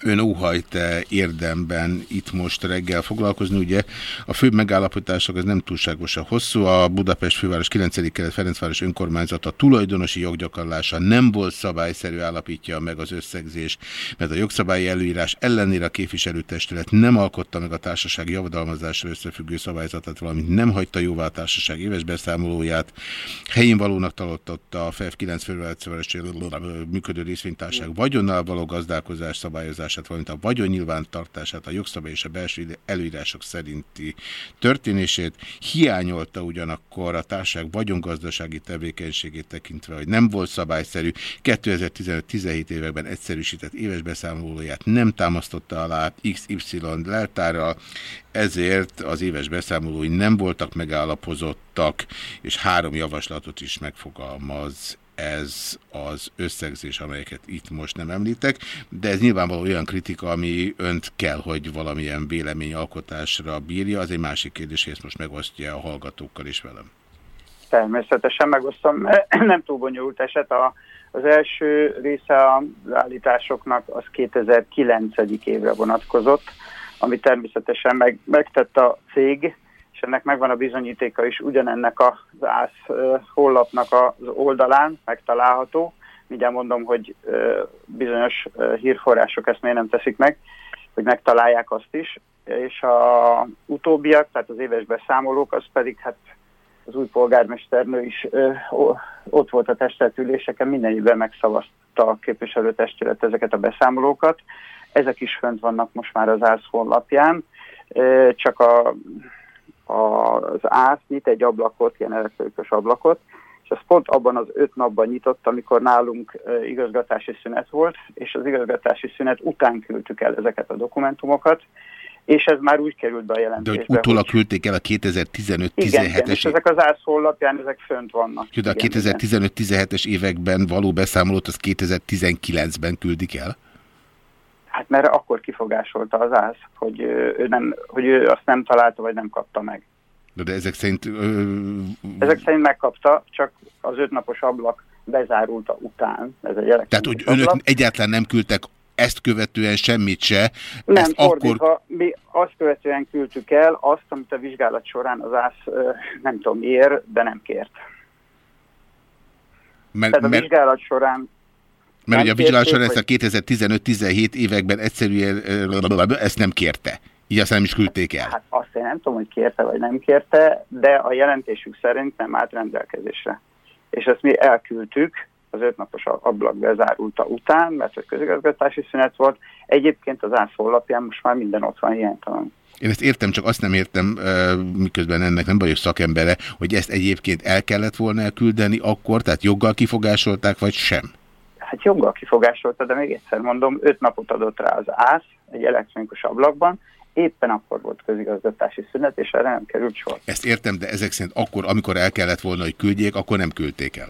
ön óhajt-e érdemben itt most reggel foglalkozni. Ugye a fő megállapítások az nem túlságosan hosszú. A Budapest főváros 9. kelet Ferencváros önkormányzata tulajdonosi joggyakorlása nem volt szabályszerű, állapítja meg az összegzés, mert a jogszabályi előírás ellenére a képviselőtestület nem alkotta meg a társaság javadalmazással összefüggő szabályzatát, valamint nem hagyta jóvá a társaság éves beszámolóját. Helyén valónak tartotta a FF 9 főváros működő részvénytárság vagyonnal való gazdálkozás szabályozás nyilvántartását, valamint a vagyon nyilvántartását, a jogszabály és a belső előírások szerinti történését. Hiányolta ugyanakkor a társaság vagyongazdasági tevékenységét tekintve, hogy nem volt szabályszerű. 2015-17 években egyszerűsített éves beszámolóját nem támasztotta alá XY leltárral, ezért az éves beszámolói nem voltak megállapozottak, és három javaslatot is megfogalmaz ez az összegzés, amelyeket itt most nem említek, de ez nyilvánvaló olyan kritika, ami önt kell, hogy valamilyen véleményalkotásra bírja, az egy másik kérdés, hogy ezt most megosztja a hallgatókkal is velem.
Természetesen megosztom, nem túl bonyolult eset. A, az első része az állításoknak az 2009. évre vonatkozott, ami természetesen meg, megtett a cég, és ennek megvan a bizonyítéka is ugyanennek az ÁSZ ö, honlapnak az oldalán megtalálható. Mindjárt mondom, hogy bizonyos hírforrások ezt miért nem teszik meg, hogy megtalálják azt is. És a utóbbiak, tehát az éves beszámolók, az pedig hát az új polgármesternő is ott volt a testületüléseken, minden évben megszavazta a képviselőtestület ezeket a beszámolókat. Ezek is fönt vannak most már az ÁSZ honlapján, csak a, az ÁSZ nyit egy ablakot, ilyen elektronikus ablakot, és azt pont abban az öt napban nyitott, amikor nálunk igazgatási szünet volt, és az igazgatási szünet után küldtük el ezeket a dokumentumokat, és ez már úgy került be a
De
jelentésbe.
hogy utólag küldték el a 2015-17-es
igen, igen, és ezek az ÁSZ honlapján ezek fönt vannak.
Jó, de a
Igen, igen.
2015-17-es években való beszámolót az 2019-ben küldik el?
Hát mert akkor kifogásolta az ÁSZ, hogy ő, nem, hogy ő azt nem találta, vagy nem kapta meg.
De, de ezek szerint... Ö,
Ezek szerint megkapta, csak az ötnapos ablak bezárulta után. Ez egy
tehát, hogy önök
ablak.
egyáltalán nem küldtek ezt követően semmit se.
Nem,
ezt
fordítva,
akkor...
mi azt követően küldtük el azt, amit a vizsgálat során az ÁSZ nem tudom miért, de nem kért.
Mert,
Tehát a
mert,
vizsgálat során
mert ugye a ezt a 2015-17 években egyszerűen ö, ezt nem kérte. Így aztán nem is küldték el.
Hát azt én nem tudom, hogy kérte vagy nem kérte, de a jelentésük szerint nem állt rendelkezésre. És ezt mi elküldtük az ötnapos ablak bezárulta után, mert hogy közigazgatási szünet volt. Egyébként az ÁSZ honlapján most már minden ott van hiánytalan.
Én ezt értem, csak azt nem értem, ö, miközben ennek nem vagyok szakembere, hogy ezt egyébként el kellett volna elküldeni akkor, tehát joggal kifogásolták, vagy sem?
Hát joggal kifogásolta, de még egyszer mondom, öt napot adott rá az ÁSZ egy elektronikus ablakban, éppen akkor volt közigazgatási szünet, és erre nem került sor.
Ezt értem, de ezek szerint akkor, amikor el kellett volna, hogy küldjék, akkor nem küldték el.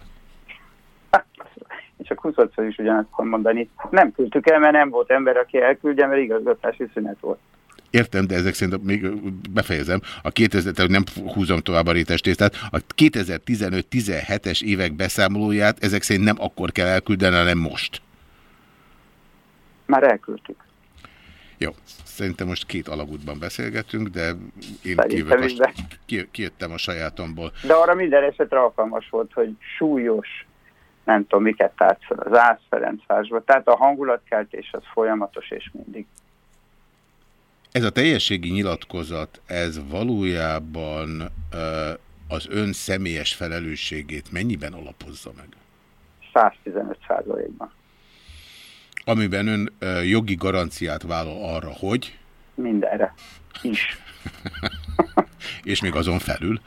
Én csak 20 is ugyanezt tudom mondani. Nem küldtük el, mert nem volt ember, aki elküldje, mert igazgatási szünet volt.
Értem, de ezek szerint még befejezem. A 2000, tehát nem húzom tovább a rétes tésztát. A 2015-17-es évek beszámolóját ezek szerint nem akkor kell elküldeni, hanem most.
Már elküldtük.
Jó, szerintem most két alagútban beszélgetünk, de én
is,
a, kijöttem a sajátomból.
De arra minden esetre alkalmas volt, hogy súlyos, nem tudom, miket tárt fel az Ász Ferencvárosba. Tehát a hangulatkeltés az folyamatos és mindig.
Ez a teljességi nyilatkozat, ez valójában az ön személyes felelősségét mennyiben alapozza meg?
115 százalékban.
Amiben ön jogi garanciát vállal arra, hogy,
Mindenre. Is.
és még azon felül.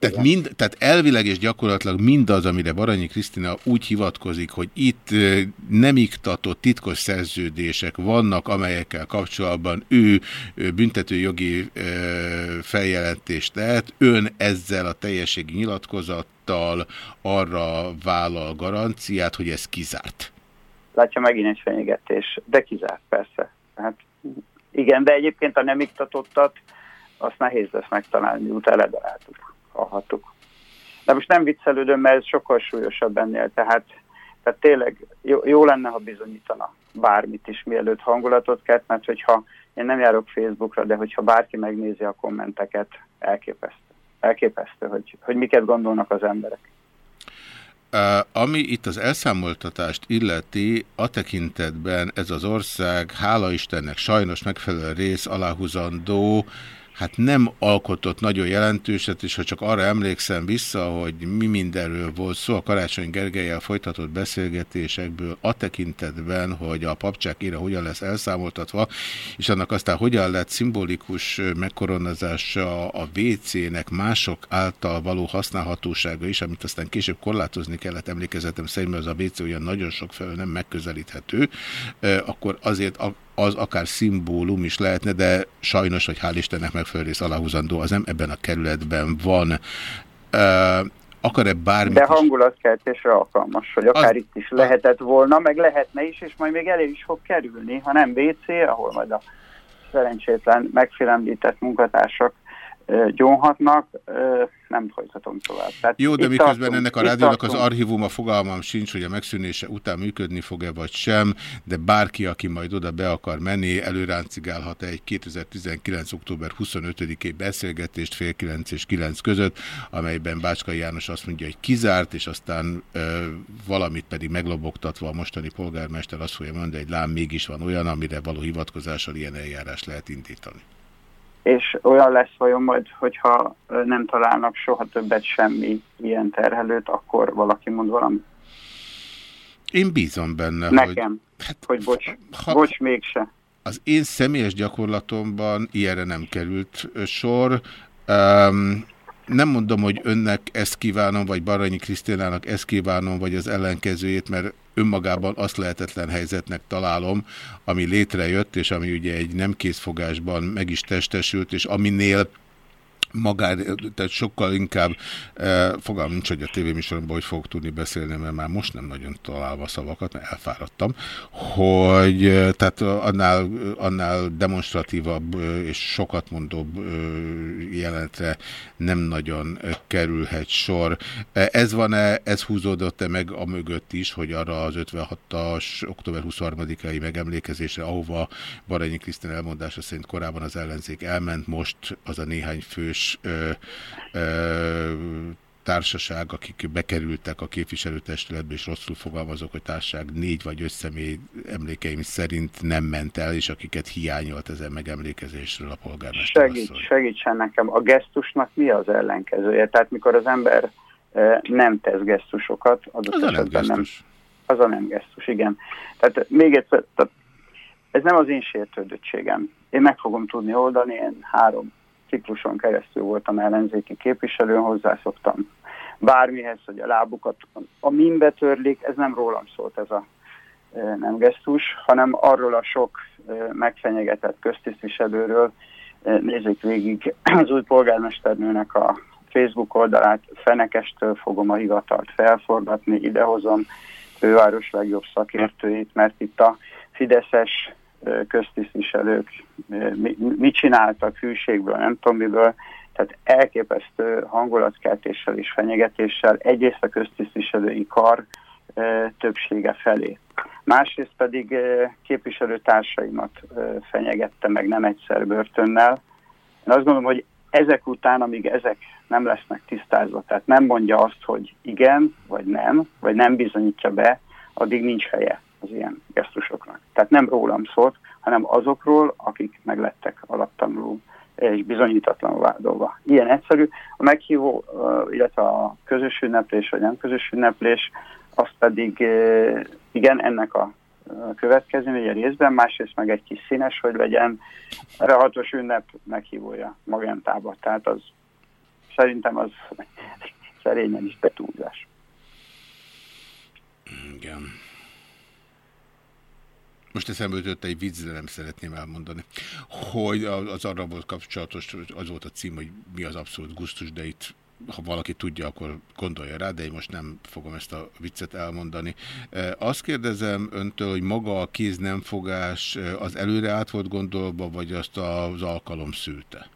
Tehát, mind, tehát elvileg és gyakorlatilag mindaz, amire Baranyi Krisztina úgy hivatkozik, hogy itt nem iktatott titkos szerződések vannak, amelyekkel kapcsolatban ő büntetőjogi feljelentést tehet, ön ezzel a teljességi nyilatkozattal arra vállal garanciát, hogy ez kizárt.
Látja megint egy fenyegetés, de kizárt persze. Hát igen, de egyébként a nem iktatottat, azt nehéz lesz megtalálni, utána ledaráltuk, hallhattuk. De most nem viccelődöm, mert ez sokkal súlyosabb ennél, tehát, tehát tényleg jó, jó lenne, ha bizonyítana bármit is, mielőtt hangulatot kelt, mert hogyha én nem járok Facebookra, de hogyha bárki megnézi a kommenteket, elképesztő. Elképesztő, hogy, hogy miket gondolnak az emberek.
Ami itt az elszámoltatást illeti, a tekintetben ez az ország, hála Istennek sajnos megfelelő rész aláhúzandó, hát nem alkotott nagyon jelentőset, és ha csak arra emlékszem vissza, hogy mi mindenről volt szó a Karácsony Gergelyel folytatott beszélgetésekből a tekintetben, hogy a papcsák ére hogyan lesz elszámoltatva, és annak aztán hogyan lett szimbolikus megkoronazása a WC-nek mások által való használhatósága is, amit aztán később korlátozni kellett emlékezetem szerint, mert az a WC olyan nagyon sok felől nem megközelíthető, akkor azért a az akár szimbólum is lehetne, de sajnos, hogy hál' Istennek megfelelő rész aláhúzandó, az nem ebben a kerületben van. Uh, akar-e bármit
De hangulatkeltésre alkalmas, hogy akár
Az-
itt is lehetett volna, meg lehetne is, és majd még elő is fog kerülni, ha nem WC, ahol majd a szerencsétlen, megfélemlített munkatársak gyónhatnak, nem folytatom tovább. Tehát
Jó, de miközben
tartunk,
ennek a rádiónak az archívuma fogalmam sincs, hogy a megszűnése után működni fog-e vagy sem, de bárki, aki majd oda be akar menni, előráncigálhat egy 2019. október 25-i beszélgetést fél 9 és 9 között, amelyben Bácskai János azt mondja, hogy kizárt, és aztán ö, valamit pedig meglobogtatva a mostani polgármester azt fogja mondani, hogy lám mégis van olyan, amire való hivatkozással ilyen eljárás lehet indítani.
És olyan lesz vajon majd, hogyha nem találnak soha többet semmi ilyen terhelőt, akkor valaki mond valamit.
Én bízom benne, hogy...
Nekem, hogy bocs,
ha-
bocs mégse.
Az én személyes gyakorlatomban ilyenre nem került sor. Um, nem mondom, hogy önnek ezt kívánom, vagy Baranyi Krisztinának ezt kívánom, vagy az ellenkezőjét, mert önmagában azt lehetetlen helyzetnek találom, ami létrejött, és ami ugye egy nem készfogásban meg is testesült, és aminél magár, tehát sokkal inkább eh, fogalmam nincs, hogy a tévéműsoromban hogy fogok tudni beszélni, mert már most nem nagyon találva szavakat, mert elfáradtam, hogy eh, tehát annál, annál demonstratívabb eh, és sokat mondóbb eh, jelenetre nem nagyon kerülhet sor. Ez van-e, ez húzódott-e meg a mögött is, hogy arra az 56-as október 23-ai megemlékezésre, ahova Baranyi Krisztina elmondása szerint korábban az ellenzék elment, most az a néhány fős ö, ö, társaság, akik bekerültek a képviselőtestületbe, és rosszul fogalmazok, hogy társaság négy vagy öt személy emlékeim szerint nem ment el, és akiket hiányolt ezen megemlékezésről a polgármester
Segíts, segítsen nekem, a gesztusnak mi az ellenkezője? Tehát mikor az ember nem tesz gesztusokat, adott
Az a nem gesztus.
Az a nem gesztus, igen. Tehát még egyszer, tehát ez nem az én sértődöttségem. Én meg fogom tudni oldani, én három cikluson keresztül voltam ellenzéki képviselő, hozzászoktam bármihez, hogy a lábukat a minbe törlik, ez nem rólam szólt ez a nem gesztus, hanem arról a sok megfenyegetett köztisztviselőről, nézzék végig az új polgármesternőnek a Facebook oldalát, fenekestől fogom a hivatalt felforgatni, idehozom főváros legjobb szakértőit, mert itt a fideszes köztisztviselők mi- mit csináltak hűségből, nem tudom miből, tehát elképesztő hangulatkeltéssel és fenyegetéssel egyrészt a köztisztviselői kar többsége felé. Másrészt pedig képviselőtársaimat fenyegette meg nem egyszer börtönnel. Én azt gondolom, hogy ezek után, amíg ezek nem lesznek tisztázva, tehát nem mondja azt, hogy igen, vagy nem, vagy nem bizonyítja be, addig nincs helye az ilyen gesztusoknak. Tehát nem rólam szólt, hanem azokról, akik meglettek alaptanuló és bizonyítatlanul vádolva. Ilyen egyszerű. A meghívó, illetve a közös ünneplés, vagy nem közös ünneplés, az pedig igen, ennek a következménye részben, másrészt meg egy kis színes, hogy legyen erre a hatos ünnep meghívója magentába. Tehát az szerintem az szerényen is betúlzás.
Igen. Most eszembe jutott egy vicc, de nem szeretném elmondani, hogy az arra volt kapcsolatos, az volt a cím, hogy mi az abszolút gusztus, de itt ha valaki tudja, akkor gondolja rá, de én most nem fogom ezt a viccet elmondani. E, Azt kérdezem öntől, hogy maga a kéznemfogás e, az előre át volt gondolva, vagy azt az alkalom szülte?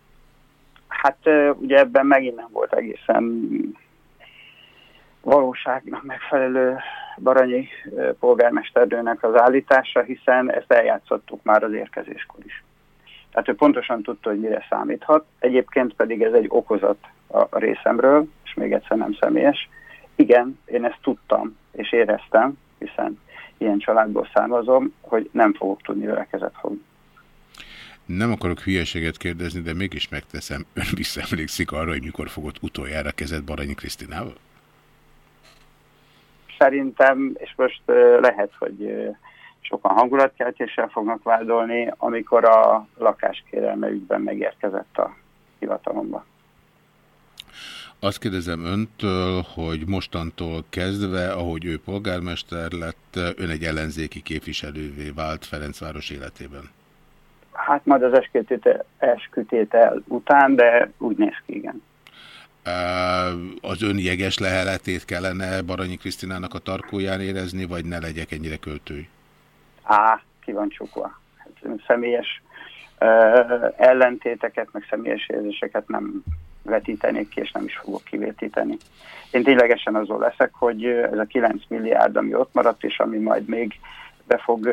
Hát ö, ugye ebben megint nem volt egészen valóságnak megfelelő Baranyi ö, polgármesternőnek az állítása, hiszen ezt eljátszottuk már az érkezéskor is. Tehát ő pontosan tudta, hogy mire számíthat. Egyébként pedig ez egy okozat a részemről, és még egyszer nem személyes. Igen, én ezt tudtam és éreztem, hiszen ilyen családból származom, hogy nem fogok tudni vele kezet fogni.
Nem akarok hülyeséget kérdezni, de mégis megteszem. Ön visszaemlékszik arra, hogy mikor fogott utoljára kezet Baranyi Krisztinával?
Szerintem, és most lehet, hogy sokan hangulatkeltéssel fognak vádolni, amikor a lakáskérelme ügyben megérkezett a hivatalomba.
Azt kérdezem öntől, hogy mostantól kezdve, ahogy ő polgármester lett, ön egy ellenzéki képviselővé vált Ferencváros életében.
Hát majd az eskütétel után, de úgy néz ki, igen.
Az ön jeges leheletét kellene Baranyi Krisztinának a tarkóján érezni, vagy ne legyek ennyire költői?
Á, ki. Hát, személyes uh, ellentéteket, meg személyes érzéseket nem vetítenék ki, és nem is fogok kivetíteni. Én ténylegesen azon leszek, hogy ez a 9 milliárd, ami ott maradt, és ami majd még be fog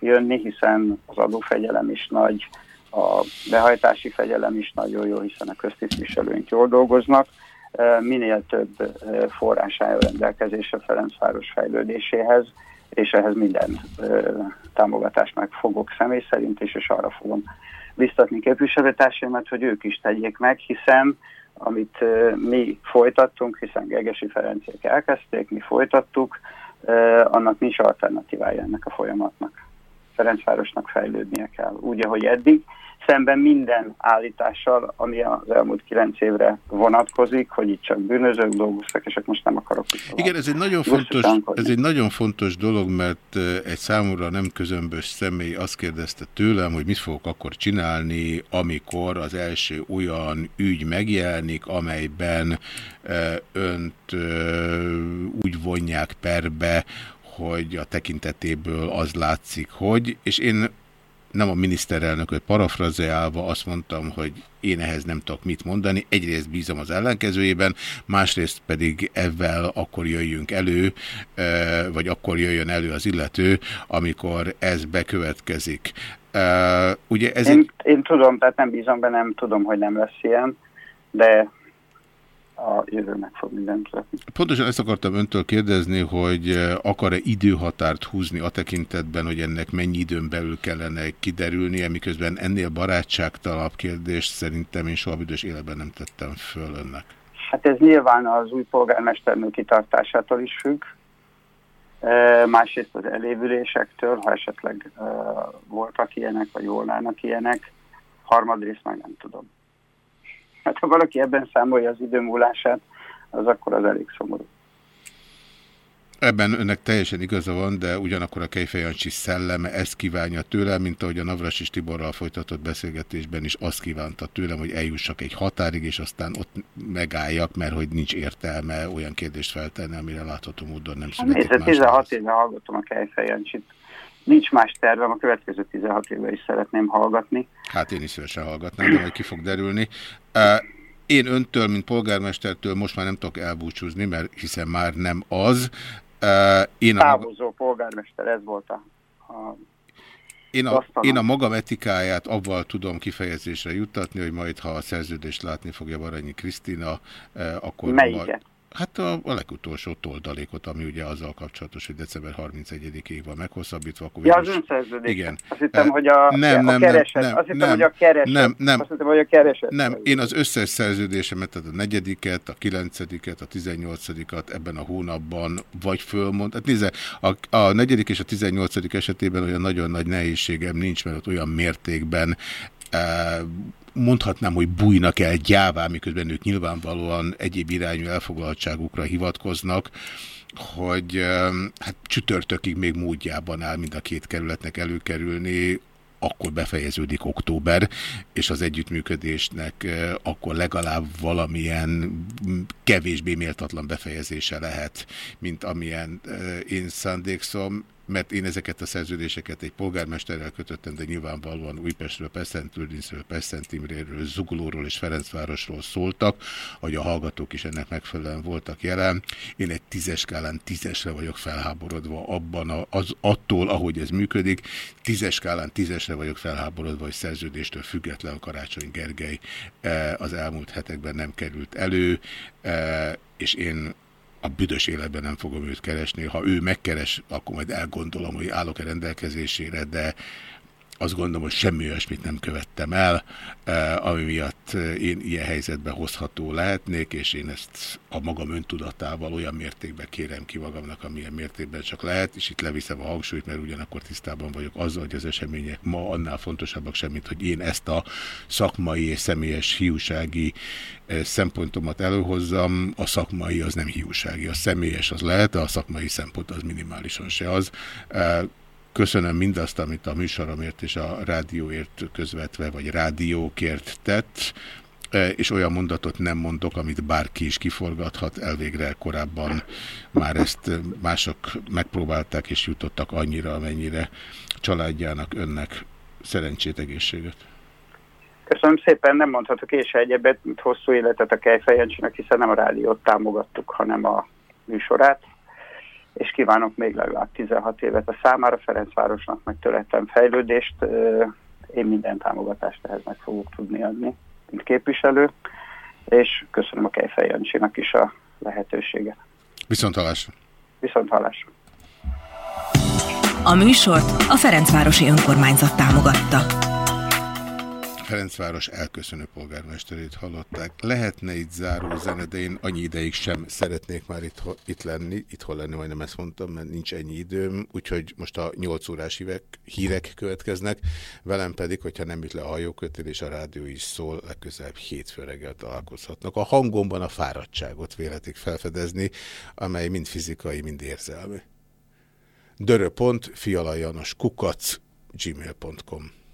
jönni, hiszen az adófegyelem is nagy, a behajtási fegyelem is nagyon jó, hiszen a köztisztviselőink jól dolgoznak. Minél több forrás áll rendelkezésre Ferencváros fejlődéséhez, és ehhez minden támogatást meg fogok személy szerint is, és arra fogom biztatni képviselőtársaimat, hogy ők is tegyék meg, hiszen amit mi folytattunk, hiszen Gegesi Ferenciek elkezdték, mi folytattuk, annak nincs alternatívája ennek a folyamatnak. Ferencvárosnak fejlődnie kell, úgy, ahogy eddig, szemben minden állítással, ami az elmúlt kilenc évre vonatkozik, hogy itt csak bűnözők dolgoztak, és akkor most nem akarok.
Igen, ez egy, nagyon fontos, ez egy nagyon fontos dolog, mert egy számomra nem közömbös személy azt kérdezte tőlem, hogy mit fogok akkor csinálni, amikor az első olyan ügy megjelenik, amelyben önt úgy vonják perbe, hogy a tekintetéből az látszik, hogy, és én nem a miniszterelnököt parafrazeálva azt mondtam, hogy én ehhez nem tudok mit mondani. Egyrészt bízom az ellenkezőjében, másrészt pedig ezzel akkor jöjjünk elő, vagy akkor jöjjön elő az illető, amikor ez bekövetkezik. Ugye ez
én, én tudom, tehát nem bízom be, nem tudom, hogy nem lesz ilyen, de a jövő meg fog mindent mutatni.
Pontosan ezt akartam öntől kérdezni, hogy eh, akar-e időhatárt húzni a tekintetben, hogy ennek mennyi időn belül kellene kiderülnie, miközben ennél barátságtalabb kérdést szerintem én soha büdös életben nem tettem föl önnek.
Hát ez nyilván az új polgármesternő kitartásától is függ, eh, másrészt az elévülésektől, ha esetleg uh, voltak ilyenek, vagy volnának ilyenek, harmadrészt meg nem tudom. Hát ha valaki ebben számolja az idő múlását, az akkor az elég szomorú.
Ebben önnek teljesen igaza van, de ugyanakkor a Kejfejancsi szelleme ezt kívánja tőlem, mint ahogy a Navras és Tiborral folytatott beszélgetésben is azt kívánta tőlem, hogy eljussak egy határig, és aztán ott megálljak, mert hogy nincs értelme olyan kérdést feltenni, amire látható módon nem születik
hát, 16 éve hallgatom a Kejfejancsit. Nincs más tervem, a következő 16 évben is szeretném hallgatni.
Hát én is szívesen hallgatnám, de majd ki fog derülni. Én öntől, mint polgármestertől most már nem tudok elbúcsúzni, mert hiszen már nem az.
Én a Távozó polgármester, ez volt a... a
én a, én a magam etikáját avval tudom kifejezésre juttatni, hogy majd, ha a szerződést látni fogja Baranyi Krisztina, akkor...
Melyiket?
Majd, Hát a, a legutolsó toldalékot, ami ugye azzal kapcsolatos, hogy december 31-ig van meghosszabbítva. Akkor
ja, az önszerződés.
Igen.
Azt hittem, hogy a,
nem,
a
nem,
kereset.
Nem,
Azt hittem,
nem,
hogy a kereset.
Nem, nem.
Azt hittem, hogy a kereset.
Nem, én az összes szerződésemet, tehát a negyediket, a kilencediket, a tizennyolcadikat ebben a hónapban vagy fölmond. Hát nézze, a, a negyedik és a tizennyolcadik esetében olyan nagyon nagy nehézségem nincs, mert ott olyan mértékben mondhatnám, hogy bújnak el gyává, miközben ők nyilvánvalóan egyéb irányú elfoglaltságukra hivatkoznak, hogy hát csütörtökig még módjában áll mind a két kerületnek előkerülni, akkor befejeződik október, és az együttműködésnek akkor legalább valamilyen kevésbé méltatlan befejezése lehet, mint amilyen én szándékszom mert én ezeket a szerződéseket egy polgármesterrel kötöttem, de nyilvánvalóan Újpestről, Pesztentőrinszről, Pesztentimréről, Zugulóról és Ferencvárosról szóltak, hogy a hallgatók is ennek megfelelően voltak jelen. Én egy tízes skálán tízesre vagyok felháborodva abban a, az attól, ahogy ez működik. Tízes skálán tízesre vagyok felháborodva, hogy szerződéstől független Karácsony Gergely eh, az elmúlt hetekben nem került elő, eh, és én a büdös életben nem fogom őt keresni. Ha ő megkeres, akkor majd elgondolom, hogy állok-e rendelkezésére, de azt gondolom, hogy semmi olyasmit nem követtem el, eh, ami miatt eh, én ilyen helyzetbe hozható lehetnék, és én ezt a magam öntudatával olyan mértékben kérem ki magamnak, amilyen mértékben csak lehet, és itt leviszem a hangsúlyt, mert ugyanakkor tisztában vagyok azzal, hogy az események ma annál fontosabbak sem, mint hogy én ezt a szakmai és személyes hiúsági eh, szempontomat előhozzam. A szakmai az nem hiúsági, a személyes az lehet, de a szakmai szempont az minimálisan se az. Köszönöm mindazt, amit a műsoromért és a rádióért közvetve, vagy rádiókért tett, e, és olyan mondatot nem mondok, amit bárki is kiforgathat, elvégre korábban már ezt mások megpróbálták és jutottak annyira, amennyire családjának, önnek szerencsét, egészséget.
Köszönöm szépen, nem mondhatok és egyebet, mint hosszú életet a Kejfejancsinak, hiszen nem a rádiót támogattuk, hanem a műsorát és kívánok még legalább 16 évet a számára, Ferencvárosnak meg törettem fejlődést. Én minden támogatást ehhez meg fogok tudni adni, mint képviselő, és köszönöm a Kejfej Jancsinak is a lehetőséget.
Viszont hallásra.
Viszont hallásra.
A műsort a Ferencvárosi Önkormányzat támogatta.
Ferencváros elköszönő polgármesterét hallották. Lehetne itt záró zene, de én annyi ideig sem szeretnék már itt, itt lenni, itthon lenni, majdnem ezt mondtam, mert nincs ennyi időm, úgyhogy most a 8 órás hírek, hírek következnek, velem pedig, hogyha nem üt le a hajókötél és a rádió is szól, legközelebb hétfő reggel találkozhatnak. A hangomban a fáradtságot véletik felfedezni, amely mind fizikai, mind érzelmi. Dörö.fialajanos kukac gmail.com